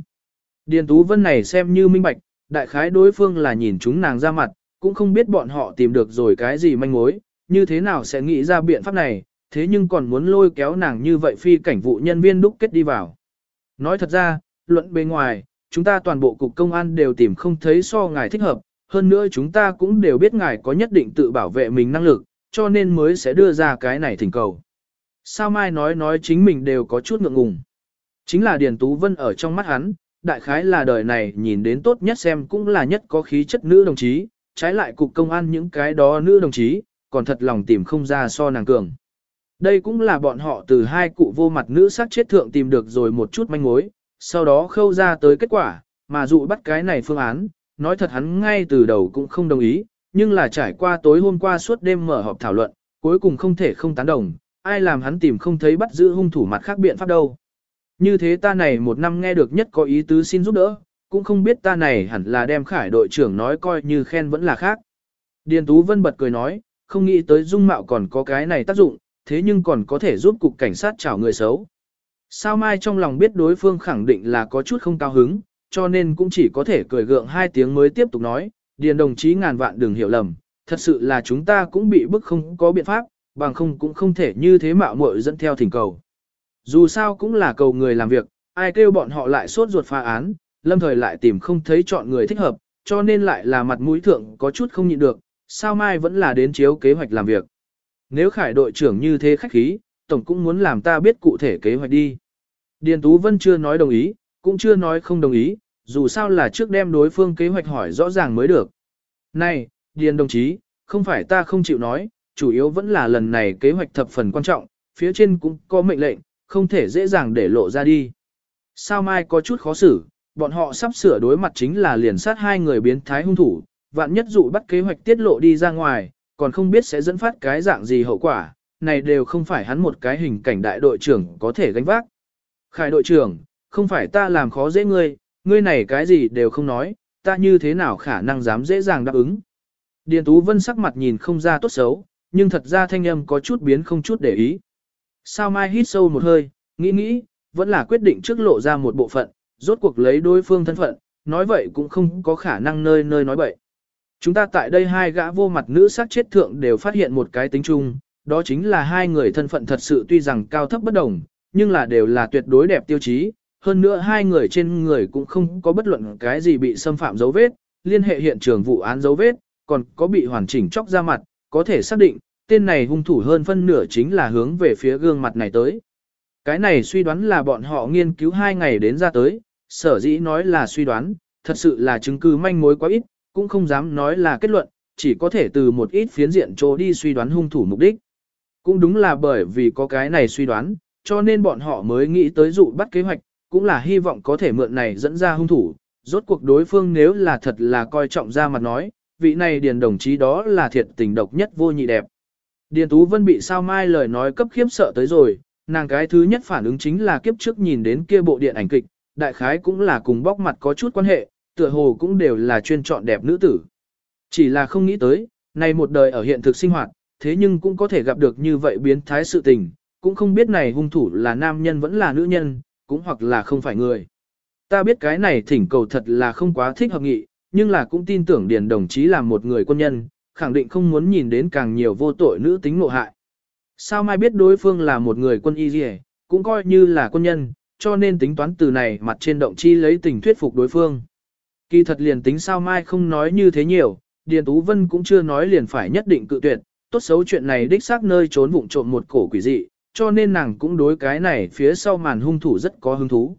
Điền Tú Vân này xem như minh bạch, đại khái đối phương là nhìn chúng nàng ra mặt, cũng không biết bọn họ tìm được rồi cái gì manh mối, như thế nào sẽ nghĩ ra biện pháp này, thế nhưng còn muốn lôi kéo nàng như vậy phi cảnh vụ nhân viên đúc kết đi vào. Nói thật ra, luận bề ngoài, chúng ta toàn bộ cục công an đều tìm không thấy so ngài thích hợp, hơn nữa chúng ta cũng đều biết ngài có nhất định tự bảo vệ mình năng lực, cho nên mới sẽ đưa ra cái này thỉnh cầu. Sao Mai nói nói chính mình đều có chút ngượng ngùng. Chính là Điền Tú Vân ở trong mắt hắn, đại khái là đời này nhìn đến tốt nhất xem cũng là nhất có khí chất nữ đồng chí, trái lại cục công an những cái đó nữ đồng chí, còn thật lòng tìm không ra so nàng cường. Đây cũng là bọn họ từ hai cụ vô mặt nữ sát chết thượng tìm được rồi một chút manh mối, sau đó khâu ra tới kết quả, mà dụ bắt cái này phương án, nói thật hắn ngay từ đầu cũng không đồng ý, nhưng là trải qua tối hôm qua suốt đêm mở họp thảo luận, cuối cùng không thể không tán đồng, ai làm hắn tìm không thấy bắt giữ hung thủ mặt khác biện pháp đâu. Như thế ta này một năm nghe được nhất có ý tứ xin giúp đỡ, cũng không biết ta này hẳn là đem khải đội trưởng nói coi như khen vẫn là khác. Điền Tú Vân bật cười nói, không nghĩ tới dung mạo còn có cái này tác dụng, thế nhưng còn có thể giúp cục cảnh sát chảo người xấu. Sao Mai trong lòng biết đối phương khẳng định là có chút không cao hứng, cho nên cũng chỉ có thể cười gượng hai tiếng mới tiếp tục nói, Điền đồng chí ngàn vạn đừng hiểu lầm, thật sự là chúng ta cũng bị bức không có biện pháp, bằng không cũng không thể như thế mạo muội dẫn theo thỉnh cầu. Dù sao cũng là cầu người làm việc, ai kêu bọn họ lại sốt ruột phá án, lâm thời lại tìm không thấy chọn người thích hợp, cho nên lại là mặt mũi thượng có chút không nhịn được, sao mai vẫn là đến chiếu kế hoạch làm việc. Nếu khải đội trưởng như thế khách khí, tổng cũng muốn làm ta biết cụ thể kế hoạch đi. Điền Tú Vân chưa nói đồng ý, cũng chưa nói không đồng ý, dù sao là trước đem đối phương kế hoạch hỏi rõ ràng mới được. Này, Điền đồng chí, không phải ta không chịu nói, chủ yếu vẫn là lần này kế hoạch thập phần quan trọng, phía trên cũng có mệnh lệnh, không thể dễ dàng để lộ ra đi. Sao mai có chút khó xử, bọn họ sắp sửa đối mặt chính là liền sát hai người biến thái hung thủ, vạn nhất dụ bắt kế hoạch tiết lộ đi ra ngoài, còn không biết sẽ dẫn phát cái dạng gì hậu quả, này đều không phải hắn một cái hình cảnh đại đội trưởng có thể gánh vác. Khải đội trưởng, không phải ta làm khó dễ ngươi, ngươi này cái gì đều không nói, ta như thế nào khả năng dám dễ dàng đáp ứng. Điền Tú Vân sắc mặt nhìn không ra tốt xấu, nhưng thật ra thanh âm có chút biến không chút để ý. Sao Mai hít sâu một hơi, nghĩ nghĩ, vẫn là quyết định trước lộ ra một bộ phận, rốt cuộc lấy đối phương thân phận, nói vậy cũng không có khả năng nơi nơi nói bậy. Chúng ta tại đây hai gã vô mặt nữ sát chết thượng đều phát hiện một cái tính chung, đó chính là hai người thân phận thật sự tuy rằng cao thấp bất đồng, nhưng là đều là tuyệt đối đẹp tiêu chí. Hơn nữa hai người trên người cũng không có bất luận cái gì bị xâm phạm dấu vết, liên hệ hiện trường vụ án dấu vết, còn có bị hoàn chỉnh chóc ra mặt, có thể xác định, tên này hung thủ hơn phân nửa chính là hướng về phía gương mặt này tới. Cái này suy đoán là bọn họ nghiên cứu hai ngày đến ra tới, sở dĩ nói là suy đoán, thật sự là chứng cứ manh mối quá ít, cũng không dám nói là kết luận, chỉ có thể từ một ít phiến diện chỗ đi suy đoán hung thủ mục đích. Cũng đúng là bởi vì có cái này suy đoán, cho nên bọn họ mới nghĩ tới dụ bắt kế hoạch, cũng là hy vọng có thể mượn này dẫn ra hung thủ. Rốt cuộc đối phương nếu là thật là coi trọng ra mặt nói, vị này điền đồng chí đó là thiệt tình độc nhất vô nhị đẹp. Điền Tú Vân bị sao mai lời nói cấp khiếp sợ tới rồi, nàng cái thứ nhất phản ứng chính là kiếp trước nhìn đến kia bộ điện ảnh kịch, đại khái cũng là cùng bóc mặt có chút quan hệ, tựa hồ cũng đều là chuyên chọn đẹp nữ tử. Chỉ là không nghĩ tới, này một đời ở hiện thực sinh hoạt, thế nhưng cũng có thể gặp được như vậy biến thái sự tình, cũng không biết này hung thủ là nam nhân vẫn là nữ nhân, cũng hoặc là không phải người. Ta biết cái này thỉnh cầu thật là không quá thích hợp nghị, nhưng là cũng tin tưởng Điền đồng chí là một người quân nhân, khẳng định không muốn nhìn đến càng nhiều vô tội nữ tính nộ hại. Sao mai biết đối phương là một người quân y gì, cũng coi như là quân nhân, cho nên tính toán từ này mặt trên động chi lấy tình thuyết phục đối phương. Kỳ thật liền tính sao mai không nói như thế nhiều, Điền Tú Vân cũng chưa nói liền phải nhất định cự tuyệt, tốt xấu chuyện này đích xác nơi trốn vụng trộm một cổ quỷ dị, cho nên nàng cũng đối cái này phía sau màn hung thủ rất có hứng thú.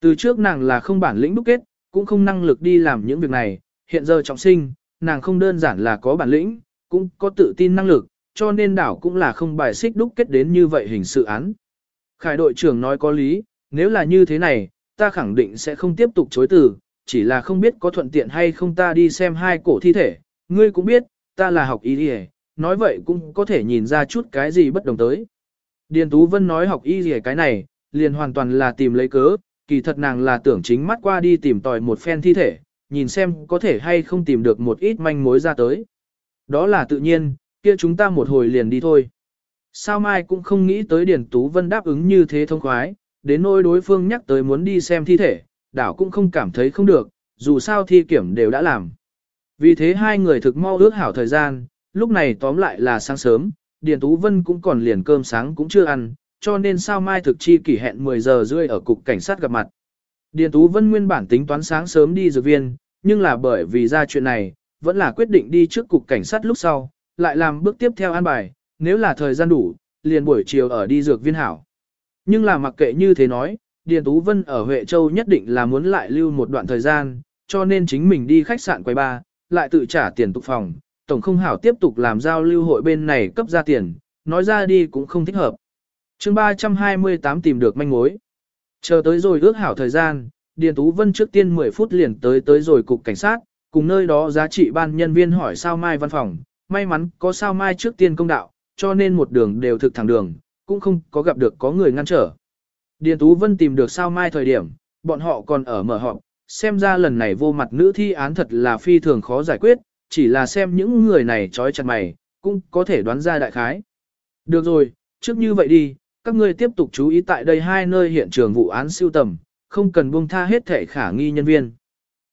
Từ trước nàng là không bản lĩnh đúc kết, cũng không năng lực đi làm những việc này, hiện giờ trọng sinh, nàng không đơn giản là có bản lĩnh, cũng có tự tin năng lực, cho nên đảo cũng là không bài xích đúc kết đến như vậy hình sự án. Khải đội trưởng nói có lý, nếu là như thế này, ta khẳng định sẽ không tiếp tục chối từ, chỉ là không biết có thuận tiện hay không ta đi xem hai cổ thi thể, ngươi cũng biết, ta là học y đi nói vậy cũng có thể nhìn ra chút cái gì bất đồng tới. Điền Tú Vân nói học y gì cái này, liền hoàn toàn là tìm lấy cớ, kỳ thật nàng là tưởng chính mắt qua đi tìm tòi một phen thi thể, nhìn xem có thể hay không tìm được một ít manh mối ra tới. Đó là tự nhiên, kia chúng ta một hồi liền đi thôi. Sao mai cũng không nghĩ tới Điền Tú Vân đáp ứng như thế thông khoái, đến nỗi đối phương nhắc tới muốn đi xem thi thể, đảo cũng không cảm thấy không được, dù sao thi kiểm đều đã làm. Vì thế hai người thực mau ước hảo thời gian, lúc này tóm lại là sáng sớm, Điền Tú Vân cũng còn liền cơm sáng cũng chưa ăn, cho nên sao mai thực chi kỷ hẹn 10 giờ rưỡi ở cục cảnh sát gặp mặt. Điền Tú Vân nguyên bản tính toán sáng sớm đi dược viên, nhưng là bởi vì ra chuyện này, vẫn là quyết định đi trước cục cảnh sát lúc sau, lại làm bước tiếp theo an bài, nếu là thời gian đủ, liền buổi chiều ở đi dược viên hảo. Nhưng là mặc kệ như thế nói, Điền Tú Vân ở Huệ Châu nhất định là muốn lại lưu một đoạn thời gian, cho nên chính mình đi khách sạn quay ba, lại tự trả tiền tục phòng, tổng không hảo tiếp tục làm giao lưu hội bên này cấp ra tiền, nói ra đi cũng không thích hợp. chương 328 tìm được manh mối. Chờ tới rồi ước hảo thời gian, Điền Tú Vân trước tiên 10 phút liền tới tới rồi cục cảnh sát, cùng nơi đó giá trị ban nhân viên hỏi sao mai văn phòng, may mắn có sao mai trước tiên công đạo, cho nên một đường đều thực thẳng đường, cũng không có gặp được có người ngăn trở. Điền Tú Vân tìm được sao mai thời điểm, bọn họ còn ở mở họp, xem ra lần này vô mặt nữ thi án thật là phi thường khó giải quyết, chỉ là xem những người này trói chặt mày, cũng có thể đoán ra đại khái. Được rồi, trước như vậy đi, các ngươi tiếp tục chú ý tại đây hai nơi hiện trường vụ án siêu tầm, không cần buông tha hết thể khả nghi nhân viên.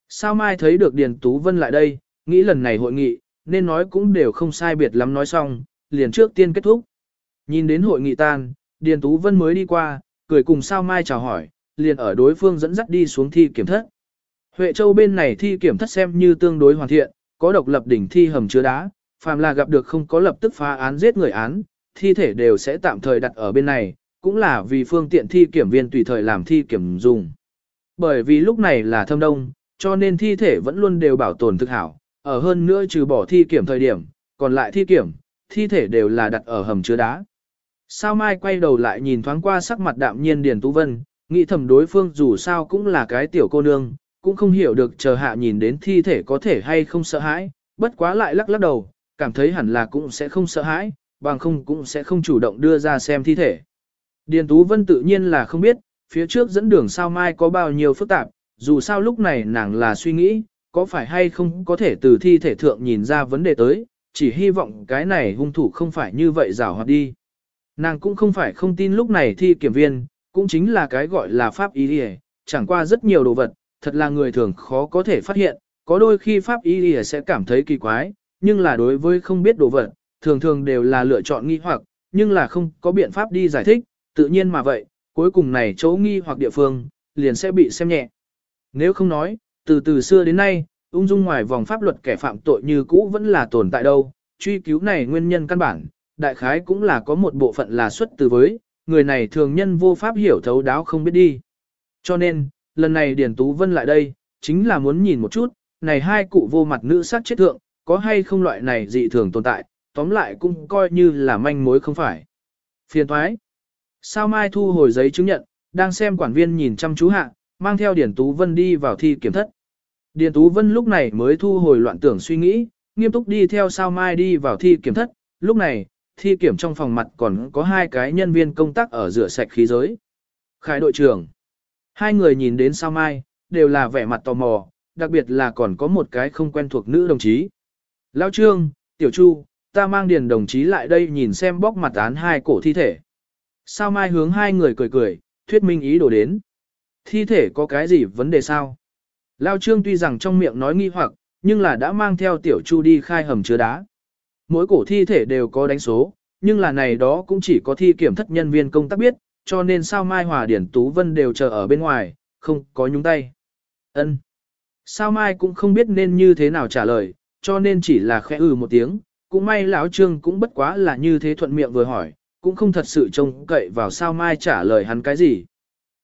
Sao mai thấy được Điền Tú Vân lại đây, nghĩ lần này hội nghị, nên nói cũng đều không sai biệt lắm nói xong, liền trước tiên kết thúc. Nhìn đến hội nghị tan, Điền Tú Vân mới đi qua, cười cùng sao mai chào hỏi, liền ở đối phương dẫn dắt đi xuống thi kiểm thất. Huệ Châu bên này thi kiểm thất xem như tương đối hoàn thiện, có độc lập đỉnh thi hầm chứa đá, phàm là gặp được không có lập tức phá án giết người án, thi thể đều sẽ tạm thời đặt ở bên này, cũng là vì phương tiện thi kiểm viên tùy thời làm thi kiểm dùng. Bởi vì lúc này là thâm đông, cho nên thi thể vẫn luôn đều bảo tồn thực hảo, ở hơn nữa trừ bỏ thi kiểm thời điểm, còn lại thi kiểm, thi thể đều là đặt ở hầm chứa đá. Sao Mai quay đầu lại nhìn thoáng qua sắc mặt đạm nhiên Điền Tú Vân, nghĩ thầm đối phương dù sao cũng là cái tiểu cô nương, cũng không hiểu được chờ hạ nhìn đến thi thể có thể hay không sợ hãi, bất quá lại lắc lắc đầu, cảm thấy hẳn là cũng sẽ không sợ hãi, bằng không cũng sẽ không chủ động đưa ra xem thi thể. Điền Tú Vân tự nhiên là không biết, phía trước dẫn đường sao mai có bao nhiêu phức tạp, dù sao lúc này nàng là suy nghĩ, có phải hay không có thể từ thi thể thượng nhìn ra vấn đề tới, chỉ hy vọng cái này hung thủ không phải như vậy rào hoạt đi. Nàng cũng không phải không tin lúc này thi kiểm viên, cũng chính là cái gọi là pháp ý đi chẳng qua rất nhiều đồ vật, thật là người thường khó có thể phát hiện, có đôi khi pháp y lìa sẽ cảm thấy kỳ quái, nhưng là đối với không biết đồ vật, thường thường đều là lựa chọn nghi hoặc, nhưng là không có biện pháp đi giải thích, tự nhiên mà vậy, cuối cùng này chỗ nghi hoặc địa phương, liền sẽ bị xem nhẹ. Nếu không nói, từ từ xưa đến nay, ung dung ngoài vòng pháp luật kẻ phạm tội như cũ vẫn là tồn tại đâu, truy cứu này nguyên nhân căn bản, đại khái cũng là có một bộ phận là xuất từ với, người này thường nhân vô pháp hiểu thấu đáo không biết đi. Cho nên, lần này Điền Tú Vân lại đây, chính là muốn nhìn một chút, này hai cụ vô mặt nữ sát chết thượng, có hay không loại này dị thường tồn tại, tóm lại cũng coi như là manh mối không phải. Phiền thoái. Sao Mai thu hồi giấy chứng nhận, đang xem quản viên nhìn chăm chú hạ, mang theo Điền Tú Vân đi vào thi kiểm thất. Điền Tú Vân lúc này mới thu hồi loạn tưởng suy nghĩ, nghiêm túc đi theo Sao Mai đi vào thi kiểm thất, lúc này, thi kiểm trong phòng mặt còn có hai cái nhân viên công tác ở rửa sạch khí giới. Khải đội trưởng. Hai người nhìn đến Sao Mai, đều là vẻ mặt tò mò, đặc biệt là còn có một cái không quen thuộc nữ đồng chí. Lao Trương, Tiểu Chu, ta mang điền đồng chí lại đây nhìn xem bóc mặt án hai cổ thi thể. Sao Mai hướng hai người cười cười, thuyết minh ý đồ đến. Thi thể có cái gì vấn đề sao? Lao Trương tuy rằng trong miệng nói nghi hoặc, nhưng là đã mang theo Tiểu Chu đi khai hầm chứa đá. Mỗi cổ thi thể đều có đánh số, nhưng là này đó cũng chỉ có thi kiểm thất nhân viên công tác biết, cho nên sao Mai Hòa Điển Tú Vân đều chờ ở bên ngoài, không có nhúng tay. Ân. Sao Mai cũng không biết nên như thế nào trả lời, cho nên chỉ là khẽ ừ một tiếng, cũng may lão Trương cũng bất quá là như thế thuận miệng vừa hỏi, cũng không thật sự trông cậy vào sao Mai trả lời hắn cái gì.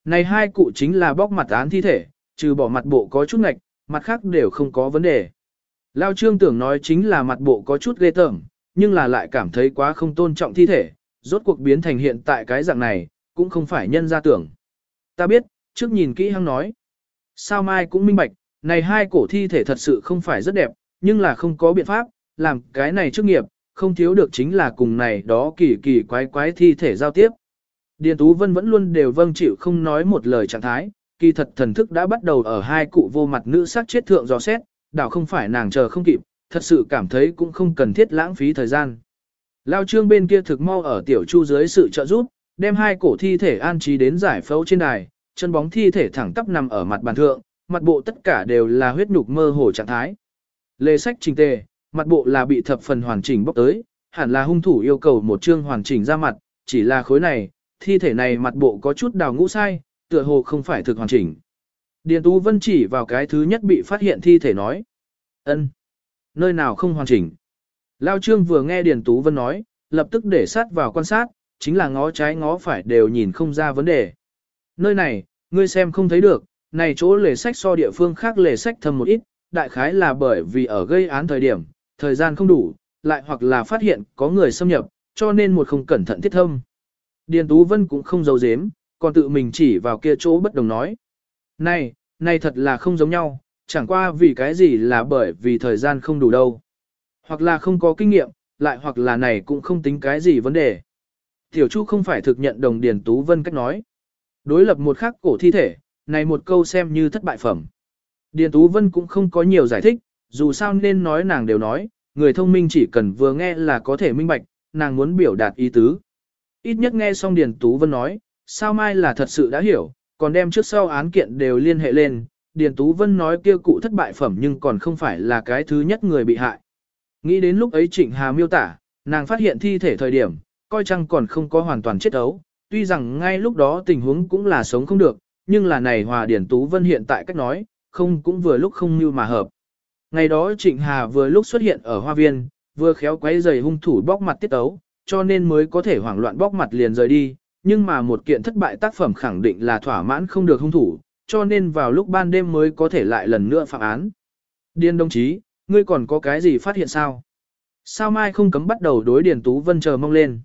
Này hai cụ chính là bóc mặt án thi thể, trừ bỏ mặt bộ có chút ngạch, mặt khác đều không có vấn đề. Lao trương tưởng nói chính là mặt bộ có chút ghê tởm, nhưng là lại cảm thấy quá không tôn trọng thi thể, rốt cuộc biến thành hiện tại cái dạng này, cũng không phải nhân ra tưởng. Ta biết, trước nhìn kỹ hăng nói. Sao mai cũng minh bạch, này hai cổ thi thể thật sự không phải rất đẹp, nhưng là không có biện pháp, làm cái này trước nghiệp, không thiếu được chính là cùng này đó kỳ kỳ quái quái thi thể giao tiếp. Điền Tú Vân vẫn luôn đều vâng chịu không nói một lời trạng thái, kỳ thật thần thức đã bắt đầu ở hai cụ vô mặt nữ sát chết thượng dò xét, đảo không phải nàng chờ không kịp, thật sự cảm thấy cũng không cần thiết lãng phí thời gian. Lao trương bên kia thực mau ở tiểu chu dưới sự trợ giúp, đem hai cổ thi thể an trí đến giải phẫu trên đài, chân bóng thi thể thẳng tắp nằm ở mặt bàn thượng, mặt bộ tất cả đều là huyết nhục mơ hồ trạng thái. Lê sách trình tề, mặt bộ là bị thập phần hoàn chỉnh bóc tới, hẳn là hung thủ yêu cầu một chương hoàn chỉnh ra mặt, chỉ là khối này, thi thể này mặt bộ có chút đào ngũ sai, tựa hồ không phải thực hoàn chỉnh. Điền Tú Vân chỉ vào cái thứ nhất bị phát hiện thi thể nói. ân, Nơi nào không hoàn chỉnh? Lao Trương vừa nghe Điền Tú Vân nói, lập tức để sát vào quan sát, chính là ngó trái ngó phải đều nhìn không ra vấn đề. Nơi này, ngươi xem không thấy được, này chỗ lề sách so địa phương khác lề sách thâm một ít, đại khái là bởi vì ở gây án thời điểm, thời gian không đủ, lại hoặc là phát hiện có người xâm nhập, cho nên một không cẩn thận thiết thâm. Điền Tú Vân cũng không giấu giếm, còn tự mình chỉ vào kia chỗ bất đồng nói. Này, này thật là không giống nhau, chẳng qua vì cái gì là bởi vì thời gian không đủ đâu. Hoặc là không có kinh nghiệm, lại hoặc là này cũng không tính cái gì vấn đề. Tiểu Chu không phải thực nhận đồng Điền Tú Vân cách nói. Đối lập một khắc cổ thi thể, này một câu xem như thất bại phẩm. Điền Tú Vân cũng không có nhiều giải thích, dù sao nên nói nàng đều nói, người thông minh chỉ cần vừa nghe là có thể minh bạch, nàng muốn biểu đạt ý tứ. Ít nhất nghe xong Điền Tú Vân nói, sao mai là thật sự đã hiểu, còn đem trước sau án kiện đều liên hệ lên, Điền Tú Vân nói kia cụ thất bại phẩm nhưng còn không phải là cái thứ nhất người bị hại. Nghĩ đến lúc ấy Trịnh Hà miêu tả, nàng phát hiện thi thể thời điểm, coi chăng còn không có hoàn toàn chết ấu, tuy rằng ngay lúc đó tình huống cũng là sống không được, nhưng là này Hòa Điển Tú Vân hiện tại cách nói, không cũng vừa lúc không như mà hợp. Ngày đó Trịnh Hà vừa lúc xuất hiện ở hoa viên, vừa khéo quấy giày hung thủ bóc mặt tiết ấu, cho nên mới có thể hoảng loạn bóc mặt liền rời đi, nhưng mà một kiện thất bại tác phẩm khẳng định là thỏa mãn không được hung thủ, cho nên vào lúc ban đêm mới có thể lại lần nữa phạm án. Điên đồng chí, ngươi còn có cái gì phát hiện sao? Sao mai không cấm bắt đầu đối Điền Tú Vân chờ mong lên?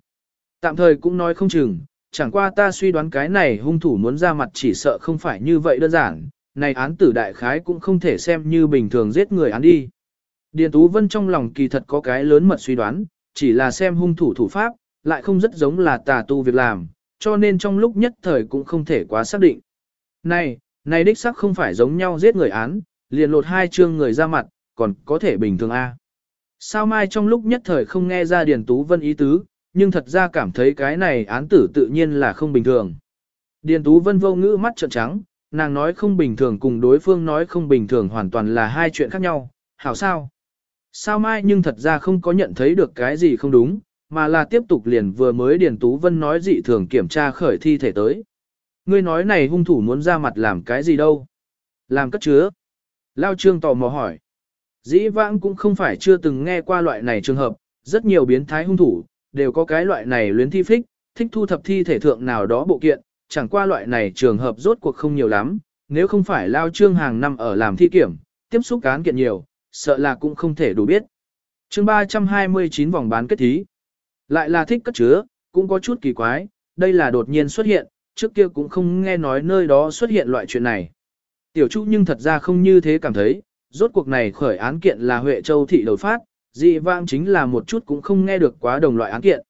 Tạm thời cũng nói không chừng, chẳng qua ta suy đoán cái này hung thủ muốn ra mặt chỉ sợ không phải như vậy đơn giản, này án tử đại khái cũng không thể xem như bình thường giết người án đi. Điền Tú Vân trong lòng kỳ thật có cái lớn mật suy đoán, chỉ là xem hung thủ thủ pháp, lại không rất giống là tà tu việc làm, cho nên trong lúc nhất thời cũng không thể quá xác định. Này, này đích xác không phải giống nhau giết người án, liền lột hai chương người ra mặt, còn có thể bình thường A. Sao mai trong lúc nhất thời không nghe ra Điền Tú Vân ý tứ, nhưng thật ra cảm thấy cái này án tử tự nhiên là không bình thường. Điền Tú Vân vô ngữ mắt trợn trắng, nàng nói không bình thường cùng đối phương nói không bình thường hoàn toàn là hai chuyện khác nhau, hảo sao? Sao mai nhưng thật ra không có nhận thấy được cái gì không đúng, mà là tiếp tục liền vừa mới Điền Tú Vân nói dị thường kiểm tra khởi thi thể tới. Ngươi nói này hung thủ muốn ra mặt làm cái gì đâu? Làm cất chứa. Lao Trương tò mò hỏi. Dĩ vãng cũng không phải chưa từng nghe qua loại này trường hợp, rất nhiều biến thái hung thủ, đều có cái loại này luyến thi phích, thích thu thập thi thể thượng nào đó bộ kiện, chẳng qua loại này trường hợp rốt cuộc không nhiều lắm, nếu không phải lao trương hàng năm ở làm thi kiểm, tiếp xúc cán kiện nhiều, sợ là cũng không thể đủ biết. chương 329 vòng bán kết thí. Lại là thích cất chứa, cũng có chút kỳ quái, đây là đột nhiên xuất hiện, trước kia cũng không nghe nói nơi đó xuất hiện loại chuyện này. Tiểu Chu nhưng thật ra không như thế cảm thấy, rốt cuộc này khởi án kiện là Huệ Châu thị đầu phát, dị vãng chính là một chút cũng không nghe được quá đồng loại án kiện.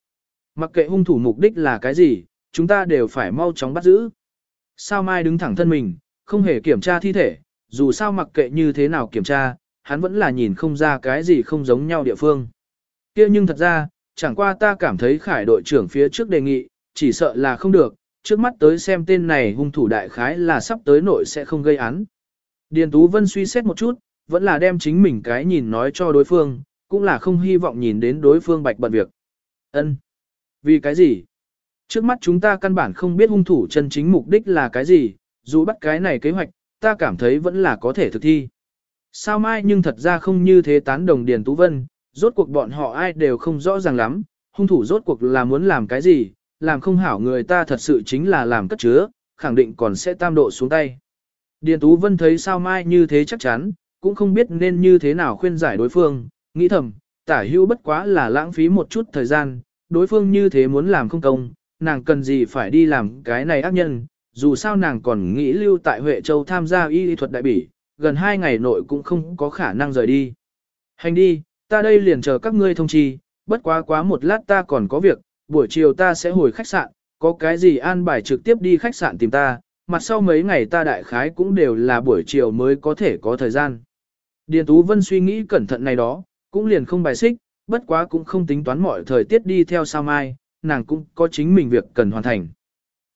Mặc kệ hung thủ mục đích là cái gì, chúng ta đều phải mau chóng bắt giữ. Sao Mai đứng thẳng thân mình, không hề kiểm tra thi thể, dù sao mặc kệ như thế nào kiểm tra, hắn vẫn là nhìn không ra cái gì không giống nhau địa phương. kia nhưng thật ra, chẳng qua ta cảm thấy khải đội trưởng phía trước đề nghị, chỉ sợ là không được, trước mắt tới xem tên này hung thủ đại khái là sắp tới nội sẽ không gây án. Điền Tú Vân suy xét một chút, vẫn là đem chính mình cái nhìn nói cho đối phương, cũng là không hy vọng nhìn đến đối phương bạch bận việc. Ân, Vì cái gì? Trước mắt chúng ta căn bản không biết hung thủ chân chính mục đích là cái gì, dù bắt cái này kế hoạch, ta cảm thấy vẫn là có thể thực thi. Sao mai nhưng thật ra không như thế tán đồng Điền Tú Vân, rốt cuộc bọn họ ai đều không rõ ràng lắm, hung thủ rốt cuộc là muốn làm cái gì, làm không hảo người ta thật sự chính là làm cất chứa, khẳng định còn sẽ tam độ xuống tay. Điền Tú Vân thấy sao mai như thế chắc chắn, cũng không biết nên như thế nào khuyên giải đối phương, nghĩ thầm, tả hữu bất quá là lãng phí một chút thời gian, đối phương như thế muốn làm không công, nàng cần gì phải đi làm cái này ác nhân, dù sao nàng còn nghĩ lưu tại Huệ Châu tham gia y lý thuật đại bỉ, gần hai ngày nội cũng không có khả năng rời đi. Hành đi, ta đây liền chờ các ngươi thông chi, bất quá quá một lát ta còn có việc, buổi chiều ta sẽ hồi khách sạn, có cái gì an bài trực tiếp đi khách sạn tìm ta, mặt sau mấy ngày ta đại khái cũng đều là buổi chiều mới có thể có thời gian. Điền Tú Vân suy nghĩ cẩn thận này đó, cũng liền không bài xích, bất quá cũng không tính toán mọi thời tiết đi theo sao mai, nàng cũng có chính mình việc cần hoàn thành.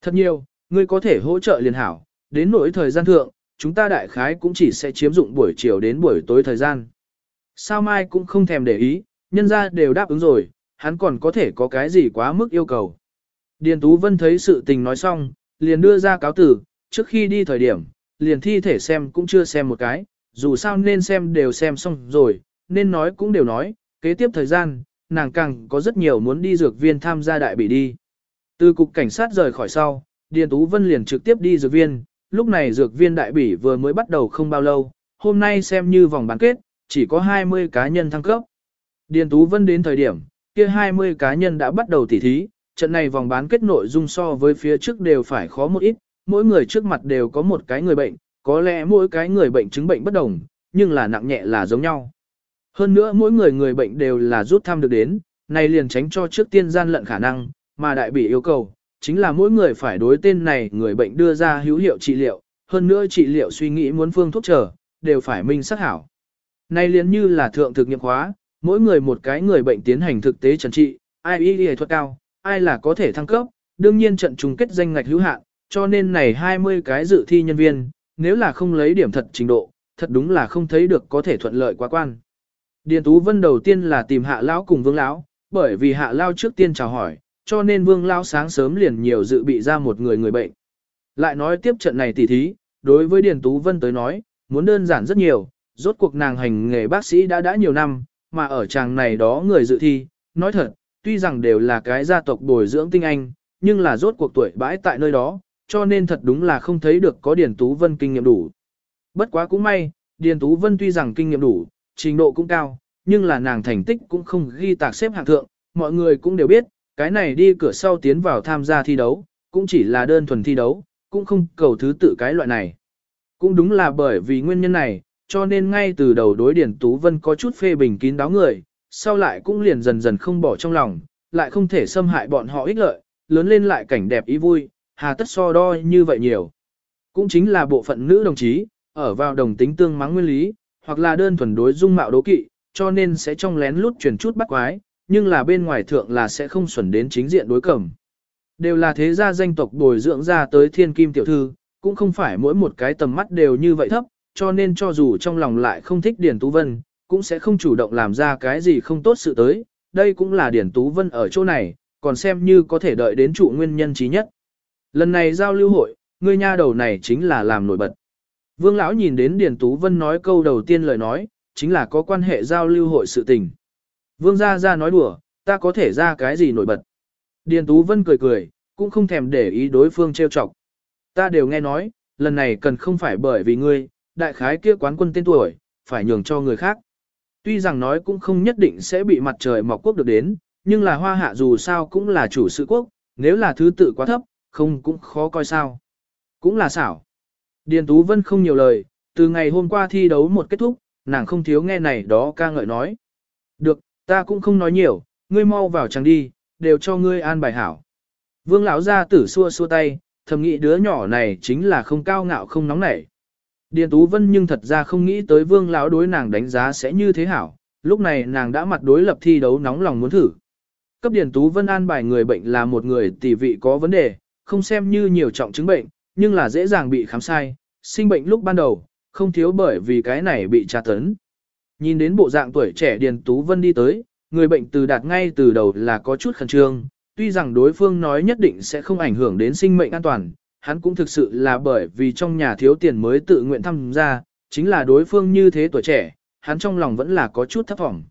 Thật nhiều, ngươi có thể hỗ trợ liền hảo, đến nỗi thời gian thượng, chúng ta đại khái cũng chỉ sẽ chiếm dụng buổi chiều đến buổi tối thời gian. Sao mai cũng không thèm để ý, nhân ra đều đáp ứng rồi, hắn còn có thể có cái gì quá mức yêu cầu. Điền Tú Vân thấy sự tình nói xong, liền đưa ra cáo tử, trước khi đi thời điểm, liền thi thể xem cũng chưa xem một cái, dù sao nên xem đều xem xong rồi, nên nói cũng đều nói, kế tiếp thời gian, nàng càng có rất nhiều muốn đi dược viên tham gia đại bị đi. Từ cục cảnh sát rời khỏi sau, Điền Tú Vân liền trực tiếp đi dược viên, lúc này dược viên đại bỉ vừa mới bắt đầu không bao lâu, hôm nay xem như vòng bán kết, chỉ có 20 cá nhân thăng cấp. Điền Tú Vân đến thời điểm, kia 20 cá nhân đã bắt đầu tỉ thí, trận này vòng bán kết nội dung so với phía trước đều phải khó một ít, mỗi người trước mặt đều có một cái người bệnh, có lẽ mỗi cái người bệnh chứng bệnh bất đồng, nhưng là nặng nhẹ là giống nhau. Hơn nữa mỗi người người bệnh đều là rút thăm được đến, này liền tránh cho trước tiên gian lận khả năng, mà đại bị yêu cầu, chính là mỗi người phải đối tên này người bệnh đưa ra hữu hiệu trị liệu, hơn nữa trị liệu suy nghĩ muốn phương thuốc trở, đều phải minh sắc hảo. Này liền như là thượng thực nghiệm khóa, mỗi người một cái người bệnh tiến hành thực tế trần trị, ai y y thuật cao, ai là có thể thăng cấp, đương nhiên trận chung kết danh ngạch hữu hạn, cho nên này 20 cái dự thi nhân viên, nếu là không lấy điểm thật trình độ, thật đúng là không thấy được có thể thuận lợi quá quan. Điền Tú Vân đầu tiên là tìm Hạ Lão cùng Vương Lão, bởi vì Hạ Lão trước tiên chào hỏi, cho nên Vương Lão sáng sớm liền nhiều dự bị ra một người người bệnh. Lại nói tiếp trận này tỉ thí, đối với Điền Tú Vân tới nói, muốn đơn giản rất nhiều, rốt cuộc nàng hành nghề bác sĩ đã đã nhiều năm, mà ở chàng này đó người dự thi, nói thật, tuy rằng đều là cái gia tộc bồi dưỡng tinh anh, nhưng là rốt cuộc tuổi bãi tại nơi đó, cho nên thật đúng là không thấy được có Điền Tú Vân kinh nghiệm đủ. Bất quá cũng may, Điền Tú Vân tuy rằng kinh nghiệm đủ, trình độ cũng cao, nhưng là nàng thành tích cũng không ghi tạc xếp hạng thượng, mọi người cũng đều biết, cái này đi cửa sau tiến vào tham gia thi đấu, cũng chỉ là đơn thuần thi đấu, cũng không cầu thứ tự cái loại này. Cũng đúng là bởi vì nguyên nhân này, cho nên ngay từ đầu đối Điển Tú Vân có chút phê bình kín đáo người, sau lại cũng liền dần dần không bỏ trong lòng, lại không thể xâm hại bọn họ ích lợi, lớn lên lại cảnh đẹp ý vui, hà tất so đo như vậy nhiều. Cũng chính là bộ phận nữ đồng chí, ở vào đồng tính tương mắng nguyên lý, hoặc là đơn thuần đối dung mạo đố kỵ, cho nên sẽ trong lén lút truyền chút bắt quái, nhưng là bên ngoài thượng là sẽ không xuẩn đến chính diện đối cẩm. Đều là thế gia danh tộc bồi dưỡng ra tới thiên kim tiểu thư, cũng không phải mỗi một cái tầm mắt đều như vậy thấp, cho nên cho dù trong lòng lại không thích Điền Tú Vân, cũng sẽ không chủ động làm ra cái gì không tốt sự tới, đây cũng là Điền Tú Vân ở chỗ này, còn xem như có thể đợi đến trụ nguyên nhân trí nhất. Lần này giao lưu hội, người nha đầu này chính là làm nổi bật. Vương lão nhìn đến Điền Tú Vân nói câu đầu tiên lời nói, chính là có quan hệ giao lưu hội sự tình. Vương gia gia nói đùa, ta có thể ra cái gì nổi bật. Điền Tú Vân cười cười, cũng không thèm để ý đối phương trêu chọc. Ta đều nghe nói, lần này cần không phải bởi vì ngươi, đại khái kia quán quân tên tuổi, phải nhường cho người khác. Tuy rằng nói cũng không nhất định sẽ bị mặt trời mọc quốc được đến, nhưng là hoa hạ dù sao cũng là chủ sự quốc, nếu là thứ tự quá thấp, không cũng khó coi sao. Cũng là xảo. Điền Tú Vân không nhiều lời, từ ngày hôm qua thi đấu một kết thúc, nàng không thiếu nghe này đó ca ngợi nói. Được, ta cũng không nói nhiều, ngươi mau vào chẳng đi, đều cho ngươi an bài hảo. Vương lão ra tử xua xua tay, thầm nghĩ đứa nhỏ này chính là không cao ngạo không nóng nảy. Điền Tú Vân nhưng thật ra không nghĩ tới vương lão đối nàng đánh giá sẽ như thế hảo, lúc này nàng đã mặt đối lập thi đấu nóng lòng muốn thử. Cấp Điền Tú Vân an bài người bệnh là một người tỷ vị có vấn đề, không xem như nhiều trọng chứng bệnh, nhưng là dễ dàng bị khám sai, sinh bệnh lúc ban đầu, không thiếu bởi vì cái này bị tra tấn. Nhìn đến bộ dạng tuổi trẻ Điền Tú Vân đi tới, người bệnh từ đạt ngay từ đầu là có chút khẩn trương, tuy rằng đối phương nói nhất định sẽ không ảnh hưởng đến sinh mệnh an toàn, hắn cũng thực sự là bởi vì trong nhà thiếu tiền mới tự nguyện tham gia, chính là đối phương như thế tuổi trẻ, hắn trong lòng vẫn là có chút thấp vọng.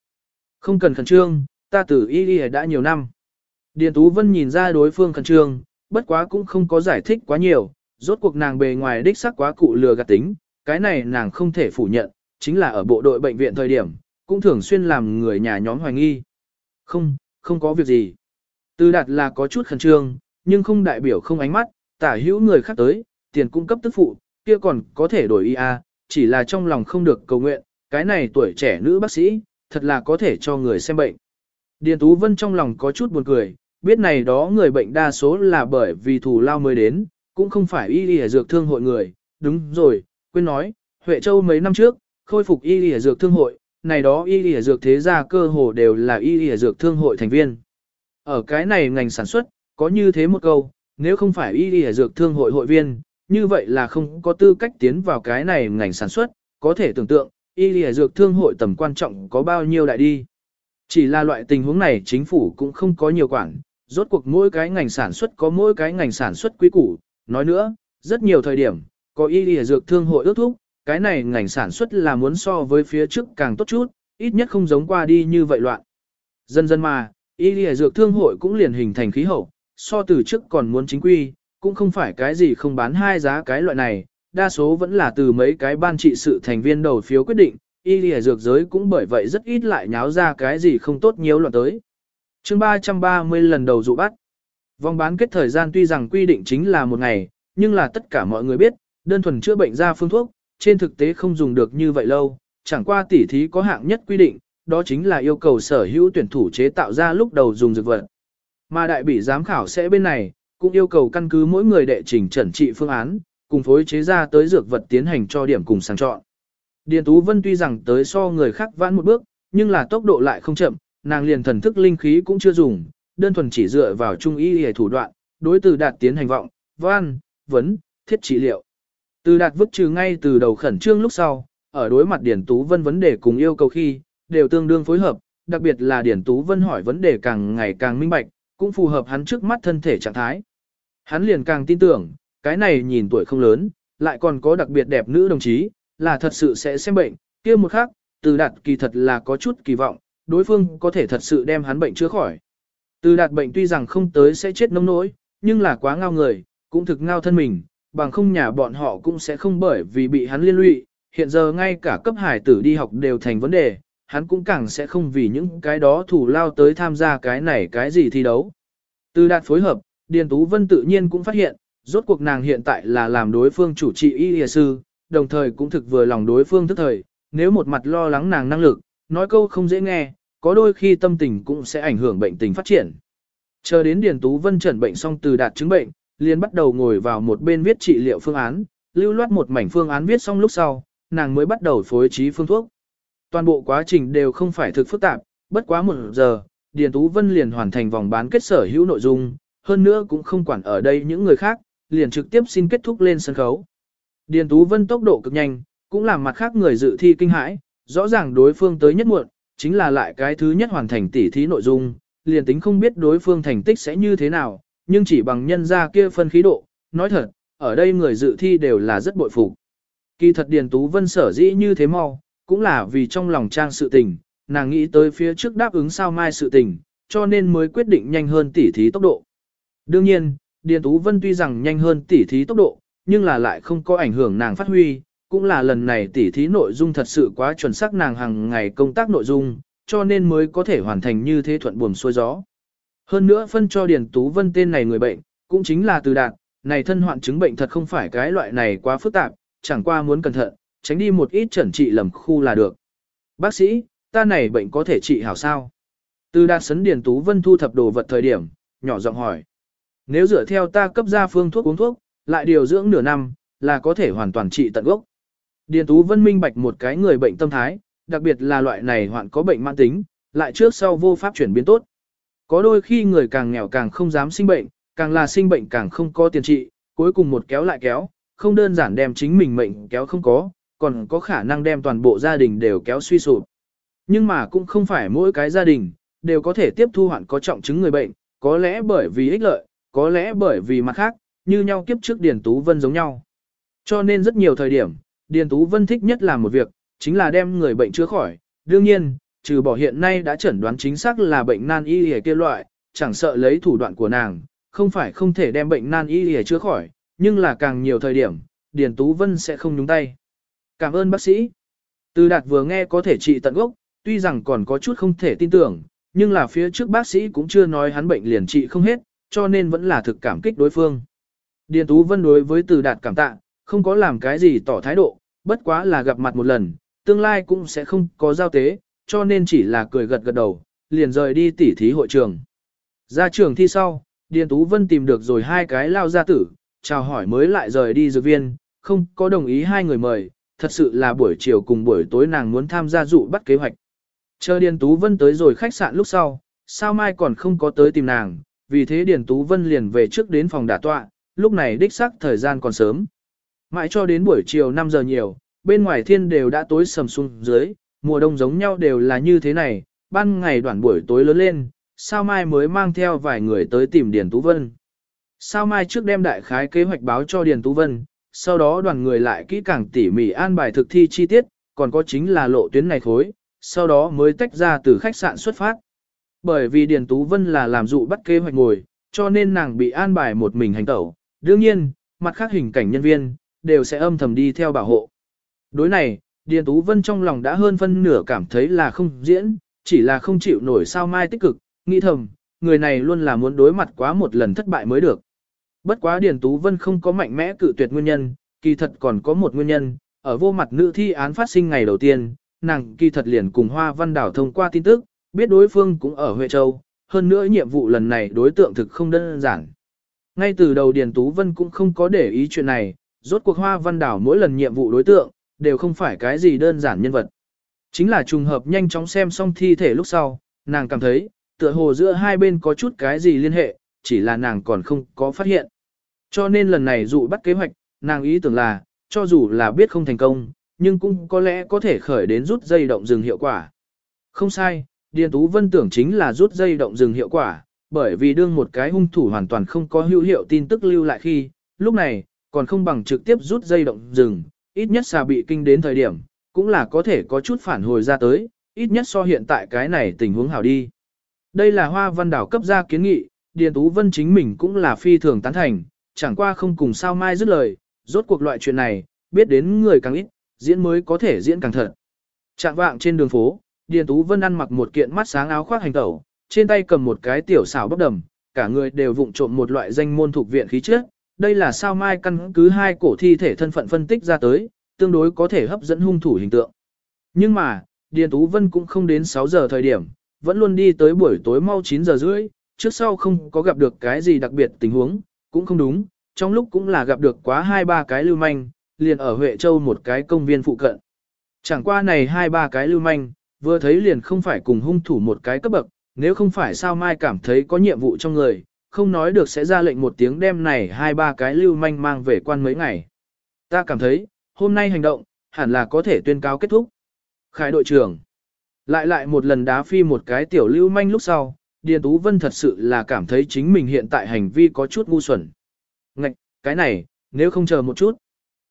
Không cần khẩn trương, ta tử y y đã nhiều năm. Điền Tú Vân nhìn ra đối phương khẩn trương, bất quá cũng không có giải thích quá nhiều, rốt cuộc nàng bề ngoài đích sắc quá cụ lừa gạt tính, cái này nàng không thể phủ nhận, chính là ở bộ đội bệnh viện thời điểm, cũng thường xuyên làm người nhà nhóm hoài nghi. Không, không có việc gì. Từ đạt là có chút khẩn trương, nhưng không đại biểu không ánh mắt, tả hữu người khác tới, tiền cung cấp tức phụ, kia còn có thể đổi IA, à, chỉ là trong lòng không được cầu nguyện, cái này tuổi trẻ nữ bác sĩ, thật là có thể cho người xem bệnh. Điền Tú Vân trong lòng có chút buồn cười, biết này đó người bệnh đa số là bởi vì thù lao mới đến, cũng không phải y lìa dược thương hội người, đúng rồi, quên nói, Huệ Châu mấy năm trước, khôi phục y lìa dược thương hội, này đó y lìa dược thế gia cơ hồ đều là y lìa dược thương hội thành viên. Ở cái này ngành sản xuất, có như thế một câu, nếu không phải y lìa dược thương hội hội viên, như vậy là không có tư cách tiến vào cái này ngành sản xuất, có thể tưởng tượng, y lìa dược thương hội tầm quan trọng có bao nhiêu đại đi. Chỉ là loại tình huống này chính phủ cũng không có nhiều quản, rốt cuộc mỗi cái ngành sản xuất có mỗi cái ngành sản xuất quý củ. Nói nữa, rất nhiều thời điểm, có y lìa dược thương hội ước thúc, cái này ngành sản xuất là muốn so với phía trước càng tốt chút, ít nhất không giống qua đi như vậy loạn. Dần dần mà, y lìa dược thương hội cũng liền hình thành khí hậu, so từ trước còn muốn chính quy, cũng không phải cái gì không bán hai giá cái loại này, đa số vẫn là từ mấy cái ban trị sự thành viên đầu phiếu quyết định, y lìa dược giới cũng bởi vậy rất ít lại nháo ra cái gì không tốt nhiều loạn tới. chương 330 lần đầu dụ bắt. Vòng bán kết thời gian tuy rằng quy định chính là một ngày, nhưng là tất cả mọi người biết, đơn thuần chữa bệnh ra phương thuốc, trên thực tế không dùng được như vậy lâu, chẳng qua tỉ thí có hạng nhất quy định, đó chính là yêu cầu sở hữu tuyển thủ chế tạo ra lúc đầu dùng dược vật. Mà đại bị giám khảo sẽ bên này, cũng yêu cầu căn cứ mỗi người đệ trình trần trị phương án, cùng phối chế ra tới dược vật tiến hành cho điểm cùng sàng chọn. Điền Tú Vân tuy rằng tới so người khác vãn một bước, nhưng là tốc độ lại không chậm, nàng liền thần thức linh khí cũng chưa dùng, đơn thuần chỉ dựa vào trung y y thủ đoạn, đối từ đạt tiến hành vọng, văn, vấn, thiết trị liệu. Từ đạt vứt trừ ngay từ đầu khẩn trương lúc sau, ở đối mặt điển Tú Vân vấn đề cùng yêu cầu khi, đều tương đương phối hợp, đặc biệt là điển Tú Vân hỏi vấn đề càng ngày càng minh bạch, cũng phù hợp hắn trước mắt thân thể trạng thái. Hắn liền càng tin tưởng, cái này nhìn tuổi không lớn, lại còn có đặc biệt đẹp nữ đồng chí, là thật sự sẽ xem bệnh, kia một khác, từ đạt kỳ thật là có chút kỳ vọng, đối phương có thể thật sự đem hắn bệnh chữa khỏi. Từ đạt bệnh tuy rằng không tới sẽ chết nông nỗi, nhưng là quá ngao người, cũng thực ngao thân mình, bằng không nhà bọn họ cũng sẽ không bởi vì bị hắn liên lụy, hiện giờ ngay cả cấp hải tử đi học đều thành vấn đề, hắn cũng càng sẽ không vì những cái đó thủ lao tới tham gia cái này cái gì thi đấu. Từ đạt phối hợp, Điền Tú Vân tự nhiên cũng phát hiện, rốt cuộc nàng hiện tại là làm đối phương chủ trị y y sư, đồng thời cũng thực vừa lòng đối phương thức thời, nếu một mặt lo lắng nàng năng lực, nói câu không dễ nghe, có đôi khi tâm tình cũng sẽ ảnh hưởng bệnh tình phát triển. Chờ đến Điền Tú Vân chẩn bệnh xong từ đạt chứng bệnh, liền bắt đầu ngồi vào một bên viết trị liệu phương án, lưu loát một mảnh phương án viết xong lúc sau, nàng mới bắt đầu phối trí phương thuốc. Toàn bộ quá trình đều không phải thực phức tạp, bất quá một giờ, Điền Tú Vân liền hoàn thành vòng bán kết sở hữu nội dung, hơn nữa cũng không quản ở đây những người khác, liền trực tiếp xin kết thúc lên sân khấu. Điền Tú Vân tốc độ cực nhanh, cũng làm mặt khác người dự thi kinh hãi, rõ ràng đối phương tới nhất muộn, chính là lại cái thứ nhất hoàn thành tỉ thí nội dung, liền tính không biết đối phương thành tích sẽ như thế nào, nhưng chỉ bằng nhân ra kia phân khí độ, nói thật, ở đây người dự thi đều là rất bội phục. Kỳ thật Điền Tú Vân sở dĩ như thế mau, cũng là vì trong lòng trang sự tình, nàng nghĩ tới phía trước đáp ứng sao mai sự tình, cho nên mới quyết định nhanh hơn tỉ thí tốc độ. Đương nhiên, Điền Tú Vân tuy rằng nhanh hơn tỉ thí tốc độ, nhưng là lại không có ảnh hưởng nàng phát huy, cũng là lần này tỉ thí nội dung thật sự quá chuẩn xác nàng hàng ngày công tác nội dung, cho nên mới có thể hoàn thành như thế thuận buồm xuôi gió. Hơn nữa phân cho Điền Tú Vân tên này người bệnh, cũng chính là từ đạt, này thân hoạn chứng bệnh thật không phải cái loại này quá phức tạp, chẳng qua muốn cẩn thận, tránh đi một ít chẩn trị lầm khu là được. Bác sĩ, ta này bệnh có thể trị hảo sao? Từ đạt sấn Điền Tú Vân thu thập đồ vật thời điểm, nhỏ giọng hỏi. Nếu dựa theo ta cấp ra phương thuốc uống thuốc, lại điều dưỡng nửa năm, là có thể hoàn toàn trị tận gốc. Điền Tú Vân minh bạch một cái người bệnh tâm thái, đặc biệt là loại này hoạn có bệnh mãn tính, lại trước sau vô pháp chuyển biến tốt. Có đôi khi người càng nghèo càng không dám sinh bệnh, càng là sinh bệnh càng không có tiền trị, cuối cùng một kéo lại kéo, không đơn giản đem chính mình mệnh kéo không có, còn có khả năng đem toàn bộ gia đình đều kéo suy sụp. Nhưng mà cũng không phải mỗi cái gia đình đều có thể tiếp thu hoạn có trọng chứng người bệnh, có lẽ bởi vì ích lợi, có lẽ bởi vì mặt khác, như nhau kiếp trước Điền Tú Vân giống nhau. Cho nên rất nhiều thời điểm, Điền Tú Vân thích nhất làm một việc, chính là đem người bệnh chữa khỏi. Đương nhiên, trừ bỏ hiện nay đã chẩn đoán chính xác là bệnh nan y hề kia loại, chẳng sợ lấy thủ đoạn của nàng, không phải không thể đem bệnh nan y hề chữa khỏi, nhưng là càng nhiều thời điểm, Điền Tú Vân sẽ không nhúng tay. Cảm ơn bác sĩ. Từ đạt vừa nghe có thể trị tận gốc, tuy rằng còn có chút không thể tin tưởng, nhưng là phía trước bác sĩ cũng chưa nói hắn bệnh liền trị không hết, cho nên vẫn là thực cảm kích đối phương. Điền Tú Vân đối với từ đạt cảm tạ, không có làm cái gì tỏ thái độ, bất quá là gặp mặt một lần, tương lai cũng sẽ không có giao tế, cho nên chỉ là cười gật gật đầu, liền rời đi tỉ thí hội trường. Ra trường thi sau, Điền Tú Vân tìm được rồi hai cái lao gia tử, chào hỏi mới lại rời đi dược viên, không có đồng ý hai người mời, thật sự là buổi chiều cùng buổi tối nàng muốn tham gia dụ bắt kế hoạch. Chờ Điền Tú Vân tới rồi khách sạn lúc sau, sao mai còn không có tới tìm nàng, vì thế Điền Tú Vân liền về trước đến phòng đả tọa, lúc này đích xác thời gian còn sớm. Mãi cho đến buổi chiều 5 giờ nhiều, bên ngoài thiên đều đã tối sầm xuống dưới, mùa đông giống nhau đều là như thế này, ban ngày đoạn buổi tối lớn lên, sao mai mới mang theo vài người tới tìm Điền Tú Vân. Sao mai trước đem đại khái kế hoạch báo cho Điền Tú Vân, sau đó đoàn người lại kỹ càng tỉ mỉ an bài thực thi chi tiết, còn có chính là lộ tuyến này khối, sau đó mới tách ra từ khách sạn xuất phát. Bởi vì Điền Tú Vân là làm dụ bắt kế hoạch ngồi, cho nên nàng bị an bài một mình hành tẩu. Đương nhiên, mặt khác hình cảnh nhân viên, đều sẽ âm thầm đi theo bảo hộ. Đối này, Điền Tú Vân trong lòng đã hơn phân nửa cảm thấy là không diễn, chỉ là không chịu nổi sao mai tích cực, nghĩ thầm, người này luôn là muốn đối mặt quá một lần thất bại mới được. Bất quá Điền Tú Vân không có mạnh mẽ cự tuyệt nguyên nhân, kỳ thật còn có một nguyên nhân, ở vô mặt nữ thi án phát sinh ngày đầu tiên, nàng kỳ thật liền cùng Hoa Văn Đảo thông qua tin tức, biết đối phương cũng ở Huệ Châu, hơn nữa nhiệm vụ lần này đối tượng thực không đơn giản. Ngay từ đầu Điền Tú Vân cũng không có để ý chuyện này, rốt cuộc Hoa Văn Đảo mỗi lần nhiệm vụ đối tượng, đều không phải cái gì đơn giản nhân vật. Chính là trùng hợp nhanh chóng xem xong thi thể lúc sau, nàng cảm thấy, tựa hồ giữa hai bên có chút cái gì liên hệ, chỉ là nàng còn không có phát hiện. Cho nên lần này dụ bắt kế hoạch, nàng ý tưởng là, cho dù là biết không thành công, nhưng cũng có lẽ có thể khởi đến rút dây động rừng hiệu quả. Không sai, Điền Tú Vân tưởng chính là rút dây động rừng hiệu quả, bởi vì đương một cái hung thủ hoàn toàn không có hữu hiệu tin tức lưu lại khi, lúc này, còn không bằng trực tiếp rút dây động rừng, ít nhất xà bị kinh đến thời điểm, cũng là có thể có chút phản hồi ra tới, ít nhất so hiện tại cái này tình huống hảo đi. Đây là hoa văn đảo cấp ra kiến nghị, Điền Tú Vân chính mình cũng là phi thường tán thành, chẳng qua không cùng sao mai dứt lời, rốt cuộc loại chuyện này, biết đến người càng ít, diễn mới có thể diễn càng thật. Trạng vạng trên đường phố, Điền Tú Vân ăn mặc một kiện mắt sáng áo khoác hành tẩu, trên tay cầm một cái tiểu xảo bắp đầm, cả người đều vụng trộm một loại danh môn thuộc viện khí chất. Đây là sao mai căn cứ hai cổ thi thể thân phận phân tích ra tới, tương đối có thể hấp dẫn hung thủ hình tượng. Nhưng mà, Điền Tú Vân cũng không đến 6 giờ thời điểm, vẫn luôn đi tới buổi tối mau 9 giờ rưỡi, trước sau không có gặp được cái gì đặc biệt tình huống, cũng không đúng, trong lúc cũng là gặp được quá hai ba cái lưu manh, liền ở Huệ Châu một cái công viên phụ cận. Chẳng qua này hai ba cái lưu manh, vừa thấy liền không phải cùng hung thủ một cái cấp bậc, nếu không phải sao mai cảm thấy có nhiệm vụ trong người, không nói được sẽ ra lệnh một tiếng đem này hai ba cái lưu manh mang về quan mấy ngày. Ta cảm thấy, hôm nay hành động, hẳn là có thể tuyên cáo kết thúc. Khải đội trưởng, lại lại một lần đá phi một cái tiểu lưu manh lúc sau, Điền Tú Vân thật sự là cảm thấy chính mình hiện tại hành vi có chút ngu xuẩn. Ngạch, cái này, nếu không chờ một chút.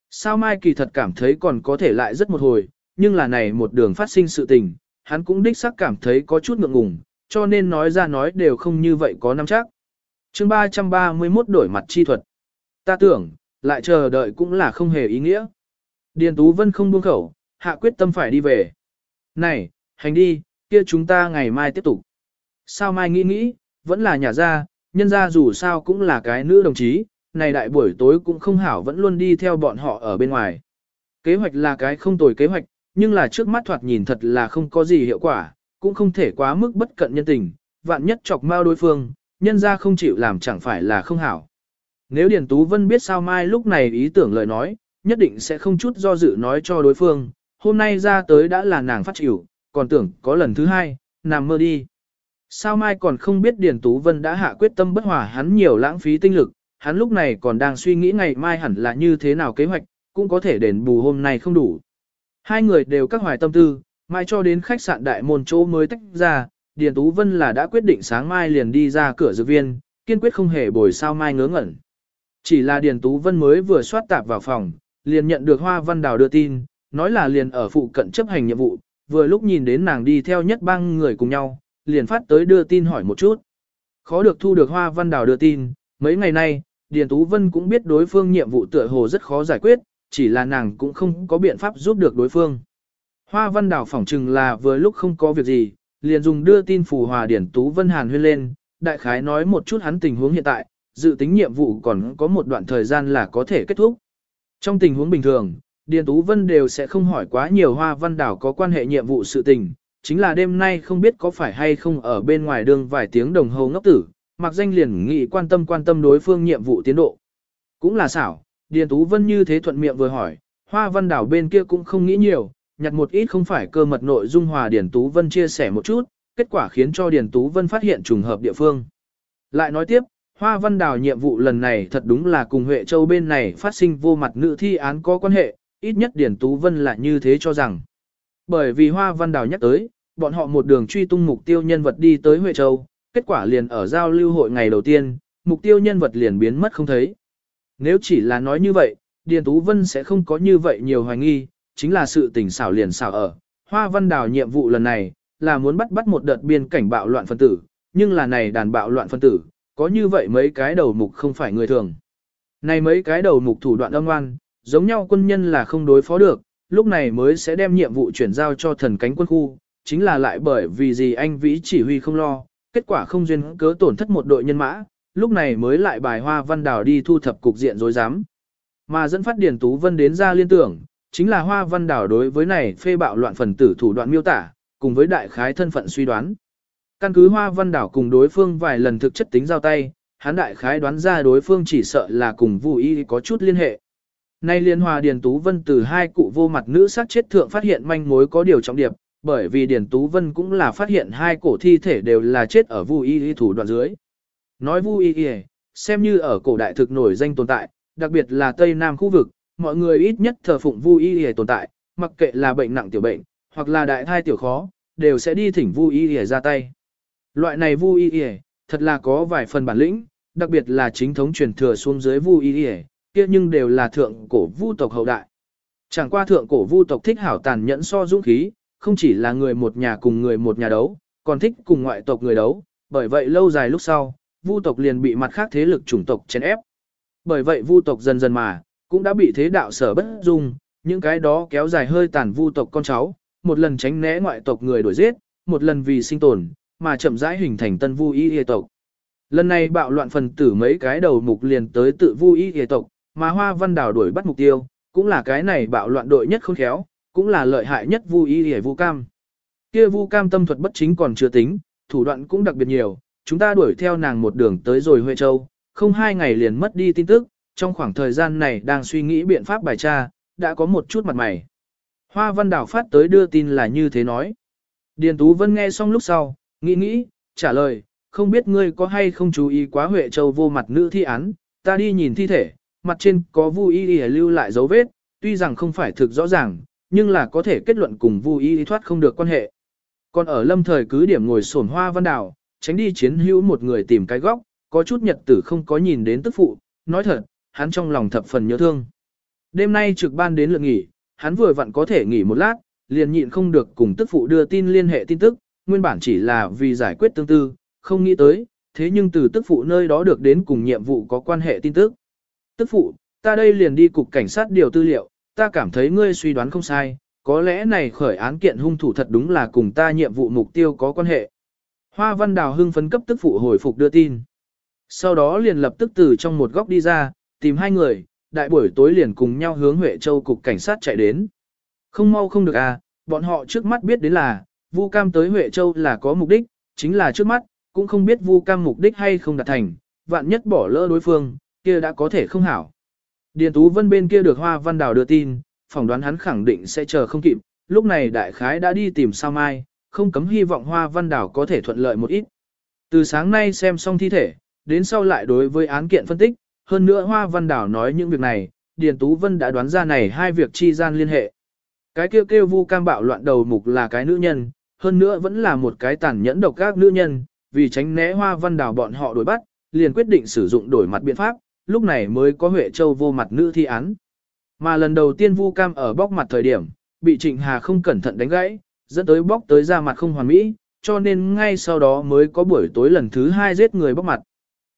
Sao Mai kỳ thật cảm thấy còn có thể lại rất một hồi, nhưng là này một đường phát sinh sự tình, hắn cũng đích xác cảm thấy có chút ngượng ngùng, cho nên nói ra nói đều không như vậy có nắm chắc chương 331 đổi mặt chi thuật. Ta tưởng, lại chờ đợi cũng là không hề ý nghĩa. Điền Tú Vân không buông khẩu, hạ quyết tâm phải đi về. Này, hành đi, kia chúng ta ngày mai tiếp tục. Sao mai nghĩ nghĩ, vẫn là nhà ra, nhân ra dù sao cũng là cái nữ đồng chí, này đại buổi tối cũng không hảo vẫn luôn đi theo bọn họ ở bên ngoài. Kế hoạch là cái không tồi kế hoạch, nhưng là trước mắt thoạt nhìn thật là không có gì hiệu quả, cũng không thể quá mức bất cận nhân tình, vạn nhất chọc mau đối phương, nhân ra không chịu làm chẳng phải là không hảo. Nếu Điền Tú Vân biết sao mai lúc này ý tưởng lời nói, nhất định sẽ không chút do dự nói cho đối phương, hôm nay ra tới đã là nàng phát chịu, còn tưởng có lần thứ hai, nằm mơ đi. Sao mai còn không biết Điền Tú Vân đã hạ quyết tâm bất hòa hắn nhiều lãng phí tinh lực, hắn lúc này còn đang suy nghĩ ngày mai hẳn là như thế nào kế hoạch, cũng có thể đền bù hôm nay không đủ. Hai người đều các hoài tâm tư, mai cho đến khách sạn đại môn chỗ mới tách ra, Điền Tú Vân là đã quyết định sáng mai liền đi ra cửa dược viên, kiên quyết không hề bồi sao mai ngớ ngẩn. Chỉ là Điền Tú Vân mới vừa soát tạp vào phòng, liền nhận được Hoa Văn Đào đưa tin, nói là liền ở phụ cận chấp hành nhiệm vụ, vừa lúc nhìn đến nàng đi theo nhất bang người cùng nhau, liền phát tới đưa tin hỏi một chút. Khó được thu được Hoa Văn Đào đưa tin, mấy ngày nay, Điền Tú Vân cũng biết đối phương nhiệm vụ tựa hồ rất khó giải quyết, chỉ là nàng cũng không có biện pháp giúp được đối phương. Hoa văn Đào phỏng chừng là vừa lúc không có việc gì, liền dùng đưa tin phù hòa điển tú vân hàn huyên lên, đại khái nói một chút hắn tình huống hiện tại, dự tính nhiệm vụ còn có một đoạn thời gian là có thể kết thúc. Trong tình huống bình thường, Điền Tú Vân đều sẽ không hỏi quá nhiều hoa văn đảo có quan hệ nhiệm vụ sự tình, chính là đêm nay không biết có phải hay không ở bên ngoài đường vài tiếng đồng hồ ngốc tử, mặc danh liền nghị quan tâm quan tâm đối phương nhiệm vụ tiến độ. Cũng là xảo, Điền Tú Vân như thế thuận miệng vừa hỏi, hoa văn đảo bên kia cũng không nghĩ nhiều, nhặt một ít không phải cơ mật nội dung hòa Điền Tú Vân chia sẻ một chút, kết quả khiến cho Điền Tú Vân phát hiện trùng hợp địa phương. Lại nói tiếp, Hoa Văn Đào nhiệm vụ lần này thật đúng là cùng Huệ Châu bên này phát sinh vô mặt nữ thi án có quan hệ, ít nhất Điền Tú Vân là như thế cho rằng. Bởi vì Hoa Văn Đào nhắc tới, bọn họ một đường truy tung mục tiêu nhân vật đi tới Huệ Châu, kết quả liền ở giao lưu hội ngày đầu tiên, mục tiêu nhân vật liền biến mất không thấy. Nếu chỉ là nói như vậy, Điền Tú Vân sẽ không có như vậy nhiều hoài nghi, chính là sự tình xảo liền xảo ở. Hoa Văn Đào nhiệm vụ lần này, là muốn bắt bắt một đợt biên cảnh bạo loạn phân tử, nhưng là này đàn bạo loạn phân tử, có như vậy mấy cái đầu mục không phải người thường. Này mấy cái đầu mục thủ đoạn âm ngoan, giống nhau quân nhân là không đối phó được, lúc này mới sẽ đem nhiệm vụ chuyển giao cho thần cánh quân khu, chính là lại bởi vì gì anh Vĩ chỉ huy không lo, kết quả không duyên cớ tổn thất một đội nhân mã, lúc này mới lại bài hoa văn đảo đi thu thập cục diện dối dám. Mà dẫn phát Điền Tú Vân đến ra liên tưởng, chính là hoa văn đảo đối với này phê bạo loạn phần tử thủ đoạn miêu tả, cùng với đại khái thân phận suy đoán. Căn cứ hoa văn đảo cùng đối phương vài lần thực chất tính giao tay, hắn đại khái đoán ra đối phương chỉ sợ là cùng Vu Y có chút liên hệ. Nay liên hòa Điền Tú Vân từ hai cụ vô mặt nữ sát chết thượng phát hiện manh mối có điều trọng điệp, bởi vì Điền Tú Vân cũng là phát hiện hai cổ thi thể đều là chết ở Vu Y thủ đoạn dưới. Nói Vu Y xem như ở cổ đại thực nổi danh tồn tại, đặc biệt là Tây Nam khu vực, mọi người ít nhất thờ phụng Vu Y tồn tại, mặc kệ là bệnh nặng tiểu bệnh, hoặc là đại thai tiểu khó, đều sẽ đi thỉnh Vu Y ra tay. Loại này Vu Y thật là có vài phần bản lĩnh, đặc biệt là chính thống truyền thừa xuống dưới Vu Y kia nhưng đều là thượng cổ Vu tộc hậu đại. Chẳng qua thượng cổ Vu tộc thích hảo tàn nhẫn so dũng khí, không chỉ là người một nhà cùng người một nhà đấu, còn thích cùng ngoại tộc người đấu, bởi vậy lâu dài lúc sau, Vu tộc liền bị mặt khác thế lực chủng tộc chèn ép. Bởi vậy Vu tộc dần dần mà, cũng đã bị thế đạo sở bất dung, những cái đó kéo dài hơi tàn Vu tộc con cháu, một lần tránh né ngoại tộc người đuổi giết, một lần vì sinh tồn, mà chậm rãi hình thành tân Vu Y Y tộc. Lần này bạo loạn phần tử mấy cái đầu mục liền tới tự Vu Y Y tộc, mà Hoa Văn Đào đuổi bắt mục tiêu, cũng là cái này bạo loạn đội nhất khôn khéo, cũng là lợi hại nhất Vu Y Y Vu Cam. Kia Vu Cam tâm thuật bất chính còn chưa tính, thủ đoạn cũng đặc biệt nhiều, chúng ta đuổi theo nàng một đường tới rồi Huệ Châu, không hai ngày liền mất đi tin tức, trong khoảng thời gian này đang suy nghĩ biện pháp bài tra, đã có một chút mặt mày. Hoa Văn Đào phát tới đưa tin là như thế nói. Điền Tú Vân nghe xong lúc sau, nghĩ nghĩ, trả lời, không biết ngươi có hay không chú ý quá Huệ Châu vô mặt nữ thi án, ta đi nhìn thi thể, mặt trên có Vu Y Y lưu lại dấu vết, tuy rằng không phải thực rõ ràng, nhưng là có thể kết luận cùng Vu Y thoát không được quan hệ. Còn ở lâm thời cứ điểm ngồi sổn hoa văn đảo, tránh đi chiến hữu một người tìm cái góc, có chút nhật tử không có nhìn đến tức phụ, nói thật, hắn trong lòng thập phần nhớ thương. Đêm nay trực ban đến lượt nghỉ, hắn vừa vặn có thể nghỉ một lát, liền nhịn không được cùng tức phụ đưa tin liên hệ tin tức, nguyên bản chỉ là vì giải quyết tương tư, không nghĩ tới, thế nhưng từ tức phụ nơi đó được đến cùng nhiệm vụ có quan hệ tin tức. Tức phụ, ta đây liền đi cục cảnh sát điều tư liệu, ta cảm thấy ngươi suy đoán không sai, có lẽ này khởi án kiện hung thủ thật đúng là cùng ta nhiệm vụ mục tiêu có quan hệ. Hoa Văn Đào hưng phấn cấp tức phụ hồi phục đưa tin. Sau đó liền lập tức từ trong một góc đi ra, tìm hai người, đại buổi tối liền cùng nhau hướng Huệ Châu cục cảnh sát chạy đến. Không mau không được à, bọn họ trước mắt biết đến là, Vu Cam tới Huệ Châu là có mục đích, chính là trước mắt, cũng không biết Vu Cam mục đích hay không đạt thành, vạn nhất bỏ lỡ đối phương, kia đã có thể không hảo. Điền Tú Vân bên kia được Hoa Văn Đào đưa tin, phỏng đoán hắn khẳng định sẽ chờ không kịp, lúc này đại khái đã đi tìm sao mai, không cấm hy vọng Hoa Văn Đào có thể thuận lợi một ít. Từ sáng nay xem xong thi thể, đến sau lại đối với án kiện phân tích, hơn nữa Hoa Văn Đào nói những việc này, Điền Tú Vân đã đoán ra này hai việc chi gian liên hệ. Cái kêu kêu vu cam bạo loạn đầu mục là cái nữ nhân, hơn nữa vẫn là một cái tàn nhẫn độc các nữ nhân, vì tránh né Hoa Văn Đào bọn họ đuổi bắt, liền quyết định sử dụng đổi mặt biện pháp, lúc này mới có Huệ Châu vô mặt nữ thi án. Mà lần đầu tiên Vu Cam ở bóc mặt thời điểm, bị Trịnh Hà không cẩn thận đánh gãy, dẫn tới bóc tới ra mặt không hoàn mỹ, cho nên ngay sau đó mới có buổi tối lần thứ hai giết người bóc mặt.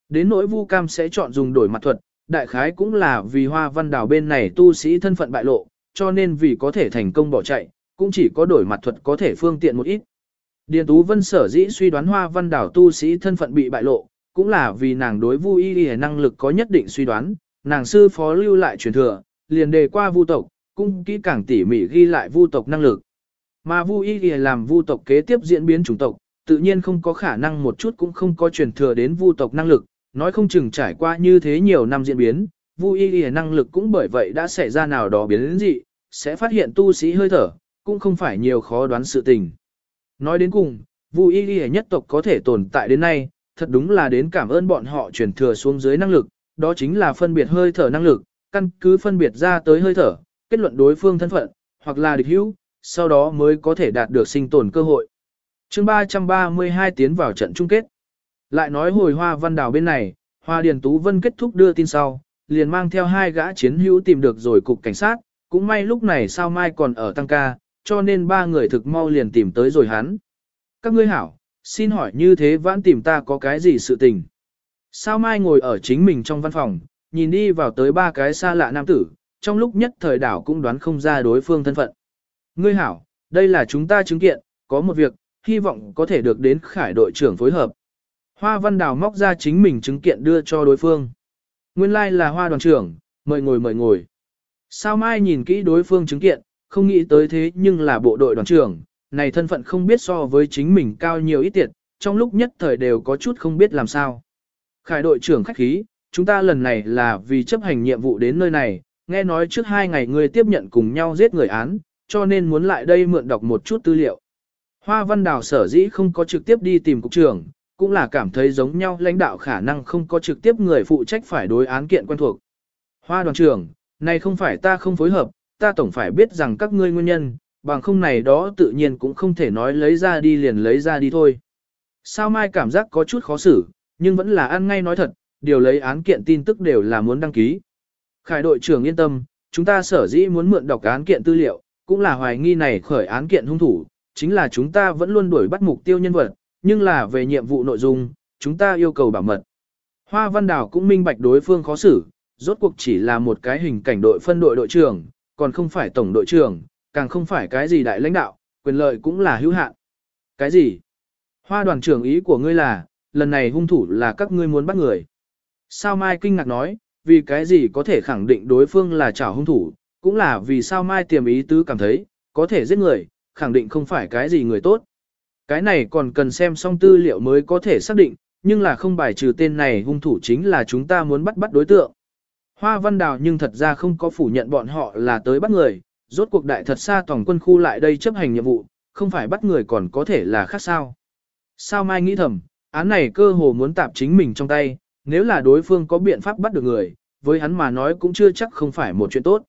Đến nỗi Vu Cam sẽ chọn dùng đổi mặt thuật, đại khái cũng là vì Hoa Văn Đào bên này tu sĩ thân phận bại lộ, cho nên vì có thể thành công bỏ chạy, cũng chỉ có đổi mặt thuật có thể phương tiện một ít. Điền Tú Vân sở dĩ suy đoán Hoa Văn Đảo tu sĩ thân phận bị bại lộ, cũng là vì nàng đối Vu Y Y năng lực có nhất định suy đoán, nàng sư phó lưu lại truyền thừa, liền đề qua Vu tộc, cũng kỹ càng tỉ mỉ ghi lại Vu tộc năng lực. Mà Vu Y Y làm Vu tộc kế tiếp diễn biến chủng tộc, tự nhiên không có khả năng một chút cũng không có truyền thừa đến Vu tộc năng lực, nói không chừng trải qua như thế nhiều năm diễn biến, Vu Y Y năng lực cũng bởi vậy đã xảy ra nào đó biến đến gì, sẽ phát hiện tu sĩ hơi thở, cũng không phải nhiều khó đoán sự tình. Nói đến cùng, Vu Y Y nhất tộc có thể tồn tại đến nay, thật đúng là đến cảm ơn bọn họ truyền thừa xuống dưới năng lực, đó chính là phân biệt hơi thở năng lực, căn cứ phân biệt ra tới hơi thở, kết luận đối phương thân phận, hoặc là địch hữu, sau đó mới có thể đạt được sinh tồn cơ hội. chương 332 tiến vào trận chung kết. Lại nói hồi hoa văn đào bên này, hoa điền tú vân kết thúc đưa tin sau, liền mang theo hai gã chiến hữu tìm được rồi cục cảnh sát, cũng may lúc này sao mai còn ở tăng ca, cho nên ba người thực mau liền tìm tới rồi hắn. Các ngươi hảo, xin hỏi như thế vãn tìm ta có cái gì sự tình? Sao mai ngồi ở chính mình trong văn phòng, nhìn đi vào tới ba cái xa lạ nam tử, trong lúc nhất thời đảo cũng đoán không ra đối phương thân phận. Ngươi hảo, đây là chúng ta chứng kiện, có một việc, hy vọng có thể được đến khải đội trưởng phối hợp. Hoa văn đào móc ra chính mình chứng kiện đưa cho đối phương. Nguyên lai like là hoa đoàn trưởng, mời ngồi mời ngồi. Sao mai nhìn kỹ đối phương chứng kiện, không nghĩ tới thế nhưng là bộ đội đoàn trưởng, này thân phận không biết so với chính mình cao nhiều ít tiệt, trong lúc nhất thời đều có chút không biết làm sao. Khải đội trưởng khách khí, chúng ta lần này là vì chấp hành nhiệm vụ đến nơi này, nghe nói trước hai ngày người tiếp nhận cùng nhau giết người án, cho nên muốn lại đây mượn đọc một chút tư liệu. Hoa Văn Đào sở dĩ không có trực tiếp đi tìm cục trưởng, cũng là cảm thấy giống nhau lãnh đạo khả năng không có trực tiếp người phụ trách phải đối án kiện quen thuộc. Hoa đoàn trưởng, này không phải ta không phối hợp, ta tổng phải biết rằng các ngươi nguyên nhân, bằng không này đó tự nhiên cũng không thể nói lấy ra đi liền lấy ra đi thôi. Sao Mai cảm giác có chút khó xử, nhưng vẫn là ăn ngay nói thật, điều lấy án kiện tin tức đều là muốn đăng ký. Khải đội trưởng yên tâm, chúng ta sở dĩ muốn mượn đọc án kiện tư liệu, cũng là hoài nghi này khởi án kiện hung thủ, chính là chúng ta vẫn luôn đuổi bắt mục tiêu nhân vật, nhưng là về nhiệm vụ nội dung, chúng ta yêu cầu bảo mật. Hoa Văn Đào cũng minh bạch đối phương khó xử, rốt cuộc chỉ là một cái hình cảnh đội phân đội đội trưởng, còn không phải tổng đội trưởng, càng không phải cái gì đại lãnh đạo, quyền lợi cũng là hữu hạn. Cái gì? Hoa đoàn trưởng ý của ngươi là, lần này hung thủ là các ngươi muốn bắt người. Sao Mai kinh ngạc nói, vì cái gì có thể khẳng định đối phương là chảo hung thủ, cũng là vì sao Mai tiềm ý tứ cảm thấy, có thể giết người, khẳng định không phải cái gì người tốt. Cái này còn cần xem xong tư liệu mới có thể xác định, nhưng là không bài trừ tên này hung thủ chính là chúng ta muốn bắt bắt đối tượng. Hoa Văn Đào nhưng thật ra không có phủ nhận bọn họ là tới bắt người, rốt cuộc đại thật xa tổng quân khu lại đây chấp hành nhiệm vụ, không phải bắt người còn có thể là khác sao. Sao Mai nghĩ thầm, án này cơ hồ muốn tạp chính mình trong tay, nếu là đối phương có biện pháp bắt được người, với hắn mà nói cũng chưa chắc không phải một chuyện tốt.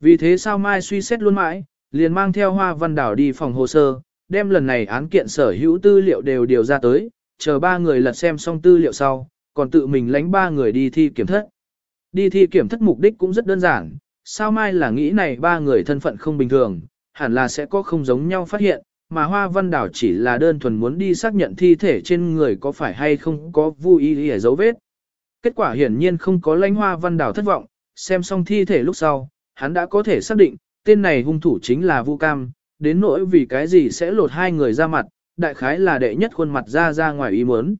Vì thế sao Mai suy xét luôn mãi, liền mang theo Hoa Văn đào đi phòng hồ sơ, đem lần này án kiện sở hữu tư liệu đều điều ra tới, chờ ba người lật xem xong tư liệu sau, còn tự mình lánh ba người đi thi kiểm thất. Đi thi kiểm thất mục đích cũng rất đơn giản, sao mai là nghĩ này ba người thân phận không bình thường, hẳn là sẽ có không giống nhau phát hiện, mà Hoa Văn Đảo chỉ là đơn thuần muốn đi xác nhận thi thể trên người có phải hay không có vui ý để dấu vết. Kết quả hiển nhiên không có lãnh Hoa Văn Đảo thất vọng, xem xong thi thể lúc sau, hắn đã có thể xác định, tên này hung thủ chính là Vu Cam, đến nỗi vì cái gì sẽ lột hai người ra mặt, đại khái là đệ nhất khuôn mặt ra ra ngoài ý muốn.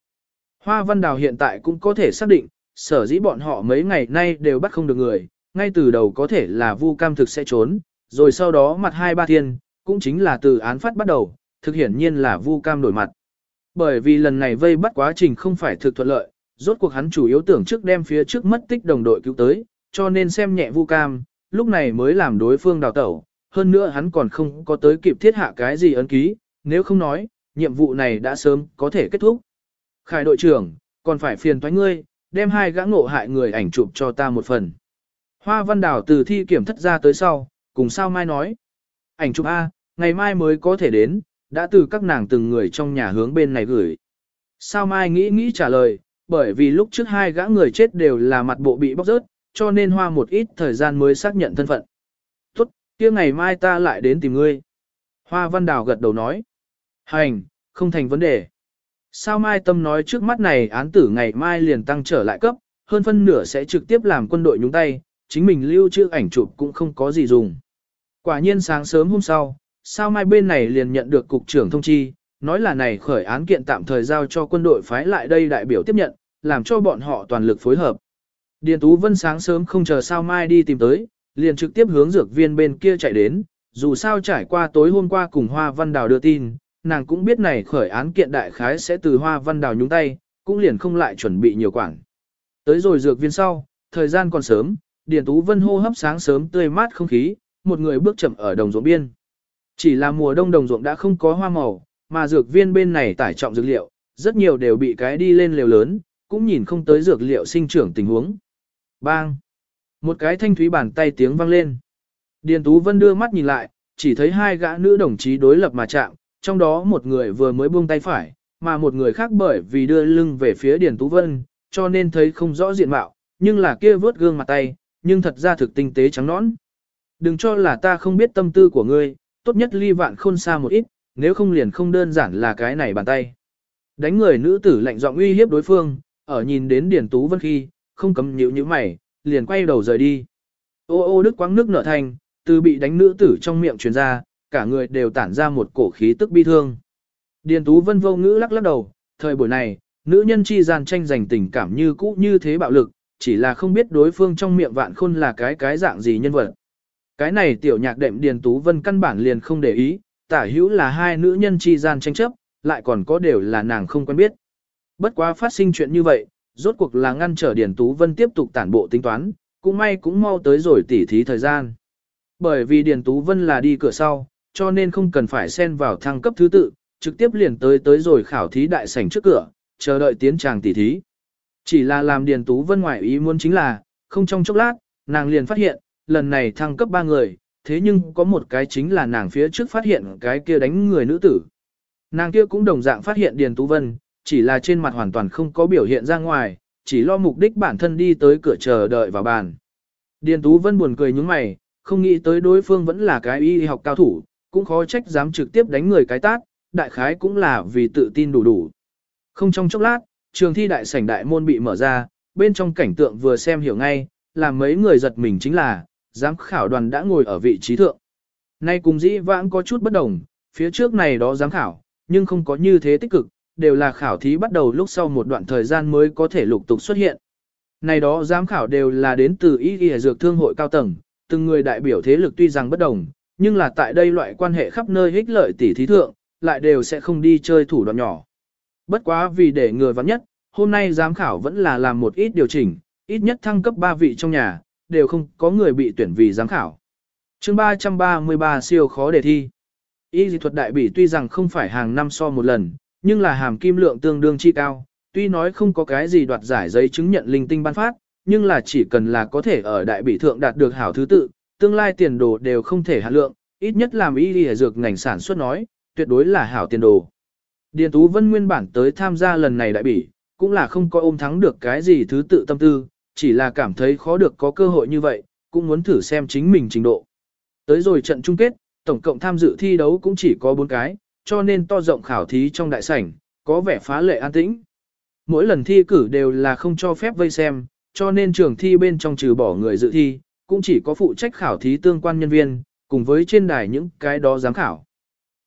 Hoa Văn Đào hiện tại cũng có thể xác định, sở dĩ bọn họ mấy ngày nay đều bắt không được người, ngay từ đầu có thể là Vu Cam thực sẽ trốn, rồi sau đó mặt hai ba thiên, cũng chính là từ án phát bắt đầu, thực hiển nhiên là Vu Cam đổi mặt. Bởi vì lần này vây bắt quá trình không phải thực thuận lợi, rốt cuộc hắn chủ yếu tưởng trước đem phía trước mất tích đồng đội cứu tới, cho nên xem nhẹ Vu Cam, lúc này mới làm đối phương đào tẩu, hơn nữa hắn còn không có tới kịp thiết hạ cái gì ấn ký, nếu không nói, nhiệm vụ này đã sớm có thể kết thúc. Khải đội trưởng, còn phải phiền thoái ngươi, đem hai gã ngộ hại người ảnh chụp cho ta một phần. Hoa văn đảo từ thi kiểm thất ra tới sau, cùng sao mai nói. Ảnh chụp A, ngày mai mới có thể đến, đã từ các nàng từng người trong nhà hướng bên này gửi. Sao mai nghĩ nghĩ trả lời, bởi vì lúc trước hai gã người chết đều là mặt bộ bị bóc rớt, cho nên hoa một ít thời gian mới xác nhận thân phận. Kia ngày mai ta lại đến tìm ngươi. Hoa văn đào gật đầu nói. Hành, không thành vấn đề. Sao mai tâm nói trước mắt này án tử ngày mai liền tăng trở lại cấp, hơn phân nửa sẽ trực tiếp làm quân đội nhúng tay, chính mình lưu trữ ảnh chụp cũng không có gì dùng. Quả nhiên sáng sớm hôm sau, sao mai bên này liền nhận được cục trưởng thông chi, nói là này khởi án kiện tạm thời giao cho quân đội phái lại đây đại biểu tiếp nhận, làm cho bọn họ toàn lực phối hợp. Điền Tú Vân sáng sớm không chờ sao mai đi tìm tới, liền trực tiếp hướng dược viên bên kia chạy đến, dù sao trải qua tối hôm qua cùng Hoa Văn Đào đưa tin, nàng cũng biết này khởi án kiện đại khái sẽ từ Hoa Văn Đào nhúng tay, cũng liền không lại chuẩn bị nhiều quản. Tới rồi dược viên sau, thời gian còn sớm, Điền Tú Vân hô hấp sáng sớm tươi mát không khí, một người bước chậm ở đồng ruộng biên. Chỉ là mùa đông đồng ruộng đã không có hoa màu, mà dược viên bên này tải trọng dược liệu, rất nhiều đều bị cái đi lên lều lớn, cũng nhìn không tới dược liệu sinh trưởng tình huống. Bang! Một cái thanh thúy bàn tay tiếng vang lên. Điền Tú Vân đưa mắt nhìn lại, chỉ thấy hai gã nữ đồng chí đối lập mà chạm, trong đó một người vừa mới buông tay phải, mà một người khác bởi vì đưa lưng về phía Điền Tú Vân, cho nên thấy không rõ diện mạo, nhưng là kia vớt gương mặt tay, nhưng thật ra thực tinh tế trắng nõn. Đừng cho là ta không biết tâm tư của ngươi, tốt nhất ly vạn khôn xa một ít, nếu không liền không đơn giản là cái này bàn tay. Đánh người nữ tử lạnh giọng uy hiếp đối phương, ở nhìn đến Điền Tú Vân khi, không cấm nhíu như mày, liền quay đầu rời đi. Ô ô đức quáng nước nở thành, từ bị đánh nữ tử trong miệng truyền ra, cả người đều tản ra một cổ khí tức bi thương. Điền Tú Vân vô ngữ lắc lắc đầu, thời buổi này, nữ nhân chi gian tranh giành tình cảm như cũ như thế bạo lực, chỉ là không biết đối phương trong miệng vạn khôn là cái cái dạng gì nhân vật. Cái này tiểu nhạc đệm Điền Tú Vân căn bản liền không để ý, tả hữu là hai nữ nhân chi gian tranh chấp, lại còn có đều là nàng không quen biết. Bất quá phát sinh chuyện như vậy, rốt cuộc là ngăn trở Điền Tú Vân tiếp tục tản bộ tính toán, cũng may cũng mau tới rồi tỉ thí thời gian. Bởi vì Điền Tú Vân là đi cửa sau, cho nên không cần phải xen vào thăng cấp thứ tự, trực tiếp liền tới tới rồi khảo thí đại sảnh trước cửa, chờ đợi tiến tràng tỉ thí. Chỉ là làm Điền Tú Vân ngoại ý muốn chính là, không trong chốc lát, nàng liền phát hiện, lần này thăng cấp ba người, thế nhưng có một cái chính là nàng phía trước phát hiện cái kia đánh người nữ tử. Nàng kia cũng đồng dạng phát hiện Điền Tú Vân, chỉ là trên mặt hoàn toàn không có biểu hiện ra ngoài, chỉ lo mục đích bản thân đi tới cửa chờ đợi vào bàn. Điền Tú Vân buồn cười nhướng mày, không nghĩ tới đối phương vẫn là cái y học cao thủ, cũng khó trách dám trực tiếp đánh người cái tát, đại khái cũng là vì tự tin đủ đủ. Không trong chốc lát, trường thi đại sảnh đại môn bị mở ra, bên trong cảnh tượng vừa xem hiểu ngay, là mấy người giật mình chính là, giám khảo đoàn đã ngồi ở vị trí thượng. Nay cùng dĩ vãng có chút bất đồng, phía trước này đó giám khảo, nhưng không có như thế tích cực, đều là khảo thí bắt đầu lúc sau một đoạn thời gian mới có thể lục tục xuất hiện. Này đó giám khảo đều là đến từ ý y dược thương hội cao tầng, từng người đại biểu thế lực tuy rằng bất đồng, nhưng là tại đây loại quan hệ khắp nơi hích lợi tỷ thí thượng, lại đều sẽ không đi chơi thủ đoạn nhỏ. Bất quá vì để người vắng nhất, hôm nay giám khảo vẫn là làm một ít điều chỉnh, ít nhất thăng cấp 3 vị trong nhà, đều không có người bị tuyển vì giám khảo. chương 333 siêu khó đề thi. Y dị thuật đại bỉ tuy rằng không phải hàng năm so một lần, nhưng là hàm kim lượng tương đương chi cao, tuy nói không có cái gì đoạt giải giấy chứng nhận linh tinh ban phát, nhưng là chỉ cần là có thể ở đại bỉ thượng đạt được hảo thứ tự, tương lai tiền đồ đều không thể hạ lượng, ít nhất làm y y dược ngành sản xuất nói, tuyệt đối là hảo tiền đồ. Điền Tú Vân nguyên bản tới tham gia lần này đại bỉ, cũng là không có ôm thắng được cái gì thứ tự tâm tư, chỉ là cảm thấy khó được có cơ hội như vậy, cũng muốn thử xem chính mình trình độ. Tới rồi trận chung kết, tổng cộng tham dự thi đấu cũng chỉ có 4 cái, cho nên to rộng khảo thí trong đại sảnh, có vẻ phá lệ an tĩnh. Mỗi lần thi cử đều là không cho phép vây xem, cho nên trường thi bên trong trừ bỏ người dự thi, cũng chỉ có phụ trách khảo thí tương quan nhân viên, cùng với trên đài những cái đó giám khảo.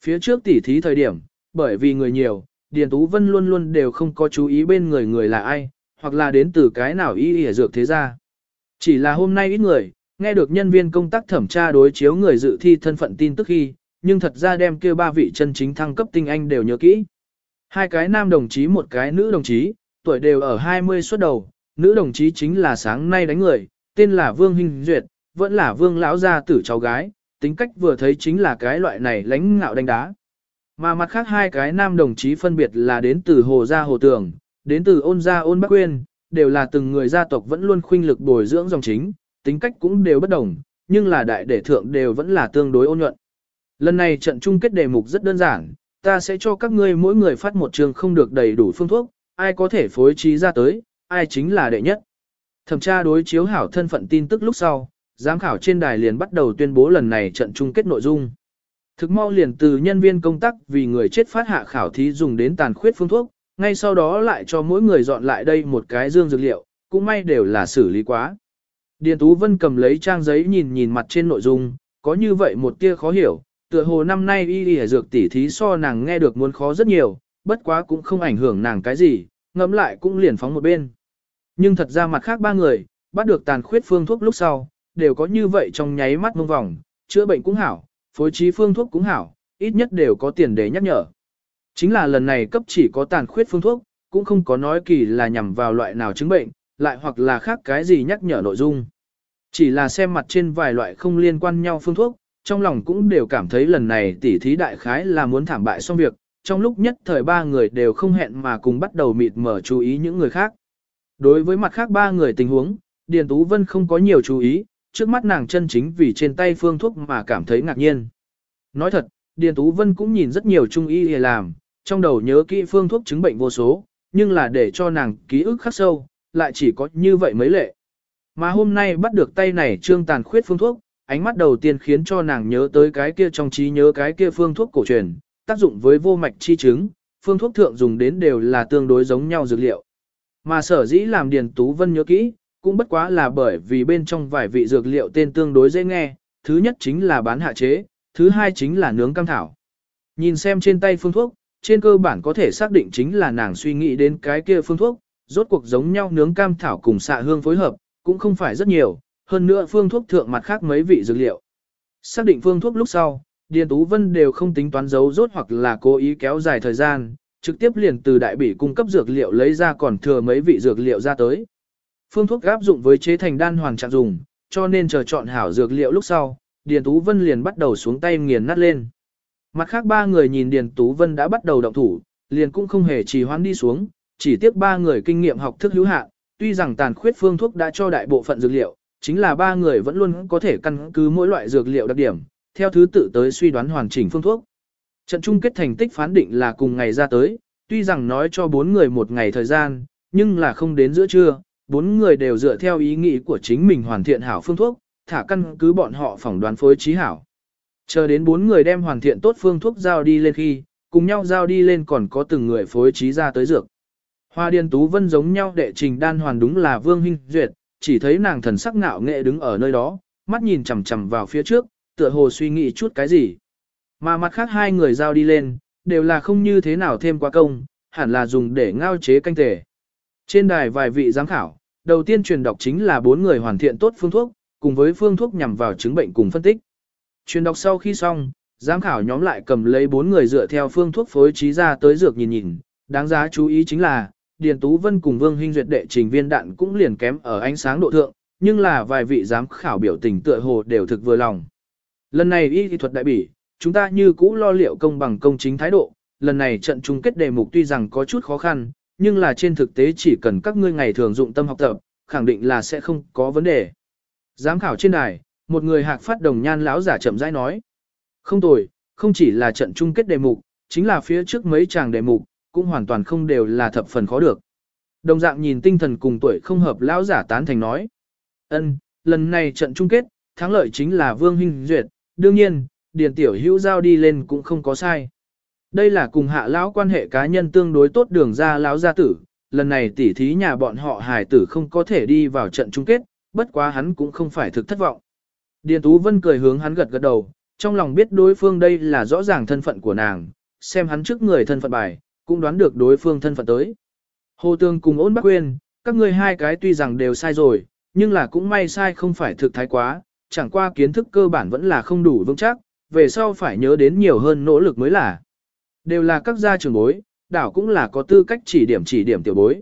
Phía trước tỉ thí thời điểm, bởi vì người nhiều, Điền Tú Vân luôn luôn đều không có chú ý bên người người là ai, hoặc là đến từ cái nào y y dược thế ra. Chỉ là hôm nay ít người, nghe được nhân viên công tác thẩm tra đối chiếu người dự thi thân phận tin tức khi, nhưng thật ra đem kia ba vị chân chính thăng cấp tinh anh đều nhớ kỹ. Hai cái nam đồng chí một cái nữ đồng chí, tuổi đều ở 20 xuất đầu, nữ đồng chí chính là sáng nay đánh người, tên là Vương Hinh Duyệt, vẫn là Vương lão gia tử cháu gái, tính cách vừa thấy chính là cái loại này lãnh ngạo đánh đá. Mà mặt khác hai cái nam đồng chí phân biệt là đến từ Hồ Gia Hồ Tường, đến từ ôn gia ôn Bắc Quyên, đều là từng người gia tộc vẫn luôn khuynh lực bồi dưỡng dòng chính, tính cách cũng đều bất đồng, nhưng là đại đệ thượng đều vẫn là tương đối ôn nhuận. Lần này trận chung kết đề mục rất đơn giản, ta sẽ cho các ngươi mỗi người phát một trường không được đầy đủ phương thuốc, ai có thể phối trí ra tới, ai chính là đệ nhất. Thẩm tra đối chiếu hảo thân phận tin tức lúc sau, giám khảo trên đài liền bắt đầu tuyên bố lần này trận chung kết nội dung. Thực mau liền từ nhân viên công tác vì người chết phát hạ khảo thí dùng đến tàn khuyết phương thuốc, ngay sau đó lại cho mỗi người dọn lại đây một cái dương dược liệu, cũng may đều là xử lý quá. Điền Tú Vân cầm lấy trang giấy nhìn nhìn mặt trên nội dung, có như vậy một tia khó hiểu, tựa hồ năm nay y y dược tỉ thí so nàng nghe được muốn khó rất nhiều, bất quá cũng không ảnh hưởng nàng cái gì, ngẫm lại cũng liền phóng một bên. Nhưng thật ra mặt khác ba người, bắt được tàn khuyết phương thuốc lúc sau, đều có như vậy trong nháy mắt mông vòng, chữa bệnh cũng hảo, phối trí phương thuốc cũng hảo, ít nhất đều có tiền để nhắc nhở. Chính là lần này cấp chỉ có tàn khuyết phương thuốc, cũng không có nói kỳ là nhằm vào loại nào chứng bệnh, lại hoặc là khác cái gì nhắc nhở nội dung. Chỉ là xem mặt trên vài loại không liên quan nhau phương thuốc, trong lòng cũng đều cảm thấy lần này tỉ thí đại khái là muốn thảm bại xong việc, trong lúc nhất thời ba người đều không hẹn mà cùng bắt đầu mịt mở chú ý những người khác. Đối với mặt khác ba người tình huống, Điền Tú Vân không có nhiều chú ý, trước mắt nàng chân chính vì trên tay phương thuốc mà cảm thấy ngạc nhiên. Nói thật, Điền Tú Vân cũng nhìn rất nhiều trung y để làm, trong đầu nhớ kỹ phương thuốc chứng bệnh vô số, nhưng là để cho nàng ký ức khắc sâu, lại chỉ có như vậy mấy lệ. Mà hôm nay bắt được tay này trương tàn khuyết phương thuốc, ánh mắt đầu tiên khiến cho nàng nhớ tới cái kia trong trí nhớ cái kia phương thuốc cổ truyền, tác dụng với vô mạch chi chứng, phương thuốc thượng dùng đến đều là tương đối giống nhau dược liệu. Mà sở dĩ làm Điền Tú Vân nhớ kỹ, cũng bất quá là bởi vì bên trong vài vị dược liệu tên tương đối dễ nghe, thứ nhất chính là bán hạ chế, thứ hai chính là nướng cam thảo. Nhìn xem trên tay phương thuốc, trên cơ bản có thể xác định chính là nàng suy nghĩ đến cái kia phương thuốc, rốt cuộc giống nhau nướng cam thảo cùng xạ hương phối hợp, cũng không phải rất nhiều, hơn nữa phương thuốc thượng mặt khác mấy vị dược liệu. Xác định phương thuốc lúc sau, Điền Tú Vân đều không tính toán giấu rốt hoặc là cố ý kéo dài thời gian, trực tiếp liền từ đại bỉ cung cấp dược liệu lấy ra còn thừa mấy vị dược liệu ra tới. Phương thuốc áp dụng với chế thành đan hoàn trạng dùng, cho nên chờ chọn hảo dược liệu lúc sau, Điền Tú Vân liền bắt đầu xuống tay nghiền nát lên. Mặt khác ba người nhìn Điền Tú Vân đã bắt đầu động thủ, liền cũng không hề trì hoãn đi xuống, chỉ tiếc ba người kinh nghiệm học thức hữu hạn, tuy rằng tàn khuyết phương thuốc đã cho đại bộ phận dược liệu, chính là ba người vẫn luôn có thể căn cứ mỗi loại dược liệu đặc điểm, theo thứ tự tới suy đoán hoàn chỉnh phương thuốc. Trận chung kết thành tích phán định là cùng ngày ra tới, tuy rằng nói cho bốn người một ngày thời gian, nhưng là không đến giữa trưa, bốn người đều dựa theo ý nghĩ của chính mình hoàn thiện hảo phương thuốc, thả căn cứ bọn họ phỏng đoán phối trí hảo. Chờ đến bốn người đem hoàn thiện tốt phương thuốc giao đi lên khi, cùng nhau giao đi lên còn có từng người phối trí ra tới dược. Hoa Điền Tú Vân giống nhau đệ trình đan hoàn đúng là Vương Hinh Duyệt, chỉ thấy nàng thần sắc ngạo nghệ đứng ở nơi đó, mắt nhìn chằm chằm vào phía trước, tựa hồ suy nghĩ chút cái gì. Mà mặt khác hai người giao đi lên, đều là không như thế nào thêm quá công, hẳn là dùng để ngao chế canh tể. Trên đài vài vị giám khảo, đầu tiên truyền đọc chính là bốn người hoàn thiện tốt phương thuốc, cùng với phương thuốc nhằm vào chứng bệnh cùng phân tích. Truyền đọc sau khi xong, giám khảo nhóm lại cầm lấy bốn người dựa theo phương thuốc phối trí ra tới dược nhìn nhìn, đáng giá chú ý chính là, Điền Tú Vân cùng Vương Hinh Duyệt đệ trình viên đạn cũng liền kém ở ánh sáng độ thượng, nhưng là vài vị giám khảo biểu tình tựa hồ đều thực vừa lòng. Lần này y kỹ thuật đại bỉ, chúng ta như cũ lo liệu công bằng công chính thái độ, lần này trận chung kết đề mục tuy rằng có chút khó khăn, nhưng là trên thực tế chỉ cần các ngươi ngày thường dụng tâm học tập, khẳng định là sẽ không có vấn đề. Giám khảo trên đài, một người hạc phát đồng nhan lão giả chậm rãi nói. Không tồi, không chỉ là trận chung kết đề mục, chính là phía trước mấy chàng đề mục, cũng hoàn toàn không đều là thập phần khó được. Đồng dạng nhìn tinh thần cùng tuổi không hợp lão giả tán thành nói. ân lần này trận chung kết, thắng lợi chính là Vương Hinh Duyệt, đương nhiên, Điền Tiểu Hữu giao đi lên cũng không có sai. Đây là cùng hạ lão quan hệ cá nhân tương đối tốt đường ra lão gia tử, lần này tỉ thí nhà bọn họ hài tử không có thể đi vào trận chung kết, bất quá hắn cũng không phải thực thất vọng. Điền Tú Vân cười hướng hắn gật gật đầu, trong lòng biết đối phương đây là rõ ràng thân phận của nàng, xem hắn trước người thân phận bài, cũng đoán được đối phương thân phận tới. Hồ Tương cùng ôn bác quên, các ngươi hai cái tuy rằng đều sai rồi, nhưng là cũng may sai không phải thực thái quá, chẳng qua kiến thức cơ bản vẫn là không đủ vững chắc, về sau phải nhớ đến nhiều hơn nỗ lực mới là. Đều là các gia trưởng bối, đảo cũng là có tư cách chỉ điểm chỉ điểm tiểu bối.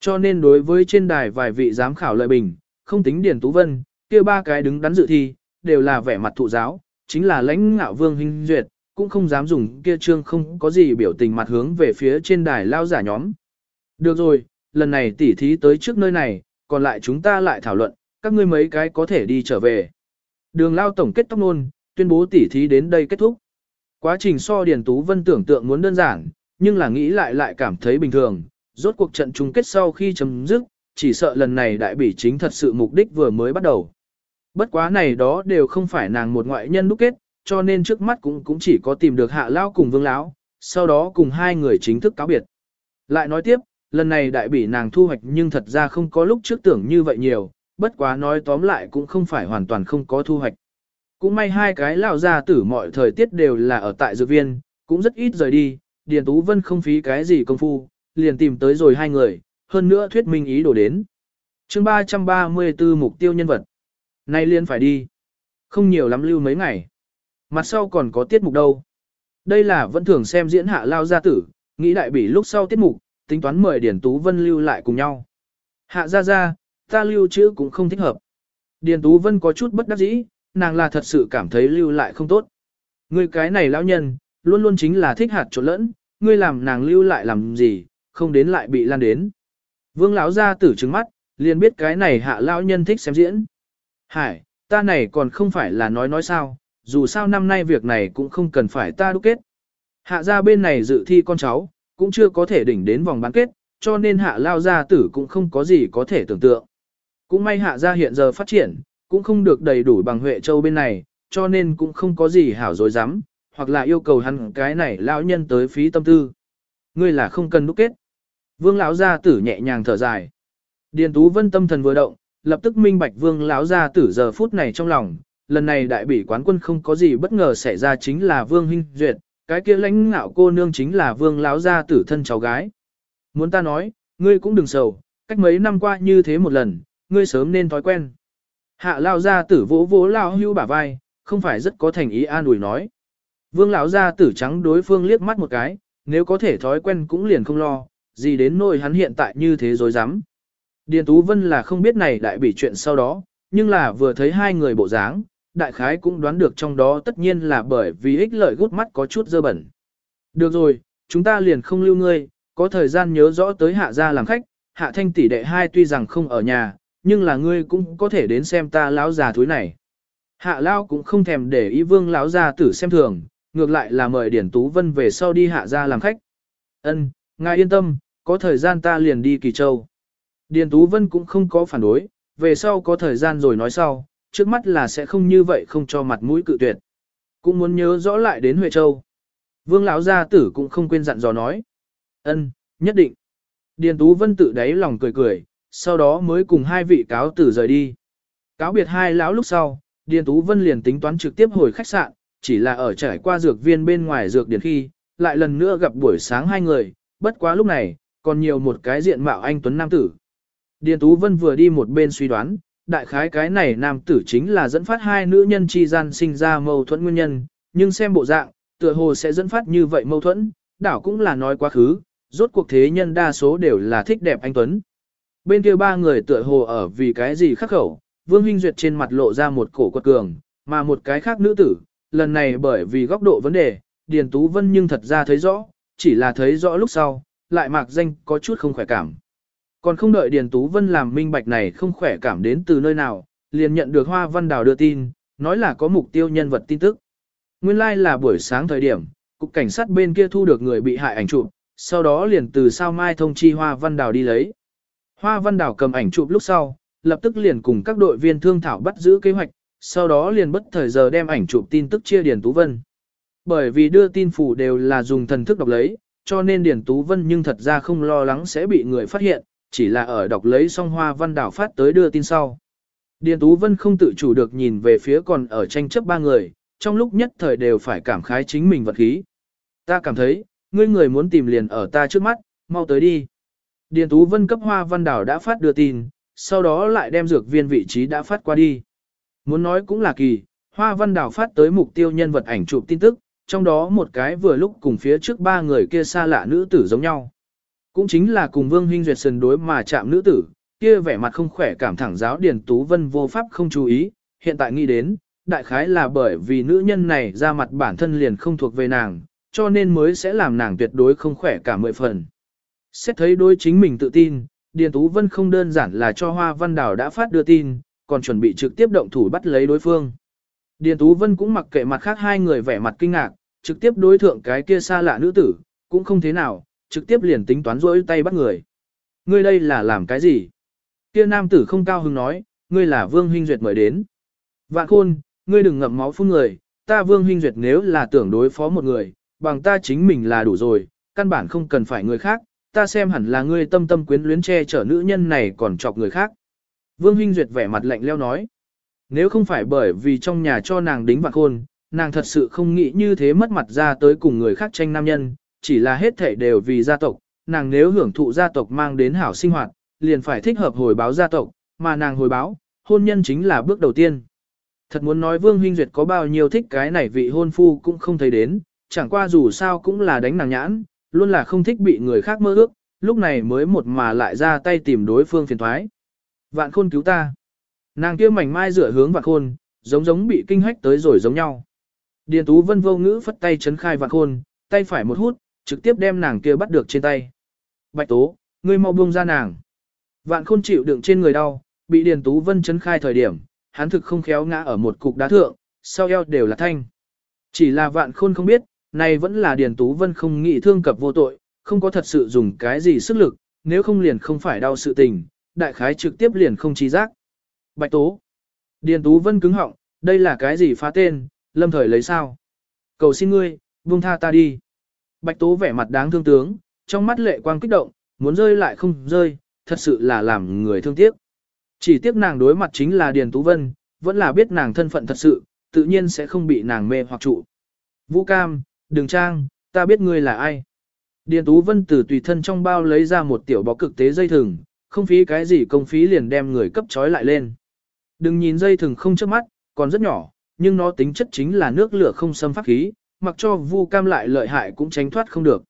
Cho nên đối với trên đài vài vị giám khảo lợi bình, không tính Điền Tú Vân, kia ba cái đứng đắn dự thi, đều là vẻ mặt thụ giáo, chính là lãnh ngạo vương hình duyệt, cũng không dám dùng kia trương không có gì biểu tình mặt hướng về phía trên đài lao giả nhóm. Được rồi, lần này tỉ thí tới trước nơi này, còn lại chúng ta lại thảo luận, các ngươi mấy cái có thể đi trở về. Đường lao tổng kết tóc nôn, tuyên bố tỉ thí đến đây kết thúc. Quá trình so Điền Tú Vân tưởng tượng muốn đơn giản, nhưng là nghĩ lại lại cảm thấy bình thường. Rốt cuộc trận chung kết sau khi chấm dứt, chỉ sợ lần này đại bỉ chính thật sự mục đích vừa mới bắt đầu. Bất quá này đó đều không phải nàng một ngoại nhân đúc kết, cho nên trước mắt cũng cũng chỉ có tìm được hạ lao cùng vương lão, sau đó cùng hai người chính thức cáo biệt. Lại nói tiếp, lần này đại bỉ nàng thu hoạch nhưng thật ra không có lúc trước tưởng như vậy nhiều, bất quá nói tóm lại cũng không phải hoàn toàn không có thu hoạch. Cũng may hai cái lão gia tử mọi thời tiết đều là ở tại dược viên, cũng rất ít rời đi, Điền Tú Vân không phí cái gì công phu, liền tìm tới rồi hai người, hơn nữa thuyết minh ý đồ đến. chương 334 mục tiêu nhân vật. Nay liên phải đi. Không nhiều lắm lưu mấy ngày. Mặt sau còn có tiết mục đâu. Đây là vẫn thường xem diễn hạ lao gia tử, nghĩ đại bỉ lúc sau tiết mục, tính toán mời Điền Tú Vân lưu lại cùng nhau. Hạ ra ra, ta lưu chữ cũng không thích hợp. Điền Tú Vân có chút bất đắc dĩ, nàng là thật sự cảm thấy lưu lại không tốt. người cái này lão nhân, luôn luôn chính là thích hạt trộn lẫn, ngươi làm nàng lưu lại làm gì, không đến lại bị lan đến. Vương lão gia tử trừng mắt, liền biết cái này hạ lão nhân thích xem diễn. Hải, ta này còn không phải là nói nói sao, dù sao năm nay việc này cũng không cần phải ta đúc kết. Hạ gia bên này dự thi con cháu, cũng chưa có thể đỉnh đến vòng bán kết, cho nên hạ lao gia tử cũng không có gì có thể tưởng tượng. Cũng may hạ gia hiện giờ phát triển, cũng không được đầy đủ bằng Huệ Châu bên này, cho nên cũng không có gì hảo dối dám, hoặc là yêu cầu hắn cái này lão nhân tới phí tâm tư. Ngươi là không cần đúc kết. Vương lão gia tử nhẹ nhàng thở dài. Điền Tú Vân tâm thần vừa động, lập tức minh bạch Vương lão gia tử giờ phút này trong lòng, lần này đại bỉ quán quân không có gì bất ngờ xảy ra chính là Vương Hinh Duyệt, cái kia lãnh ngạo cô nương chính là Vương lão gia tử thân cháu gái. Muốn ta nói, ngươi cũng đừng sầu, cách mấy năm qua như thế một lần, ngươi sớm nên thói quen. Hạ lao gia tử vỗ vỗ lao hưu bả vai, không phải rất có thành ý an ủi nói. Vương lão gia tử trắng đối phương liếc mắt một cái, nếu có thể thói quen cũng liền không lo, gì đến nỗi hắn hiện tại như thế rồi dám. Điền Tú Vân là không biết này đại bị chuyện sau đó, nhưng là vừa thấy hai người bộ dáng, đại khái cũng đoán được trong đó tất nhiên là bởi vì ích lợi gút mắt có chút dơ bẩn. Được rồi, chúng ta liền không lưu ngươi, có thời gian nhớ rõ tới hạ gia làm khách, hạ thanh tỷ đệ hai tuy rằng không ở nhà, nhưng là ngươi cũng có thể đến xem ta lão già thúi này. Hạ lao cũng không thèm để ý vương lão gia tử xem thường, ngược lại là mời Điển Tú Vân về sau đi hạ gia làm khách. Ân, ngài yên tâm, có thời gian ta liền đi Kỳ Châu. Điền Tú Vân cũng không có phản đối, về sau có thời gian rồi nói sau, trước mắt là sẽ không như vậy không cho mặt mũi cự tuyệt. Cũng muốn nhớ rõ lại đến Huệ Châu. Vương lão gia tử cũng không quên dặn dò nói. Ân, nhất định. Điền Tú Vân tự đáy lòng cười cười, sau đó mới cùng hai vị cáo tử rời đi. Cáo biệt hai lão lúc sau, Điền Tú Vân liền tính toán trực tiếp hồi khách sạn, chỉ là ở trải qua dược viên bên ngoài dược điển khi, lại lần nữa gặp buổi sáng hai người, bất quá lúc này, còn nhiều một cái diện mạo anh Tuấn Nam Tử. Điền Tú Vân vừa đi một bên suy đoán, đại khái cái này Nam Tử chính là dẫn phát hai nữ nhân chi gian sinh ra mâu thuẫn nguyên nhân, nhưng xem bộ dạng, tựa hồ sẽ dẫn phát như vậy mâu thuẫn, đảo cũng là nói quá khứ, rốt cuộc thế nhân đa số đều là thích đẹp anh Tuấn. Bên kia ba người tựa hồ ở vì cái gì khắc khẩu, Vương Hinh Duyệt trên mặt lộ ra một cổ quật cường, mà một cái khác nữ tử, lần này bởi vì góc độ vấn đề, Điền Tú Vân nhưng thật ra thấy rõ, chỉ là thấy rõ lúc sau, lại mạc danh có chút không khỏe cảm. Còn không đợi Điền Tú Vân làm minh bạch này không khỏe cảm đến từ nơi nào, liền nhận được Hoa Văn Đào đưa tin, nói là có mục tiêu nhân vật tin tức. Nguyên lai like là buổi sáng thời điểm, cục cảnh sát bên kia thu được người bị hại ảnh chụp, sau đó liền từ sao mai thông chi Hoa Văn Đào đi lấy. Hoa Văn Đào cầm ảnh chụp lúc sau, lập tức liền cùng các đội viên thương thảo bắt giữ kế hoạch, sau đó liền bất thời giờ đem ảnh chụp tin tức chia Điền Tú Vân. Bởi vì đưa tin phủ đều là dùng thần thức đọc lấy, cho nên Điền Tú Vân nhưng thật ra không lo lắng sẽ bị người phát hiện, chỉ là ở đọc lấy song hoa văn đảo phát tới đưa tin sau. Điền Tú Vân không tự chủ được nhìn về phía còn ở tranh chấp ba người, trong lúc nhất thời đều phải cảm khái chính mình vật khí. Ta cảm thấy, ngươi người muốn tìm liền ở ta trước mắt, mau tới đi. Điền Tú Vân cấp hoa văn đảo đã phát đưa tin, sau đó lại đem dược viên vị trí đã phát qua đi. Muốn nói cũng là kỳ, hoa văn đảo phát tới mục tiêu nhân vật ảnh chụp tin tức, trong đó một cái vừa lúc cùng phía trước ba người kia xa lạ nữ tử giống nhau. Cũng chính là cùng Vương Hinh Duyệt sần đối mà chạm nữ tử, kia vẻ mặt không khỏe cảm thẳng giáo Điền Tú Vân vô pháp không chú ý, hiện tại nghĩ đến, đại khái là bởi vì nữ nhân này ra mặt bản thân liền không thuộc về nàng, cho nên mới sẽ làm nàng tuyệt đối không khỏe cả mười phần. Xét thấy đối chính mình tự tin, Điền Tú Vân không đơn giản là cho Hoa Văn Đào đã phát đưa tin, còn chuẩn bị trực tiếp động thủ bắt lấy đối phương. Điền Tú Vân cũng mặc kệ mặt khác hai người vẻ mặt kinh ngạc, trực tiếp đối thượng cái kia xa lạ nữ tử, cũng không thế nào, trực tiếp liền tính toán rỗi tay bắt người. Ngươi đây là làm cái gì? Kia nam tử không cao hứng nói, ngươi là Vương Huynh Duyệt mời đến. Vạn khôn, ngươi đừng ngậm máu phun người, ta Vương Huynh Duyệt nếu là tưởng đối phó một người, bằng ta chính mình là đủ rồi, căn bản không cần phải người khác, ta xem hẳn là ngươi tâm tâm quyến luyến che chở nữ nhân này còn chọc người khác. Vương Huynh Duyệt vẻ mặt lạnh leo nói. nếu không phải bởi vì trong nhà cho nàng đính vạn khôn, nàng thật sự không nghĩ như thế mất mặt ra tới cùng người khác tranh nam nhân, chỉ là hết thể đều vì gia tộc, nàng nếu hưởng thụ gia tộc mang đến hảo sinh hoạt, liền phải thích hợp hồi báo gia tộc, mà nàng hồi báo, hôn nhân chính là bước đầu tiên. Thật muốn nói Vương Huynh Duyệt có bao nhiêu thích cái này vị hôn phu cũng không thấy đến, chẳng qua dù sao cũng là đánh nàng nhãn, luôn là không thích bị người khác mơ ước, lúc này mới một mà lại ra tay tìm đối phương phiền thoái. Vạn khôn cứu ta. Nàng kia mảnh mai rửa hướng vạn khôn, giống giống bị kinh hách tới rồi giống nhau. Điền Tú Vân vô ngữ phất tay chấn khai vạn khôn, tay phải một hút, trực tiếp đem nàng kia bắt được trên tay. Bạch Tố, ngươi mau buông ra nàng. Vạn khôn chịu đựng trên người đau, bị Điền Tú Vân chấn khai thời điểm, hắn thực không khéo ngã ở một cục đá thượng, sau eo đều là thanh. Chỉ là vạn khôn không biết, này vẫn là Điền Tú Vân không nghĩ thương cập vô tội, không có thật sự dùng cái gì sức lực, nếu không liền không phải đau sự tình, đại khái trực tiếp liền không trí giác. Bạch Tố. Điền Tú Vân cứng họng, đây là cái gì phá tên, lâm thời lấy sao? Cầu xin ngươi, buông tha ta đi. Bạch Tố vẻ mặt đáng thương tướng, trong mắt lệ quang kích động, muốn rơi lại không rơi, thật sự là làm người thương tiếc. Chỉ tiếc nàng đối mặt chính là Điền Tú Vân, vẫn là biết nàng thân phận thật sự, tự nhiên sẽ không bị nàng mê hoặc trụ. Vũ Cam, đừng trang, ta biết ngươi là ai. Điền Tú Vân từ tùy thân trong bao lấy ra một tiểu bó cực tế dây thừng, không phí cái gì công phí liền đem người cấp trói lại lên. Đừng nhìn dây thừng không trước mắt, còn rất nhỏ, nhưng nó tính chất chính là nước lửa không xâm pháp khí, mặc cho Vu Cam lại lợi hại cũng tránh thoát không được.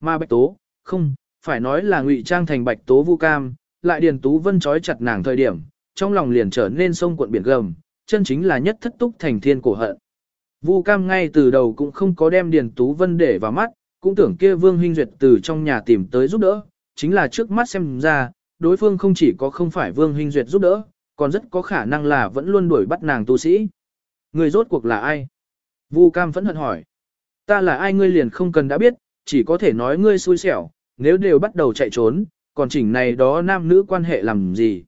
Mà Bạch Tố, không, phải nói là ngụy trang thành Bạch Tố Vu Cam, lại Điền Tú Vân trói chặt nàng thời điểm, trong lòng liền trở nên sông cuộn biển gầm, chân chính là nhất thất túc thành thiên cổ hận. Vu Cam ngay từ đầu cũng không có đem Điền Tú Vân để vào mắt, cũng tưởng kia Vương Hinh Duyệt từ trong nhà tìm tới giúp đỡ, chính là trước mắt xem ra, đối phương không chỉ có không phải Vương Hinh Duyệt giúp đỡ, còn rất có khả năng là vẫn luôn đuổi bắt nàng tu sĩ. Người rốt cuộc là ai? Vu Cam phẫn hận hỏi. Ta là ai ngươi liền không cần đã biết, chỉ có thể nói ngươi xui xẻo, nếu đều bắt đầu chạy trốn, còn chỉnh này đó nam nữ quan hệ làm gì?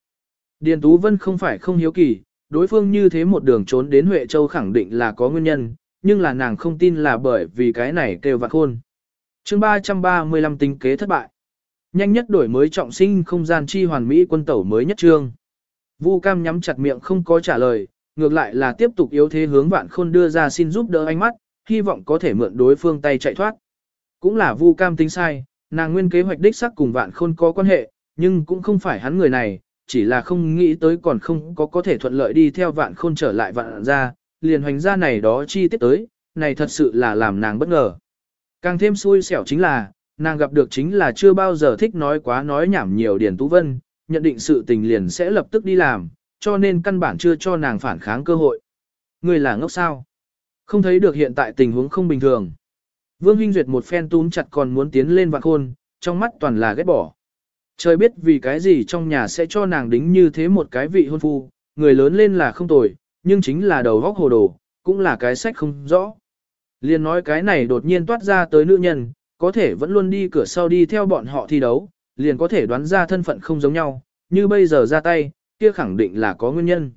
Điền Tú Vân không phải không hiếu kỳ, đối phương như thế một đường trốn đến Huệ Châu khẳng định là có nguyên nhân, nhưng là nàng không tin là bởi vì cái này kêu vạc khôn. chương 335 tính kế thất bại. Nhanh nhất đổi mới trọng sinh không gian chi hoàn mỹ quân tẩu mới nhất trương. Vu Cam nhắm chặt miệng không có trả lời, ngược lại là tiếp tục yếu thế hướng vạn khôn đưa ra xin giúp đỡ ánh mắt, hy vọng có thể mượn đối phương tay chạy thoát. Cũng là Vu Cam tính sai, nàng nguyên kế hoạch đích sắc cùng vạn khôn có quan hệ, nhưng cũng không phải hắn người này, chỉ là không nghĩ tới còn không có có thể thuận lợi đi theo vạn khôn trở lại vạn ra, liền hoành ra này đó chi tiết tới, này thật sự là làm nàng bất ngờ. Càng thêm xui xẻo chính là, nàng gặp được chính là chưa bao giờ thích nói quá nói nhảm nhiều Điền Tú Vân, nhận định sự tình liền sẽ lập tức đi làm, cho nên căn bản chưa cho nàng phản kháng cơ hội. Người là ngốc sao? Không thấy được hiện tại tình huống không bình thường. Vương Hinh Duyệt một phen túm chặt còn muốn tiến lên vạn khôn, trong mắt toàn là ghét bỏ. Trời biết vì cái gì trong nhà sẽ cho nàng đính như thế một cái vị hôn phu, người lớn lên là không tồi, nhưng chính là đầu góc hồ đồ, cũng là cái sách không rõ. Liên nói cái này đột nhiên toát ra tới nữ nhân, có thể vẫn luôn đi cửa sau đi theo bọn họ thi đấu, liền có thể đoán ra thân phận không giống nhau, như bây giờ ra tay, kia khẳng định là có nguyên nhân.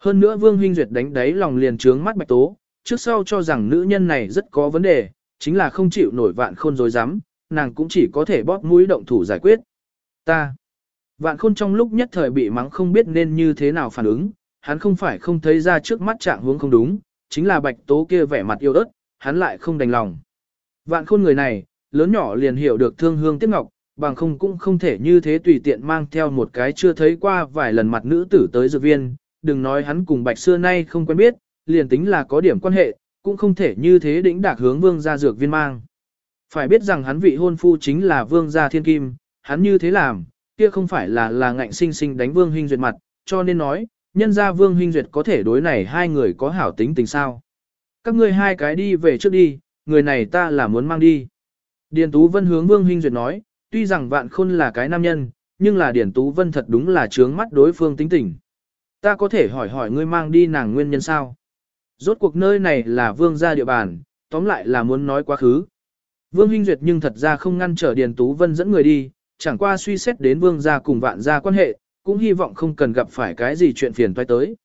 Hơn nữa Vương Huynh Duyệt đánh đáy lòng liền trướng mắt Bạch Tố, trước sau cho rằng nữ nhân này rất có vấn đề, chính là không chịu nổi vạn khôn dối dám, nàng cũng chỉ có thể bóp mũi động thủ giải quyết. Ta. Vạn khôn trong lúc nhất thời bị mắng không biết nên như thế nào phản ứng, hắn không phải không thấy ra trước mắt trạng hướng không đúng, chính là Bạch Tố kia vẻ mặt yêu ớt, hắn lại không đành lòng. Vạn khôn người này, lớn nhỏ liền hiểu được thương hương tiếc ngọc, bằng không cũng không thể như thế tùy tiện mang theo một cái chưa thấy qua vài lần mặt nữ tử tới dược viên, đừng nói hắn cùng bạch xưa nay không quen biết, liền tính là có điểm quan hệ, cũng không thể như thế đỉnh đạc hướng vương gia dược viên mang. Phải biết rằng hắn vị hôn phu chính là vương gia thiên kim, hắn như thế làm, kia không phải là là ngạnh sinh sinh đánh vương huynh duyệt mặt, cho nên nói, nhân gia vương huynh duyệt có thể đối này hai người có hảo tính tình sao. Các ngươi hai cái đi về trước đi, người này ta là muốn mang đi. Điền Tú Vân hướng vương huynh duyệt nói, tuy rằng vạn khôn là cái nam nhân, nhưng là Điển Tú Vân thật đúng là trướng mắt đối phương tính tình. Ta có thể hỏi hỏi ngươi mang đi nàng nguyên nhân sao? Rốt cuộc nơi này là vương gia địa bàn, tóm lại là muốn nói quá khứ. Vương Hinh Duyệt nhưng thật ra không ngăn trở Điền Tú Vân dẫn người đi, chẳng qua suy xét đến vương gia cùng vạn gia quan hệ, cũng hy vọng không cần gặp phải cái gì chuyện phiền toái tới.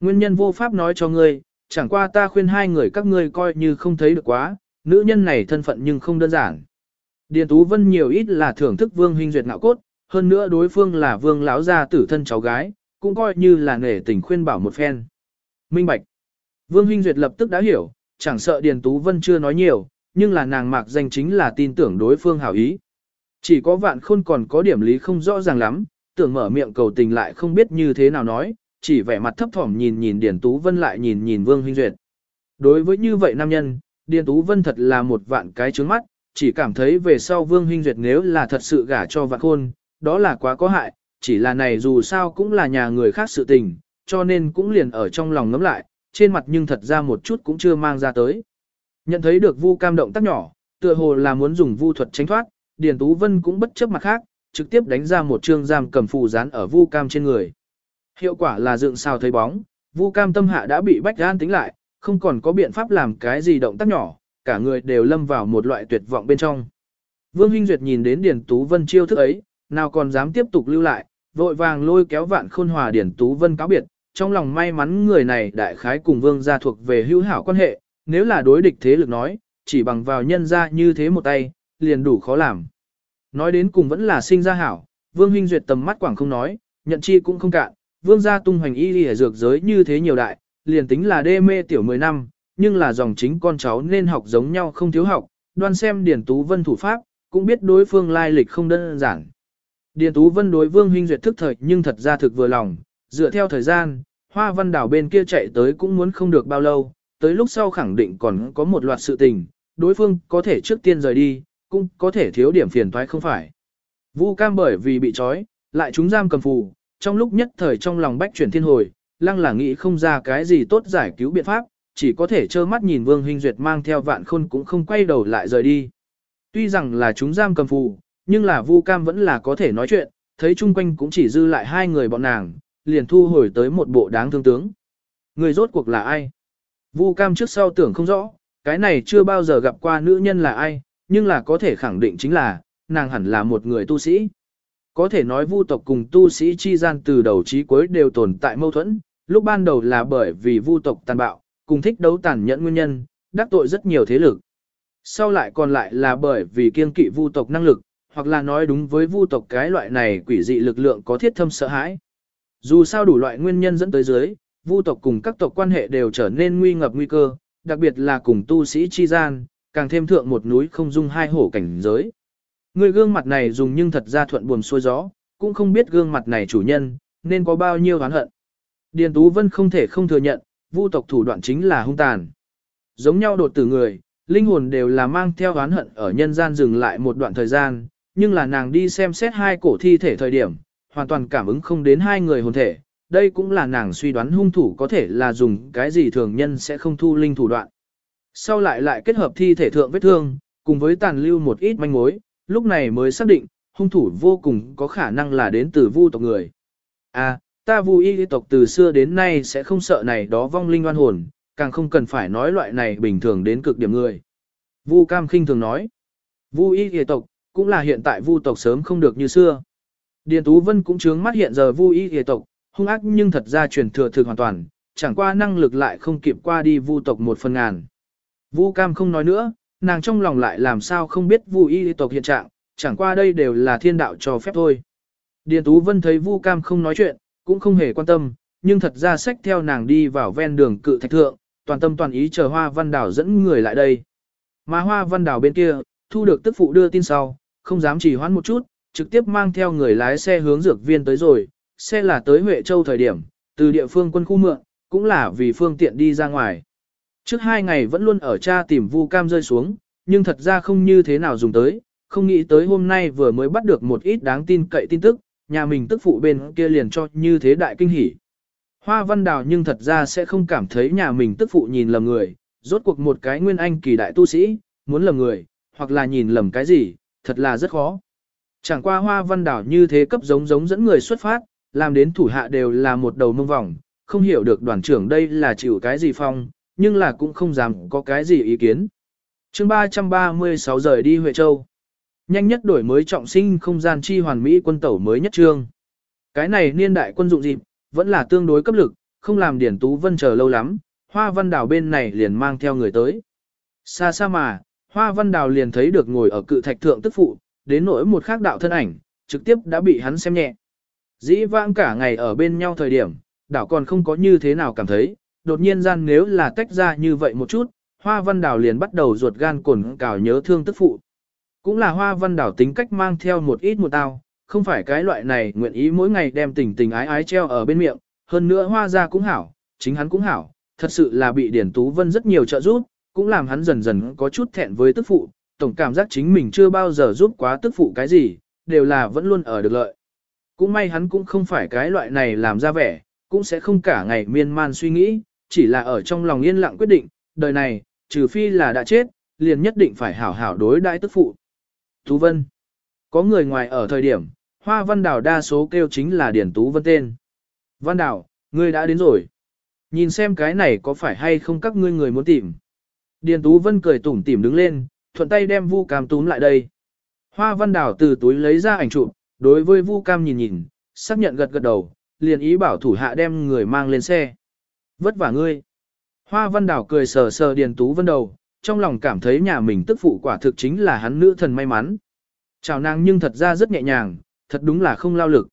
Nguyên nhân vô pháp nói cho ngươi, chẳng qua ta khuyên hai người các ngươi coi như không thấy được quá, nữ nhân này thân phận nhưng không đơn giản. Điền Tú Vân nhiều ít là thưởng thức Vương Huynh Duyệt ngạo cốt, hơn nữa đối phương là Vương lão gia tử thân cháu gái, cũng coi như là nể tình khuyên bảo một phen. Minh Bạch. Vương Hinh Duyệt lập tức đã hiểu, chẳng sợ Điền Tú Vân chưa nói nhiều, nhưng là nàng mạc danh chính là tin tưởng đối phương hảo ý. Chỉ có vạn khôn còn có điểm lý không rõ ràng lắm, tưởng mở miệng cầu tình lại không biết như thế nào nói, chỉ vẻ mặt thấp thỏm nhìn nhìn Điền Tú Vân lại nhìn nhìn Vương Hinh Duyệt. Đối với như vậy nam nhân, Điền Tú Vân thật là một vạn cái trướng mắt, chỉ cảm thấy về sau Vương Hinh Duyệt nếu là thật sự gả cho vạn khôn, đó là quá có hại, chỉ là này dù sao cũng là nhà người khác sự tình, cho nên cũng liền ở trong lòng ngấm lại, trên mặt nhưng thật ra một chút cũng chưa mang ra tới. Nhận thấy được Vu Cam động tác nhỏ, tựa hồ là muốn dùng vu thuật tránh thoát, Điền Tú Vân cũng bất chấp mặt khác, trực tiếp đánh ra một chương giam cầm phù dán ở Vu Cam trên người. Hiệu quả là dựng sao thấy bóng, Vu Cam tâm hạ đã bị bách gan tính lại, không còn có biện pháp làm cái gì động tác nhỏ, cả người đều lâm vào một loại tuyệt vọng bên trong. Vương Hinh Duyệt nhìn đến Điền Tú Vân chiêu thức ấy, nào còn dám tiếp tục lưu lại, vội vàng lôi kéo vạn khôn hòa Điền Tú Vân cáo biệt, trong lòng may mắn người này đại khái cùng Vương gia thuộc về hữu hảo quan hệ, nếu là đối địch thế lực nói, chỉ bằng vào nhân ra như thế một tay, liền đủ khó làm. Nói đến cùng vẫn là sinh ra hảo, Vương Hinh Duyệt tầm mắt quảng không nói, nhận chi cũng không cạn, Vương gia tung hoành y y dược giới như thế nhiều đại, liền tính là đê mê tiểu 10 năm, nhưng là dòng chính con cháu nên học giống nhau không thiếu học, đoan xem Điền Tú Vân thủ pháp, cũng biết đối phương lai lịch không đơn giản. Điền Tú Vân đối Vương Hinh Duyệt thức thời nhưng thật ra thực vừa lòng, dựa theo thời gian, Hoa Văn Đảo bên kia chạy tới cũng muốn không được bao lâu, tới lúc sau khẳng định còn có một loạt sự tình, đối phương có thể trước tiên rời đi, cũng có thể thiếu điểm phiền toái không phải. Vu Cam bởi vì bị trói, lại chúng giam cầm phù, trong lúc nhất thời trong lòng bách chuyển thiên hồi, lăng là nghĩ không ra cái gì tốt giải cứu biện pháp, chỉ có thể trơ mắt nhìn Vương Hinh Duyệt mang theo vạn khôn cũng không quay đầu lại rời đi. Tuy rằng là chúng giam cầm phù, nhưng là Vu Cam vẫn là có thể nói chuyện, thấy chung quanh cũng chỉ dư lại hai người bọn nàng, liền thu hồi tới một bộ đáng thương tướng. Người rốt cuộc là ai? Vu Cam trước sau tưởng không rõ, cái này chưa bao giờ gặp qua nữ nhân là ai, nhưng là có thể khẳng định chính là, nàng hẳn là một người tu sĩ. Có thể nói vu tộc cùng tu sĩ chi gian từ đầu chí cuối đều tồn tại mâu thuẫn, lúc ban đầu là bởi vì vu tộc tàn bạo, cùng thích đấu tàn nhẫn nguyên nhân, đắc tội rất nhiều thế lực. Sau lại còn lại là bởi vì kiên kỵ vu tộc năng lực, hoặc là nói đúng với vu tộc cái loại này quỷ dị lực lượng có thiết thâm sợ hãi. Dù sao đủ loại nguyên nhân dẫn tới dưới, vu tộc cùng các tộc quan hệ đều trở nên nguy ngập nguy cơ, đặc biệt là cùng tu sĩ chi gian, càng thêm thượng một núi không dung hai hổ cảnh giới. Người gương mặt này dùng nhưng thật ra thuận buồm xuôi gió, cũng không biết gương mặt này chủ nhân, nên có bao nhiêu oán hận. Điền Tú Vân không thể không thừa nhận, vu tộc thủ đoạn chính là hung tàn. Giống nhau đột tử người, linh hồn đều là mang theo oán hận ở nhân gian dừng lại một đoạn thời gian, nhưng là nàng đi xem xét hai cổ thi thể thời điểm, hoàn toàn cảm ứng không đến hai người hồn thể, đây cũng là nàng suy đoán hung thủ có thể là dùng cái gì thường nhân sẽ không thu linh thủ đoạn. Sau lại lại kết hợp thi thể thượng vết thương, cùng với tàn lưu một ít manh mối, lúc này mới xác định, hung thủ vô cùng có khả năng là đến từ vu tộc người. À, ta vu y tộc từ xưa đến nay sẽ không sợ này đó vong linh oan hồn, càng không cần phải nói loại này bình thường đến cực điểm người. Vu Cam khinh thường nói, vu y tộc, cũng là hiện tại vu tộc sớm không được như xưa. Điền Tú Vân cũng chướng mắt hiện giờ vu y tộc, hung ác nhưng thật ra truyền thừa thực hoàn toàn, chẳng qua năng lực lại không kịp qua đi vu tộc một phần ngàn. Vu Cam không nói nữa, nàng trong lòng lại làm sao không biết vu y tộc hiện trạng, chẳng qua đây đều là thiên đạo cho phép thôi. Điền Tú Vân thấy Vu Cam không nói chuyện, cũng không hề quan tâm, nhưng thật ra sách theo nàng đi vào ven đường cự thạch thượng, toàn tâm toàn ý chờ Hoa Văn Đảo dẫn người lại đây. Mà Hoa Văn Đảo bên kia, thu được tức phụ đưa tin sau, không dám chỉ hoãn một chút, trực tiếp mang theo người lái xe hướng dược viên tới rồi, xe là tới Huệ Châu thời điểm, từ địa phương quân khu mượn, cũng là vì phương tiện đi ra ngoài. Trước hai ngày vẫn luôn ở cha tìm Vu Cam rơi xuống, nhưng thật ra không như thế nào dùng tới, không nghĩ tới hôm nay vừa mới bắt được một ít đáng tin cậy tin tức, nhà mình tức phụ bên kia liền cho như thế đại kinh hỉ. Hoa Văn Đào nhưng thật ra sẽ không cảm thấy nhà mình tức phụ nhìn lầm người, rốt cuộc một cái nguyên anh kỳ đại tu sĩ, muốn lầm người, hoặc là nhìn lầm cái gì, thật là rất khó. Chẳng qua Hoa Văn Đào như thế cấp giống giống dẫn người xuất phát, làm đến thủ hạ đều là một đầu mông vòng, không hiểu được đoàn trưởng đây là chịu cái gì phong, nhưng là cũng không dám có cái gì ý kiến. chương 336 rời đi Huệ Châu. Nhanh nhất đổi mới trọng sinh không gian chi hoàn mỹ quân tẩu mới nhất trương. Cái này niên đại quân dụng dịp, vẫn là tương đối cấp lực, không làm Điển Tú Vân chờ lâu lắm, Hoa Văn Đào bên này liền mang theo người tới. Xa xa mà, Hoa Văn Đào liền thấy được ngồi ở cự thạch thượng tức phụ, đến nỗi một khác đạo thân ảnh, trực tiếp đã bị hắn xem nhẹ. Dĩ vãng cả ngày ở bên nhau thời điểm, đảo còn không có như thế nào cảm thấy, đột nhiên gian nếu là tách ra như vậy một chút, hoa văn đảo liền bắt đầu ruột gan cồn cào nhớ thương tức phụ. Cũng là hoa văn đảo tính cách mang theo một ít một tao, không phải cái loại này nguyện ý mỗi ngày đem tình tình ái ái treo ở bên miệng, hơn nữa hoa ra cũng hảo, chính hắn cũng hảo, thật sự là bị Điển Tú Vân rất nhiều trợ giúp, cũng làm hắn dần dần có chút thẹn với tức phụ, tổng cảm giác chính mình chưa bao giờ giúp quá tức phụ cái gì, đều là vẫn luôn ở được lợi. Cũng may hắn cũng không phải cái loại này làm ra vẻ, cũng sẽ không cả ngày miên man suy nghĩ, chỉ là ở trong lòng yên lặng quyết định, đời này, trừ phi là đã chết, liền nhất định phải hảo hảo đối đãi tức phụ. Tú Vân Có người ngoài ở thời điểm, Hoa Văn Đào đa số kêu chính là Điển Tú Vân tên. Văn Đào, ngươi đã đến rồi. Nhìn xem cái này có phải hay không các ngươi người muốn tìm. Điền Tú Vân cười tủm tỉm đứng lên, thuận tay đem Vu Cam túm lại đây. Hoa Văn Đào từ túi lấy ra ảnh chụp, đối với Vu Cam nhìn nhìn, xác nhận gật gật đầu, liền ý bảo thủ hạ đem người mang lên xe. Vất vả ngươi. Hoa Văn Đào cười sờ sờ Điền Tú Vân đầu, trong lòng cảm thấy nhà mình tức phụ quả thực chính là hắn nữ thần may mắn. Chào nàng nhưng thật ra rất nhẹ nhàng, thật đúng là không lao lực.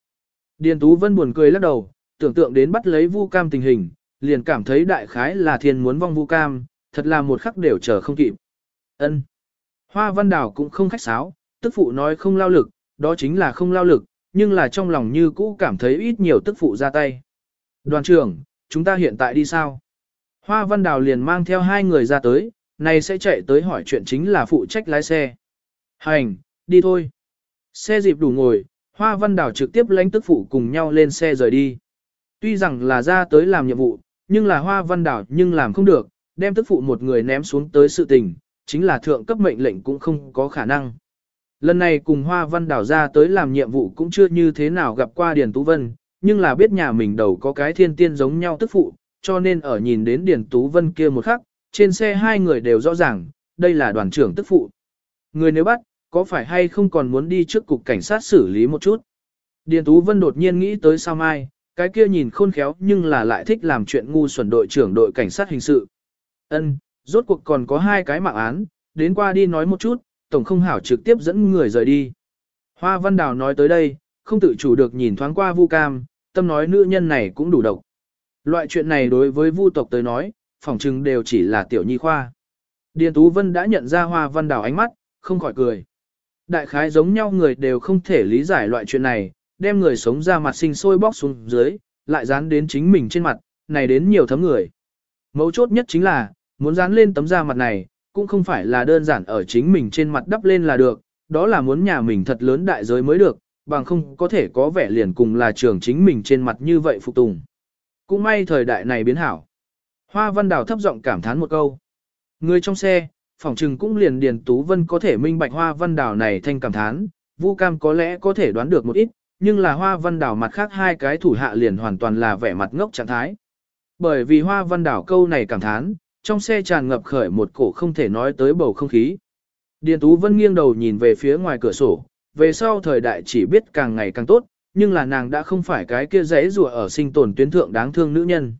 Điền Tú Vân buồn cười lắc đầu, tưởng tượng đến bắt lấy Vu Cam tình hình, liền cảm thấy đại khái là thiên muốn vong Vu Cam, thật là một khắc đều chờ không kịp. Ân. Hoa Văn Đào cũng không khách sáo, tức phụ nói không lao lực, đó chính là không lao lực, nhưng là trong lòng như cũ cảm thấy ít nhiều tức phụ ra tay. Đoàn trưởng, chúng ta hiện tại đi sao? Hoa Văn Đào liền mang theo hai người ra tới, này sẽ chạy tới hỏi chuyện chính là phụ trách lái xe. Hành, đi thôi. Xe dịp đủ ngồi, Hoa Văn Đào trực tiếp lãnh tức phụ cùng nhau lên xe rời đi. Tuy rằng là ra tới làm nhiệm vụ, nhưng là Hoa Văn Đào nhưng làm không được, đem tức phụ một người ném xuống tới sự tình, chính là thượng cấp mệnh lệnh cũng không có khả năng. Lần này cùng Hoa Văn Đào ra tới làm nhiệm vụ cũng chưa như thế nào gặp qua Điền Tú Vân, nhưng là biết nhà mình đầu có cái thiên tiên giống nhau tức phụ, cho nên ở nhìn đến Điền Tú Vân kia một khắc, trên xe hai người đều rõ ràng, đây là đoàn trưởng tức phụ. Người nếu bắt, có phải hay không còn muốn đi trước cục cảnh sát xử lý một chút? Điền Tú Vân đột nhiên nghĩ tới sao mai, cái kia nhìn khôn khéo nhưng là lại thích làm chuyện ngu xuẩn đội trưởng đội cảnh sát hình sự. Ân, rốt cuộc còn có hai cái mạng án, đến qua đi nói một chút, tổng không hảo trực tiếp dẫn người rời đi. Hoa Văn Đào nói tới đây, không tự chủ được nhìn thoáng qua Vu Cam, tâm nói nữ nhân này cũng đủ độc. Loại chuyện này đối với Vu tộc tới nói, phỏng chừng đều chỉ là tiểu nhi khoa. Điền Tú Vân đã nhận ra Hoa Văn Đào ánh mắt, không khỏi cười. Đại khái giống nhau người đều không thể lý giải loại chuyện này, đem người sống ra mặt sinh sôi bóc xuống dưới, lại dán đến chính mình trên mặt, này đến nhiều thấm người. Mấu chốt nhất chính là, muốn dán lên tấm da mặt này, cũng không phải là đơn giản ở chính mình trên mặt đắp lên là được, đó là muốn nhà mình thật lớn đại giới mới được, bằng không có thể có vẻ liền cùng là trường chính mình trên mặt như vậy phục tùng. Cũng may thời đại này biến hảo. Hoa Văn Đào thấp giọng cảm thán một câu. Người trong xe, phỏng chừng cũng liền Điền Tú Vân có thể minh bạch Hoa Văn Đào này thanh cảm thán, Vu Cam có lẽ có thể đoán được một ít, nhưng là Hoa Văn Đào mặt khác hai cái thủ hạ liền hoàn toàn là vẻ mặt ngốc trạng thái. Bởi vì Hoa Văn Đào câu này cảm thán, trong xe tràn ngập khởi một cổ không thể nói tới bầu không khí. Điền Tú Vân nghiêng đầu nhìn về phía ngoài cửa sổ, về sau thời đại chỉ biết càng ngày càng tốt, nhưng là nàng đã không phải cái kia rẽ rùa ở sinh tồn tuyến thượng đáng thương nữ nhân.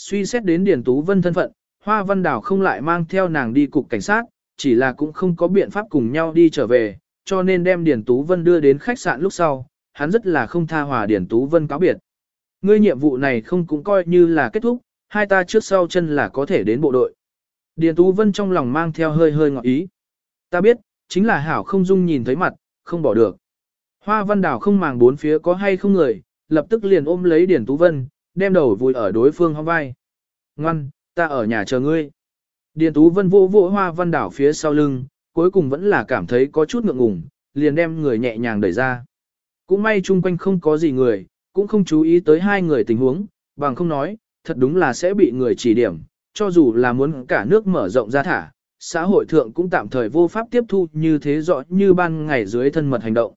Suy xét đến Điền Tú Vân thân phận, Hoa Văn Đào không lại mang theo nàng đi cục cảnh sát, chỉ là cũng không có biện pháp cùng nhau đi trở về, cho nên đem Điền Tú Vân đưa đến khách sạn lúc sau, hắn rất là không tha hòa Điền Tú Vân cáo biệt. Ngươi nhiệm vụ này không cũng coi như là kết thúc, hai ta trước sau chân là có thể đến bộ đội. Điền Tú Vân trong lòng mang theo hơi hơi ngọt ý. Ta biết, chính là Hảo không dung nhìn thấy mặt, không bỏ được. Hoa Văn Đào không màng bốn phía có hay không người, lập tức liền ôm lấy Điền Tú Vân, đem đầu vùi ở đối phương hông vai. Ngoan, ta ở nhà chờ ngươi. Điền Tú Vân vô vỗ Hoa Văn đảo phía sau lưng, cuối cùng vẫn là cảm thấy có chút ngượng ngùng, liền đem người nhẹ nhàng đẩy ra. Cũng may chung quanh không có gì người, cũng không chú ý tới hai người tình huống, bằng không nói, thật đúng là sẽ bị người chỉ điểm, cho dù là muốn cả nước mở rộng ra thả, xã hội thượng cũng tạm thời vô pháp tiếp thu như thế rõ như ban ngày dưới thân mật hành động.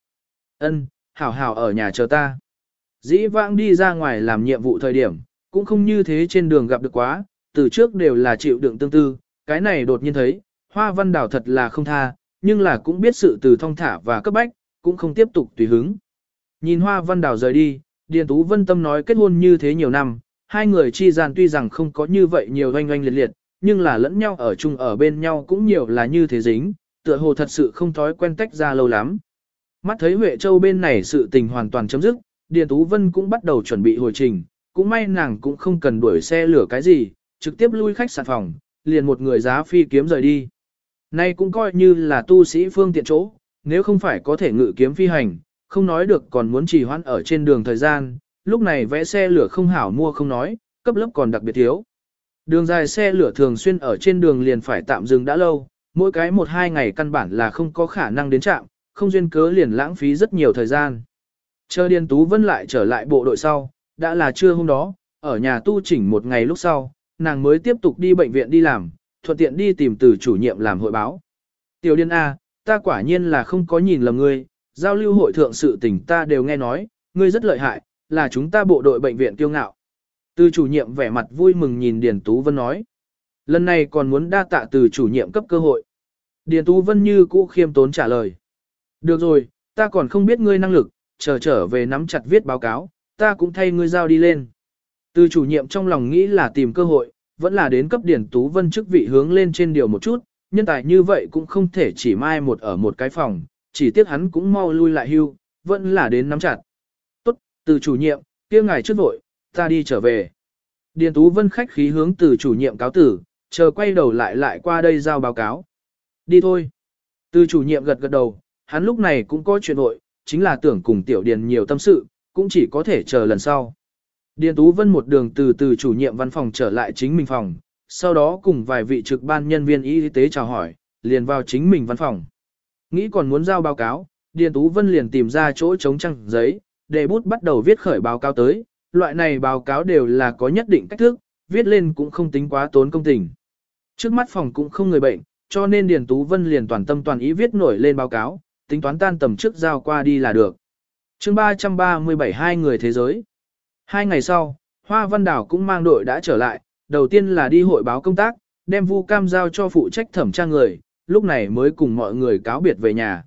Ân, hảo hảo ở nhà chờ ta. Dĩ vãng đi ra ngoài làm nhiệm vụ thời điểm, cũng không như thế trên đường gặp được quá, từ trước đều là chịu đựng tương tư, cái này đột nhiên thấy, hoa văn đảo thật là không tha, nhưng là cũng biết sự từ thong thả và cấp bách, cũng không tiếp tục tùy hứng. Nhìn hoa văn đảo rời đi, Điền Tú Vân Tâm nói kết hôn như thế nhiều năm, hai người chi gian tuy rằng không có như vậy nhiều oanh oanh liệt liệt, nhưng là lẫn nhau ở chung ở bên nhau cũng nhiều là như thế dính, tựa hồ thật sự không thói quen tách ra lâu lắm. Mắt thấy Huệ Châu bên này sự tình hoàn toàn chấm dứt, Điền Tú Vân cũng bắt đầu chuẩn bị hồi trình, cũng may nàng cũng không cần đuổi xe lửa cái gì, trực tiếp lui khách sạn phòng, liền một người giá phi kiếm rời đi. Nay cũng coi như là tu sĩ phương tiện chỗ, nếu không phải có thể ngự kiếm phi hành, không nói được còn muốn trì hoãn ở trên đường thời gian, lúc này vẽ xe lửa không hảo mua không nói, cấp lớp còn đặc biệt thiếu. Đường dài xe lửa thường xuyên ở trên đường liền phải tạm dừng đã lâu, mỗi cái một hai ngày căn bản là không có khả năng đến trạm, không duyên cớ liền lãng phí rất nhiều thời gian. Chờ Điền Tú Vân lại trở lại bộ đội sau, đã là trưa hôm đó, ở nhà tu chỉnh một ngày lúc sau, nàng mới tiếp tục đi bệnh viện đi làm, thuận tiện đi tìm từ chủ nhiệm làm hội báo. Tiểu Điên A, ta quả nhiên là không có nhìn lầm ngươi, giao lưu hội thượng sự tình ta đều nghe nói, ngươi rất lợi hại, là chúng ta bộ đội bệnh viện kiêu ngạo. Từ chủ nhiệm vẻ mặt vui mừng nhìn Điền Tú Vân nói. Lần này còn muốn đa tạ từ chủ nhiệm cấp cơ hội. Điền Tú Vân như cũ khiêm tốn trả lời. Được rồi, ta còn không biết ngươi năng lực, chờ trở về nắm chặt viết báo cáo, ta cũng thay ngươi giao đi lên. Từ chủ nhiệm trong lòng nghĩ là tìm cơ hội, vẫn là đến cấp điển Tú Vân chức vị hướng lên trên điều một chút, nhân tài như vậy cũng không thể chỉ mai một ở một cái phòng, chỉ tiếc hắn cũng mau lui lại hưu, vẫn là đến nắm chặt. Tốt, từ chủ nhiệm, kia ngài trước vội, ta đi trở về. Điền Tú Vân khách khí hướng từ chủ nhiệm cáo tử, chờ quay đầu lại lại qua đây giao báo cáo. Đi thôi. Từ chủ nhiệm gật gật đầu, hắn lúc này cũng có chuyện vội, chính là tưởng cùng Tiểu Điền nhiều tâm sự, cũng chỉ có thể chờ lần sau. Điền Tú Vân một đường từ từ chủ nhiệm văn phòng trở lại chính mình phòng, sau đó cùng vài vị trực ban nhân viên y tế chào hỏi, liền vào chính mình văn phòng. Nghĩ còn muốn giao báo cáo, Điền Tú Vân liền tìm ra chỗ chống trăng giấy, để bút bắt đầu viết khởi báo cáo tới, loại này báo cáo đều là có nhất định cách thức, viết lên cũng không tính quá tốn công tình. Trước mắt phòng cũng không người bệnh, cho nên Điền Tú Vân liền toàn tâm toàn ý viết nổi lên báo cáo, tính toán tan tầm trước giao qua đi là được. chương 337 hai người thế giới. Hai ngày sau, Hoa Văn Đảo cũng mang đội đã trở lại, đầu tiên là đi hội báo công tác, đem Vu Cam giao cho phụ trách thẩm tra người, lúc này mới cùng mọi người cáo biệt về nhà.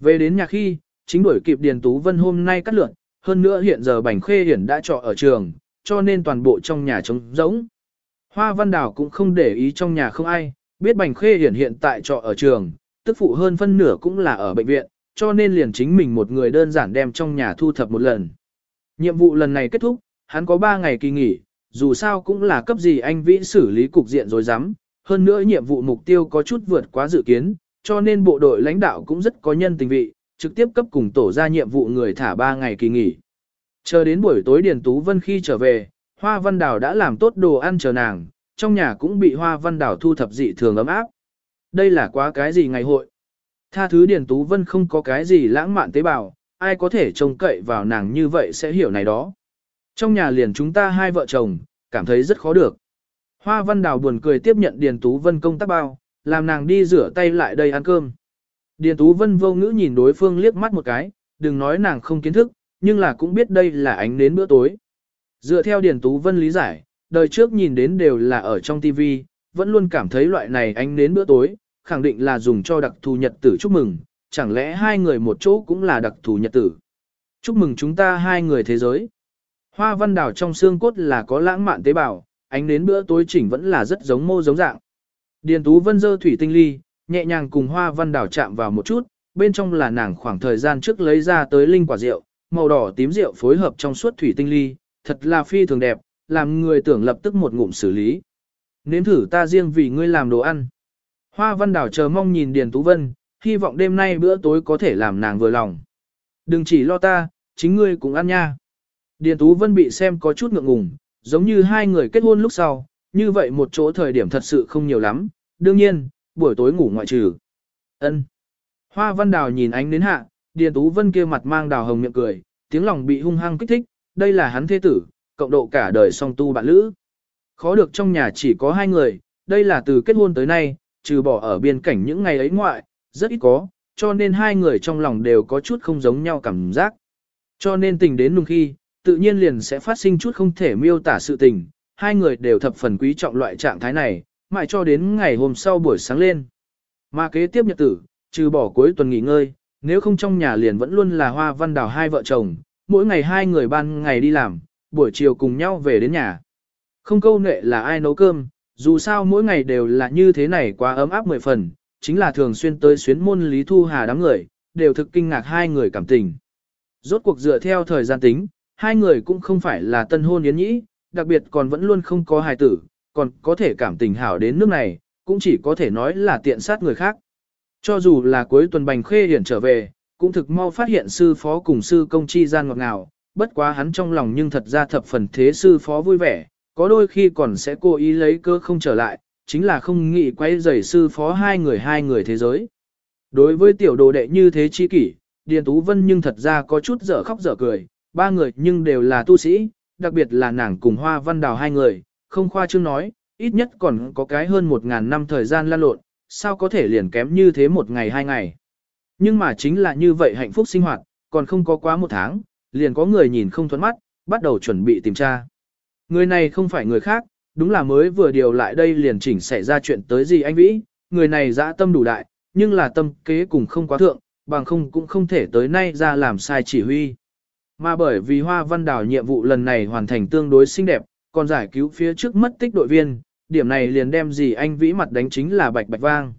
Về đến nhà khi, chính đuổi kịp Điền Tú Vân hôm nay cắt lượn, hơn nữa hiện giờ Bành Khê Hiển đã trọ ở trường, cho nên toàn bộ trong nhà trống rỗng. Hoa Văn Đảo cũng không để ý trong nhà không ai, biết Bành Khê Hiển hiện tại trọ ở trường, tức phụ hơn phân nửa cũng là ở bệnh viện, cho nên liền chính mình một người đơn giản đem trong nhà thu thập một lần. Nhiệm vụ lần này kết thúc, hắn có 3 ngày kỳ nghỉ, dù sao cũng là cấp gì anh Vĩ xử lý cục diện rồi dám, hơn nữa nhiệm vụ mục tiêu có chút vượt quá dự kiến, cho nên bộ đội lãnh đạo cũng rất có nhân tình vị, trực tiếp cấp cùng tổ ra nhiệm vụ người thả 3 ngày kỳ nghỉ. Chờ đến buổi tối Điền Tú Vân khi trở về, Hoa Văn Đào đã làm tốt đồ ăn chờ nàng, trong nhà cũng bị Hoa Văn Đào thu thập dị thường ấm áp. Đây là quá cái gì ngày hội? Tha thứ Điền Tú Vân không có cái gì lãng mạn tế bào, ai có thể trông cậy vào nàng như vậy sẽ hiểu này đó. Trong nhà liền chúng ta hai vợ chồng, cảm thấy rất khó được. Hoa Văn Đào buồn cười tiếp nhận Điền Tú Vân công tác bao, làm nàng đi rửa tay lại đây ăn cơm. Điền Tú Vân vô ngữ nhìn đối phương liếc mắt một cái, đừng nói nàng không kiến thức, nhưng là cũng biết đây là ánh đến bữa tối. Dựa theo Điền Tú Vân lý giải, đời trước nhìn đến đều là ở trong TV, vẫn luôn cảm thấy loại này ánh đến bữa tối, khẳng định là dùng cho đặc thù nhật tử chúc mừng, chẳng lẽ hai người một chỗ cũng là đặc thù nhật tử. Chúc mừng chúng ta hai người thế giới. Hoa văn đảo trong xương cốt là có lãng mạn tế bào, ánh đến bữa tối chỉnh vẫn là rất giống mô giống dạng. Điền Tú Vân dơ thủy tinh ly, nhẹ nhàng cùng hoa văn đảo chạm vào một chút, bên trong là nàng khoảng thời gian trước lấy ra tới linh quả rượu, màu đỏ tím rượu phối hợp trong suốt thủy tinh ly, thật là phi thường đẹp, làm người tưởng lập tức một ngụm xử lý. Nếm thử ta riêng vì ngươi làm đồ ăn. Hoa văn đảo chờ mong nhìn Điền Tú Vân, hy vọng đêm nay bữa tối có thể làm nàng vừa lòng. Đừng chỉ lo ta, chính ngươi cũng ăn nha. Điền Tú Vân bị xem có chút ngượng ngùng, giống như hai người kết hôn lúc sau, như vậy một chỗ thời điểm thật sự không nhiều lắm, đương nhiên, buổi tối ngủ ngoại trừ. Ân. Hoa Văn Đào nhìn ánh đến hạ, Điền Tú Vân kia mặt mang đào hồng miệng cười, tiếng lòng bị hung hăng kích thích, đây là hắn thế tử, cộng độ cả đời song tu bạn lữ. Khó được trong nhà chỉ có hai người, đây là từ kết hôn tới nay, trừ bỏ ở biên cảnh những ngày ấy ngoại, rất ít có, cho nên hai người trong lòng đều có chút không giống nhau cảm giác. Cho nên tình đến nung khi, tự nhiên liền sẽ phát sinh chút không thể miêu tả sự tình, hai người đều thập phần quý trọng loại trạng thái này, mãi cho đến ngày hôm sau buổi sáng lên. Mà kế tiếp nhật tử, trừ bỏ cuối tuần nghỉ ngơi, nếu không trong nhà liền vẫn luôn là hoa văn đào hai vợ chồng, mỗi ngày hai người ban ngày đi làm, buổi chiều cùng nhau về đến nhà. Không câu nệ là ai nấu cơm, dù sao mỗi ngày đều là như thế này quá ấm áp mười phần, chính là thường xuyên tới xuyến môn Lý Thu Hà đám người, đều thực kinh ngạc hai người cảm tình. Rốt cuộc dựa theo thời gian tính, hai người cũng không phải là tân hôn yến nhĩ, đặc biệt còn vẫn luôn không có hài tử, còn có thể cảm tình hảo đến nước này, cũng chỉ có thể nói là tiện sát người khác. Cho dù là cuối tuần bành khê hiển trở về, cũng thực mau phát hiện sư phó cùng sư công chi gian ngọt ngào, bất quá hắn trong lòng nhưng thật ra thập phần thế sư phó vui vẻ, có đôi khi còn sẽ cố ý lấy cơ không trở lại, chính là không nghĩ quay giày sư phó hai người hai người thế giới. Đối với tiểu đồ đệ như thế chi kỷ, Điền Tú Vân nhưng thật ra có chút dở khóc dở cười, ba người nhưng đều là tu sĩ, đặc biệt là nàng cùng Hoa Văn Đào hai người, không khoa trương nói, ít nhất còn có cái hơn một ngàn năm thời gian lan lộn, sao có thể liền kém như thế một ngày hai ngày. Nhưng mà chính là như vậy hạnh phúc sinh hoạt, còn không có quá một tháng, liền có người nhìn không thuẫn mắt, bắt đầu chuẩn bị tìm tra. Người này không phải người khác, đúng là mới vừa điều lại đây liền chỉnh xảy ra chuyện tới gì anh Vĩ, người này dã tâm đủ đại, nhưng là tâm kế cùng không quá thượng, bằng không cũng không thể tới nay ra làm sai chỉ huy. Mà bởi vì Hoa Văn Đào nhiệm vụ lần này hoàn thành tương đối xinh đẹp, còn giải cứu phía trước mất tích đội viên, điểm này liền đem gì anh vĩ mặt đánh chính là bạch bạch vang.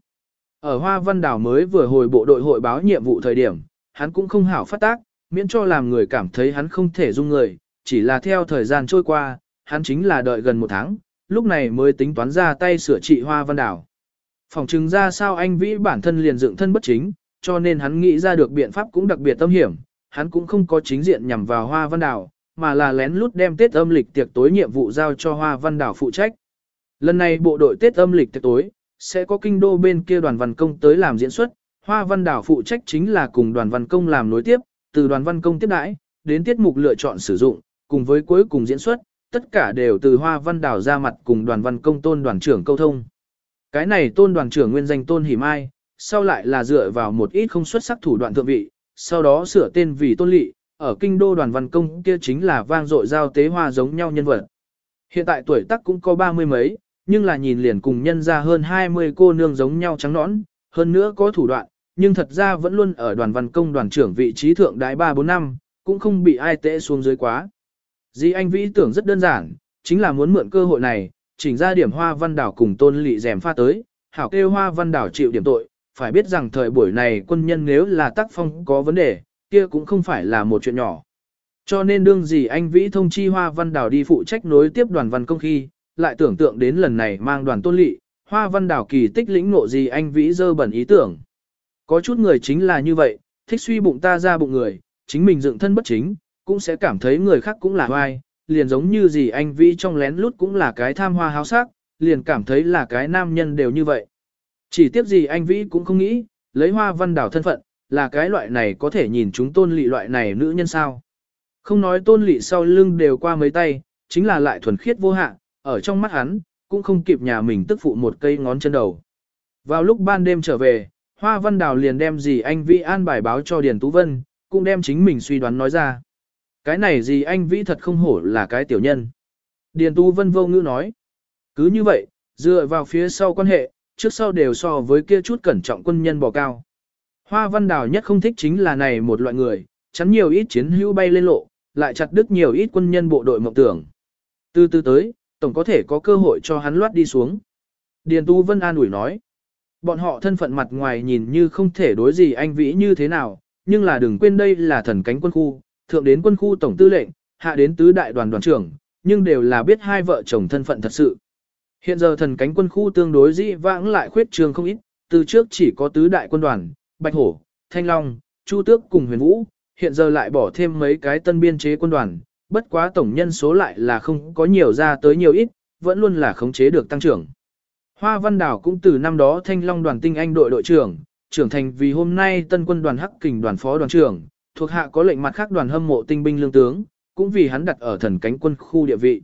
Ở Hoa Văn Đào mới vừa hồi bộ đội hội báo nhiệm vụ thời điểm, hắn cũng không hảo phát tác, miễn cho làm người cảm thấy hắn không thể dung người, chỉ là theo thời gian trôi qua, hắn chính là đợi gần một tháng, lúc này mới tính toán ra tay sửa trị Hoa Văn Đảo. Phòng chứng ra sao anh vĩ bản thân liền dựng thân bất chính, cho nên hắn nghĩ ra được biện pháp cũng đặc biệt tâm hiểm, hắn cũng không có chính diện nhằm vào Hoa Văn Đảo, mà là lén lút đem Tết âm lịch tiệc tối nhiệm vụ giao cho Hoa Văn Đảo phụ trách. Lần này bộ đội Tết âm lịch tiệc tối, sẽ có kinh đô bên kia đoàn văn công tới làm diễn xuất, Hoa Văn Đảo phụ trách chính là cùng đoàn văn công làm nối tiếp, từ đoàn văn công tiếp đãi, đến tiết mục lựa chọn sử dụng, cùng với cuối cùng diễn xuất, tất cả đều từ Hoa Văn Đảo ra mặt cùng đoàn văn công tôn đoàn trưởng câu thông. Cái này tôn đoàn trưởng nguyên danh tôn hỉ mai, sau lại là dựa vào một ít không xuất sắc thủ đoạn thượng vị, sau đó sửa tên vì tôn lỵ ở kinh đô đoàn văn công kia chính là vang dội giao tế hoa giống nhau nhân vật. Hiện tại tuổi tác cũng có ba mươi mấy, nhưng là nhìn liền cùng nhân ra hơn 20 cô nương giống nhau trắng nõn, hơn nữa có thủ đoạn, nhưng thật ra vẫn luôn ở đoàn văn công đoàn trưởng vị trí thượng đại 3-4 năm, cũng không bị ai tệ xuống dưới quá. Di anh vĩ tưởng rất đơn giản, chính là muốn mượn cơ hội này, chỉnh ra điểm hoa văn đảo cùng tôn lị dèm pha tới, hảo kêu hoa văn đảo chịu điểm tội, phải biết rằng thời buổi này quân nhân nếu là tác phong có vấn đề, kia cũng không phải là một chuyện nhỏ. Cho nên đương gì anh Vĩ thông chi Hoa Văn Đảo đi phụ trách nối tiếp đoàn văn công khi, lại tưởng tượng đến lần này mang đoàn tôn lị, Hoa Văn Đảo kỳ tích lĩnh nộ gì anh Vĩ dơ bẩn ý tưởng. Có chút người chính là như vậy, thích suy bụng ta ra bụng người, chính mình dựng thân bất chính, cũng sẽ cảm thấy người khác cũng là hoai, liền giống như gì anh Vĩ trong lén lút cũng là cái tham hoa háo sắc, liền cảm thấy là cái nam nhân đều như vậy. Chỉ tiếc gì anh Vĩ cũng không nghĩ, lấy Hoa Văn Đảo thân phận, là cái loại này có thể nhìn chúng tôn lị loại này nữ nhân sao. Không nói tôn lị sau lưng đều qua mấy tay, chính là lại thuần khiết vô hạn, ở trong mắt hắn, cũng không kịp nhà mình tức phụ một cây ngón chân đầu. Vào lúc ban đêm trở về, Hoa Văn Đào liền đem gì anh Vĩ an bài báo cho Điền Tú Vân, cũng đem chính mình suy đoán nói ra. Cái này gì anh Vĩ thật không hổ là cái tiểu nhân. Điền Tú Vân vô ngữ nói. Cứ như vậy, dựa vào phía sau quan hệ, trước sau đều so với kia chút cẩn trọng quân nhân bò cao. Hoa Văn Đào nhất không thích chính là này một loại người, chắn nhiều ít chiến hữu bay lên lộ, lại chặt đứt nhiều ít quân nhân bộ đội mộng tưởng. Từ từ tới, tổng có thể có cơ hội cho hắn loát đi xuống. Điền Tu Vân an ủi nói, bọn họ thân phận mặt ngoài nhìn như không thể đối gì anh vĩ như thế nào, nhưng là đừng quên đây là thần cánh quân khu, thượng đến quân khu tổng tư lệnh, hạ đến tứ đại đoàn đoàn trưởng, nhưng đều là biết hai vợ chồng thân phận thật sự. Hiện giờ thần cánh quân khu tương đối dĩ vãng lại khuyết trường không ít, từ trước chỉ có tứ đại quân đoàn, Bạch Hổ, Thanh Long, Chu Tước cùng Huyền Vũ, hiện giờ lại bỏ thêm mấy cái tân biên chế quân đoàn, bất quá tổng nhân số lại là không có nhiều ra tới nhiều ít, vẫn luôn là khống chế được tăng trưởng. Hoa Văn Đảo cũng từ năm đó Thanh Long đoàn tinh anh đội đội trưởng, trưởng thành vì hôm nay tân quân đoàn Hắc Kình đoàn phó đoàn trưởng, thuộc hạ có lệnh mặt khác đoàn hâm mộ tinh binh lương tướng, cũng vì hắn đặt ở thần cánh quân khu địa vị.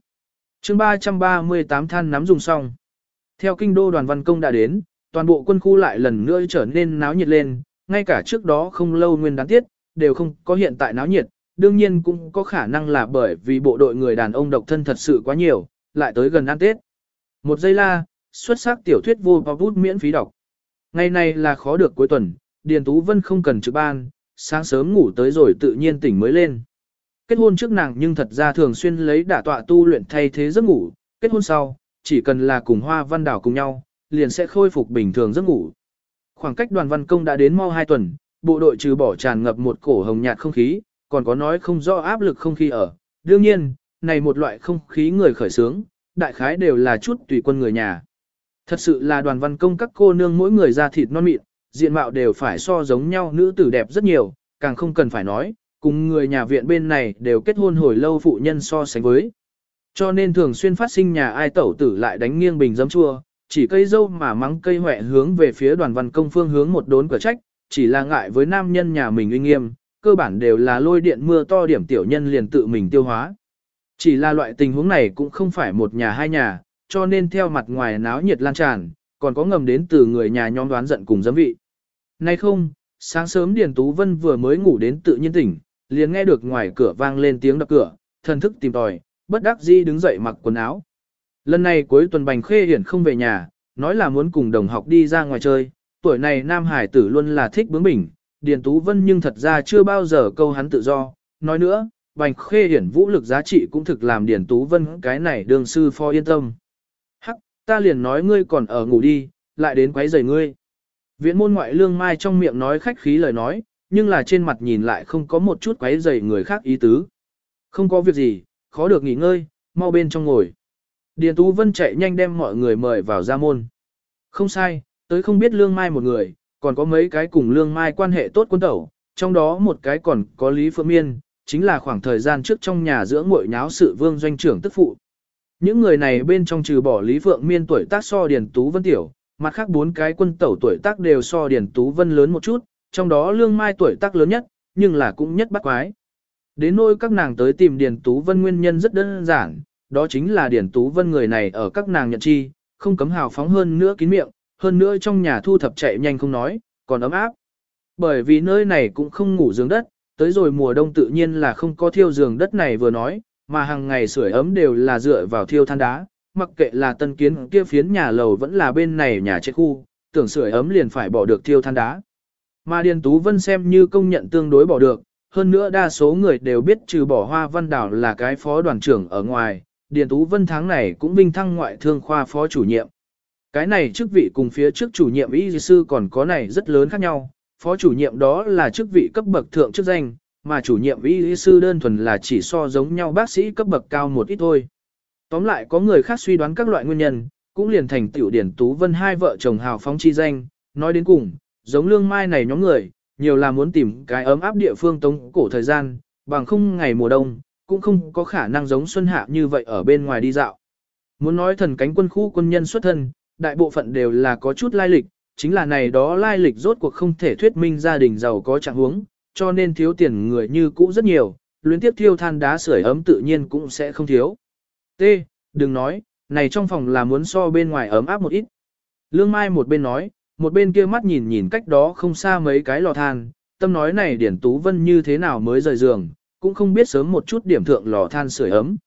chương 338 than nắm dùng xong. Theo kinh đô đoàn văn công đã đến, toàn bộ quân khu lại lần nữa trở nên náo nhiệt lên, ngay cả trước đó không lâu nguyên đáng tiết, đều không có hiện tại náo nhiệt, đương nhiên cũng có khả năng là bởi vì bộ đội người đàn ông độc thân thật sự quá nhiều, lại tới gần ăn Tết. Một giây la, xuất sắc tiểu thuyết vô bút miễn phí đọc. Ngày này là khó được cuối tuần, Điền Tú Vân không cần trực ban, sáng sớm ngủ tới rồi tự nhiên tỉnh mới lên. Kết hôn trước nàng nhưng thật ra thường xuyên lấy đả tọa tu luyện thay thế giấc ngủ, kết hôn sau, chỉ cần là cùng hoa văn đảo cùng nhau, liền sẽ khôi phục bình thường giấc ngủ. Khoảng cách đoàn văn công đã đến mau 2 tuần, bộ đội trừ bỏ tràn ngập một cổ hồng nhạt không khí, còn có nói không rõ áp lực không khí ở. Đương nhiên, này một loại không khí người khởi sướng, đại khái đều là chút tùy quân người nhà. Thật sự là đoàn văn công các cô nương mỗi người ra thịt non mịn, diện mạo đều phải so giống nhau nữ tử đẹp rất nhiều, càng không cần phải nói, cùng người nhà viện bên này đều kết hôn hồi lâu phụ nhân so sánh với. Cho nên thường xuyên phát sinh nhà ai tẩu tử lại đánh nghiêng bình giấm chua, chỉ cây dâu mà mắng cây huệ hướng về phía đoàn văn công phương hướng một đốn cửa trách, chỉ là ngại với nam nhân nhà mình uy nghiêm, cơ bản đều là lôi điện mưa to điểm tiểu nhân liền tự mình tiêu hóa. Chỉ là loại tình huống này cũng không phải một nhà hai nhà, cho nên theo mặt ngoài náo nhiệt lan tràn, còn có ngầm đến từ người nhà nhóm đoán giận cùng giấm vị. Nay không, sáng sớm Điền Tú Vân vừa mới ngủ đến tự nhiên tỉnh, liền nghe được ngoài cửa vang lên tiếng đập cửa, thần thức tìm tòi, bất đắc dĩ đứng dậy mặc quần áo. Lần này cuối tuần Bành Khê Hiển không về nhà, nói là muốn cùng đồng học đi ra ngoài chơi, tuổi này Nam Hải tử luôn là thích bướng bỉnh, Điền Tú Vân nhưng thật ra chưa bao giờ câu hắn tự do. Nói nữa, Bành Khê Hiển vũ lực giá trị cũng thực làm Điền Tú Vân cái này đường sư phó yên tâm. Ta liền nói ngươi còn ở ngủ đi, lại đến quấy rầy ngươi. Viện môn ngoại lương mai trong miệng nói khách khí lời nói, nhưng là trên mặt nhìn lại không có một chút quấy rầy người khác ý tứ. Không có việc gì, khó được nghỉ ngơi, mau bên trong ngồi. Điền Tú Vân chạy nhanh đem mọi người mời vào ra môn. Không sai, tới không biết lương mai một người, còn có mấy cái cùng lương mai quan hệ tốt quân tẩu, trong đó một cái còn có Lý Phượng Miên, chính là khoảng thời gian trước trong nhà giữa ngội nháo sự vương doanh trưởng tức phụ. Những người này bên trong trừ bỏ Lý Phượng Miên tuổi tác so Điền Tú Vân tiểu, mặt khác bốn cái quân tẩu tuổi tác đều so Điền Tú Vân lớn một chút, trong đó Lương Mai tuổi tác lớn nhất, nhưng là cũng nhất bắt quái. Đến nỗi các nàng tới tìm Điền Tú Vân nguyên nhân rất đơn giản, đó chính là Điền Tú Vân người này ở các nàng nhận chi, không cấm hào phóng hơn nữa kín miệng, hơn nữa trong nhà thu thập chạy nhanh không nói, còn ấm áp. Bởi vì nơi này cũng không ngủ giường đất, tới rồi mùa đông tự nhiên là không có thiêu giường đất này vừa nói, mà hàng ngày sưởi ấm đều là dựa vào thiêu than đá, mặc kệ là tân kiến kia phiến nhà lầu vẫn là bên này nhà chết khu, tưởng sưởi ấm liền phải bỏ được thiêu than đá. Mà Điền Tú Vân xem như công nhận tương đối bỏ được, hơn nữa đa số người đều biết trừ bỏ Hoa Văn Đảo là cái phó đoàn trưởng ở ngoài, Điền Tú Vân tháng này cũng vinh thăng ngoại thương khoa phó chủ nhiệm. Cái này chức vị cùng phía trước chủ nhiệm y sư còn có này rất lớn khác nhau, phó chủ nhiệm đó là chức vị cấp bậc thượng chức danh, mà chủ nhiệm y sư đơn thuần là chỉ so giống nhau bác sĩ cấp bậc cao một ít thôi. Tóm lại có người khác suy đoán các loại nguyên nhân, cũng liền thành tiểu Điển Tú Vân hai vợ chồng hào phóng chi danh, nói đến cùng, giống lương mai này nhóm người, nhiều là muốn tìm cái ấm áp địa phương tống cổ thời gian, bằng không ngày mùa đông, cũng không có khả năng giống xuân hạ như vậy ở bên ngoài đi dạo. Muốn nói thần cánh quân khu quân nhân xuất thân, đại bộ phận đều là có chút lai lịch, chính là này đó lai lịch rốt cuộc không thể thuyết minh gia đình giàu có trạng huống, cho nên thiếu tiền người như cũ rất nhiều, luyến tiếp thiêu than đá sưởi ấm tự nhiên cũng sẽ không thiếu. T. Đừng nói, này trong phòng là muốn so bên ngoài ấm áp một ít. Lương Mai một bên nói, một bên kia mắt nhìn nhìn cách đó không xa mấy cái lò than, tâm nói này Điển Tú Vân như thế nào mới rời giường, cũng không biết sớm một chút điểm thượng lò than sưởi ấm.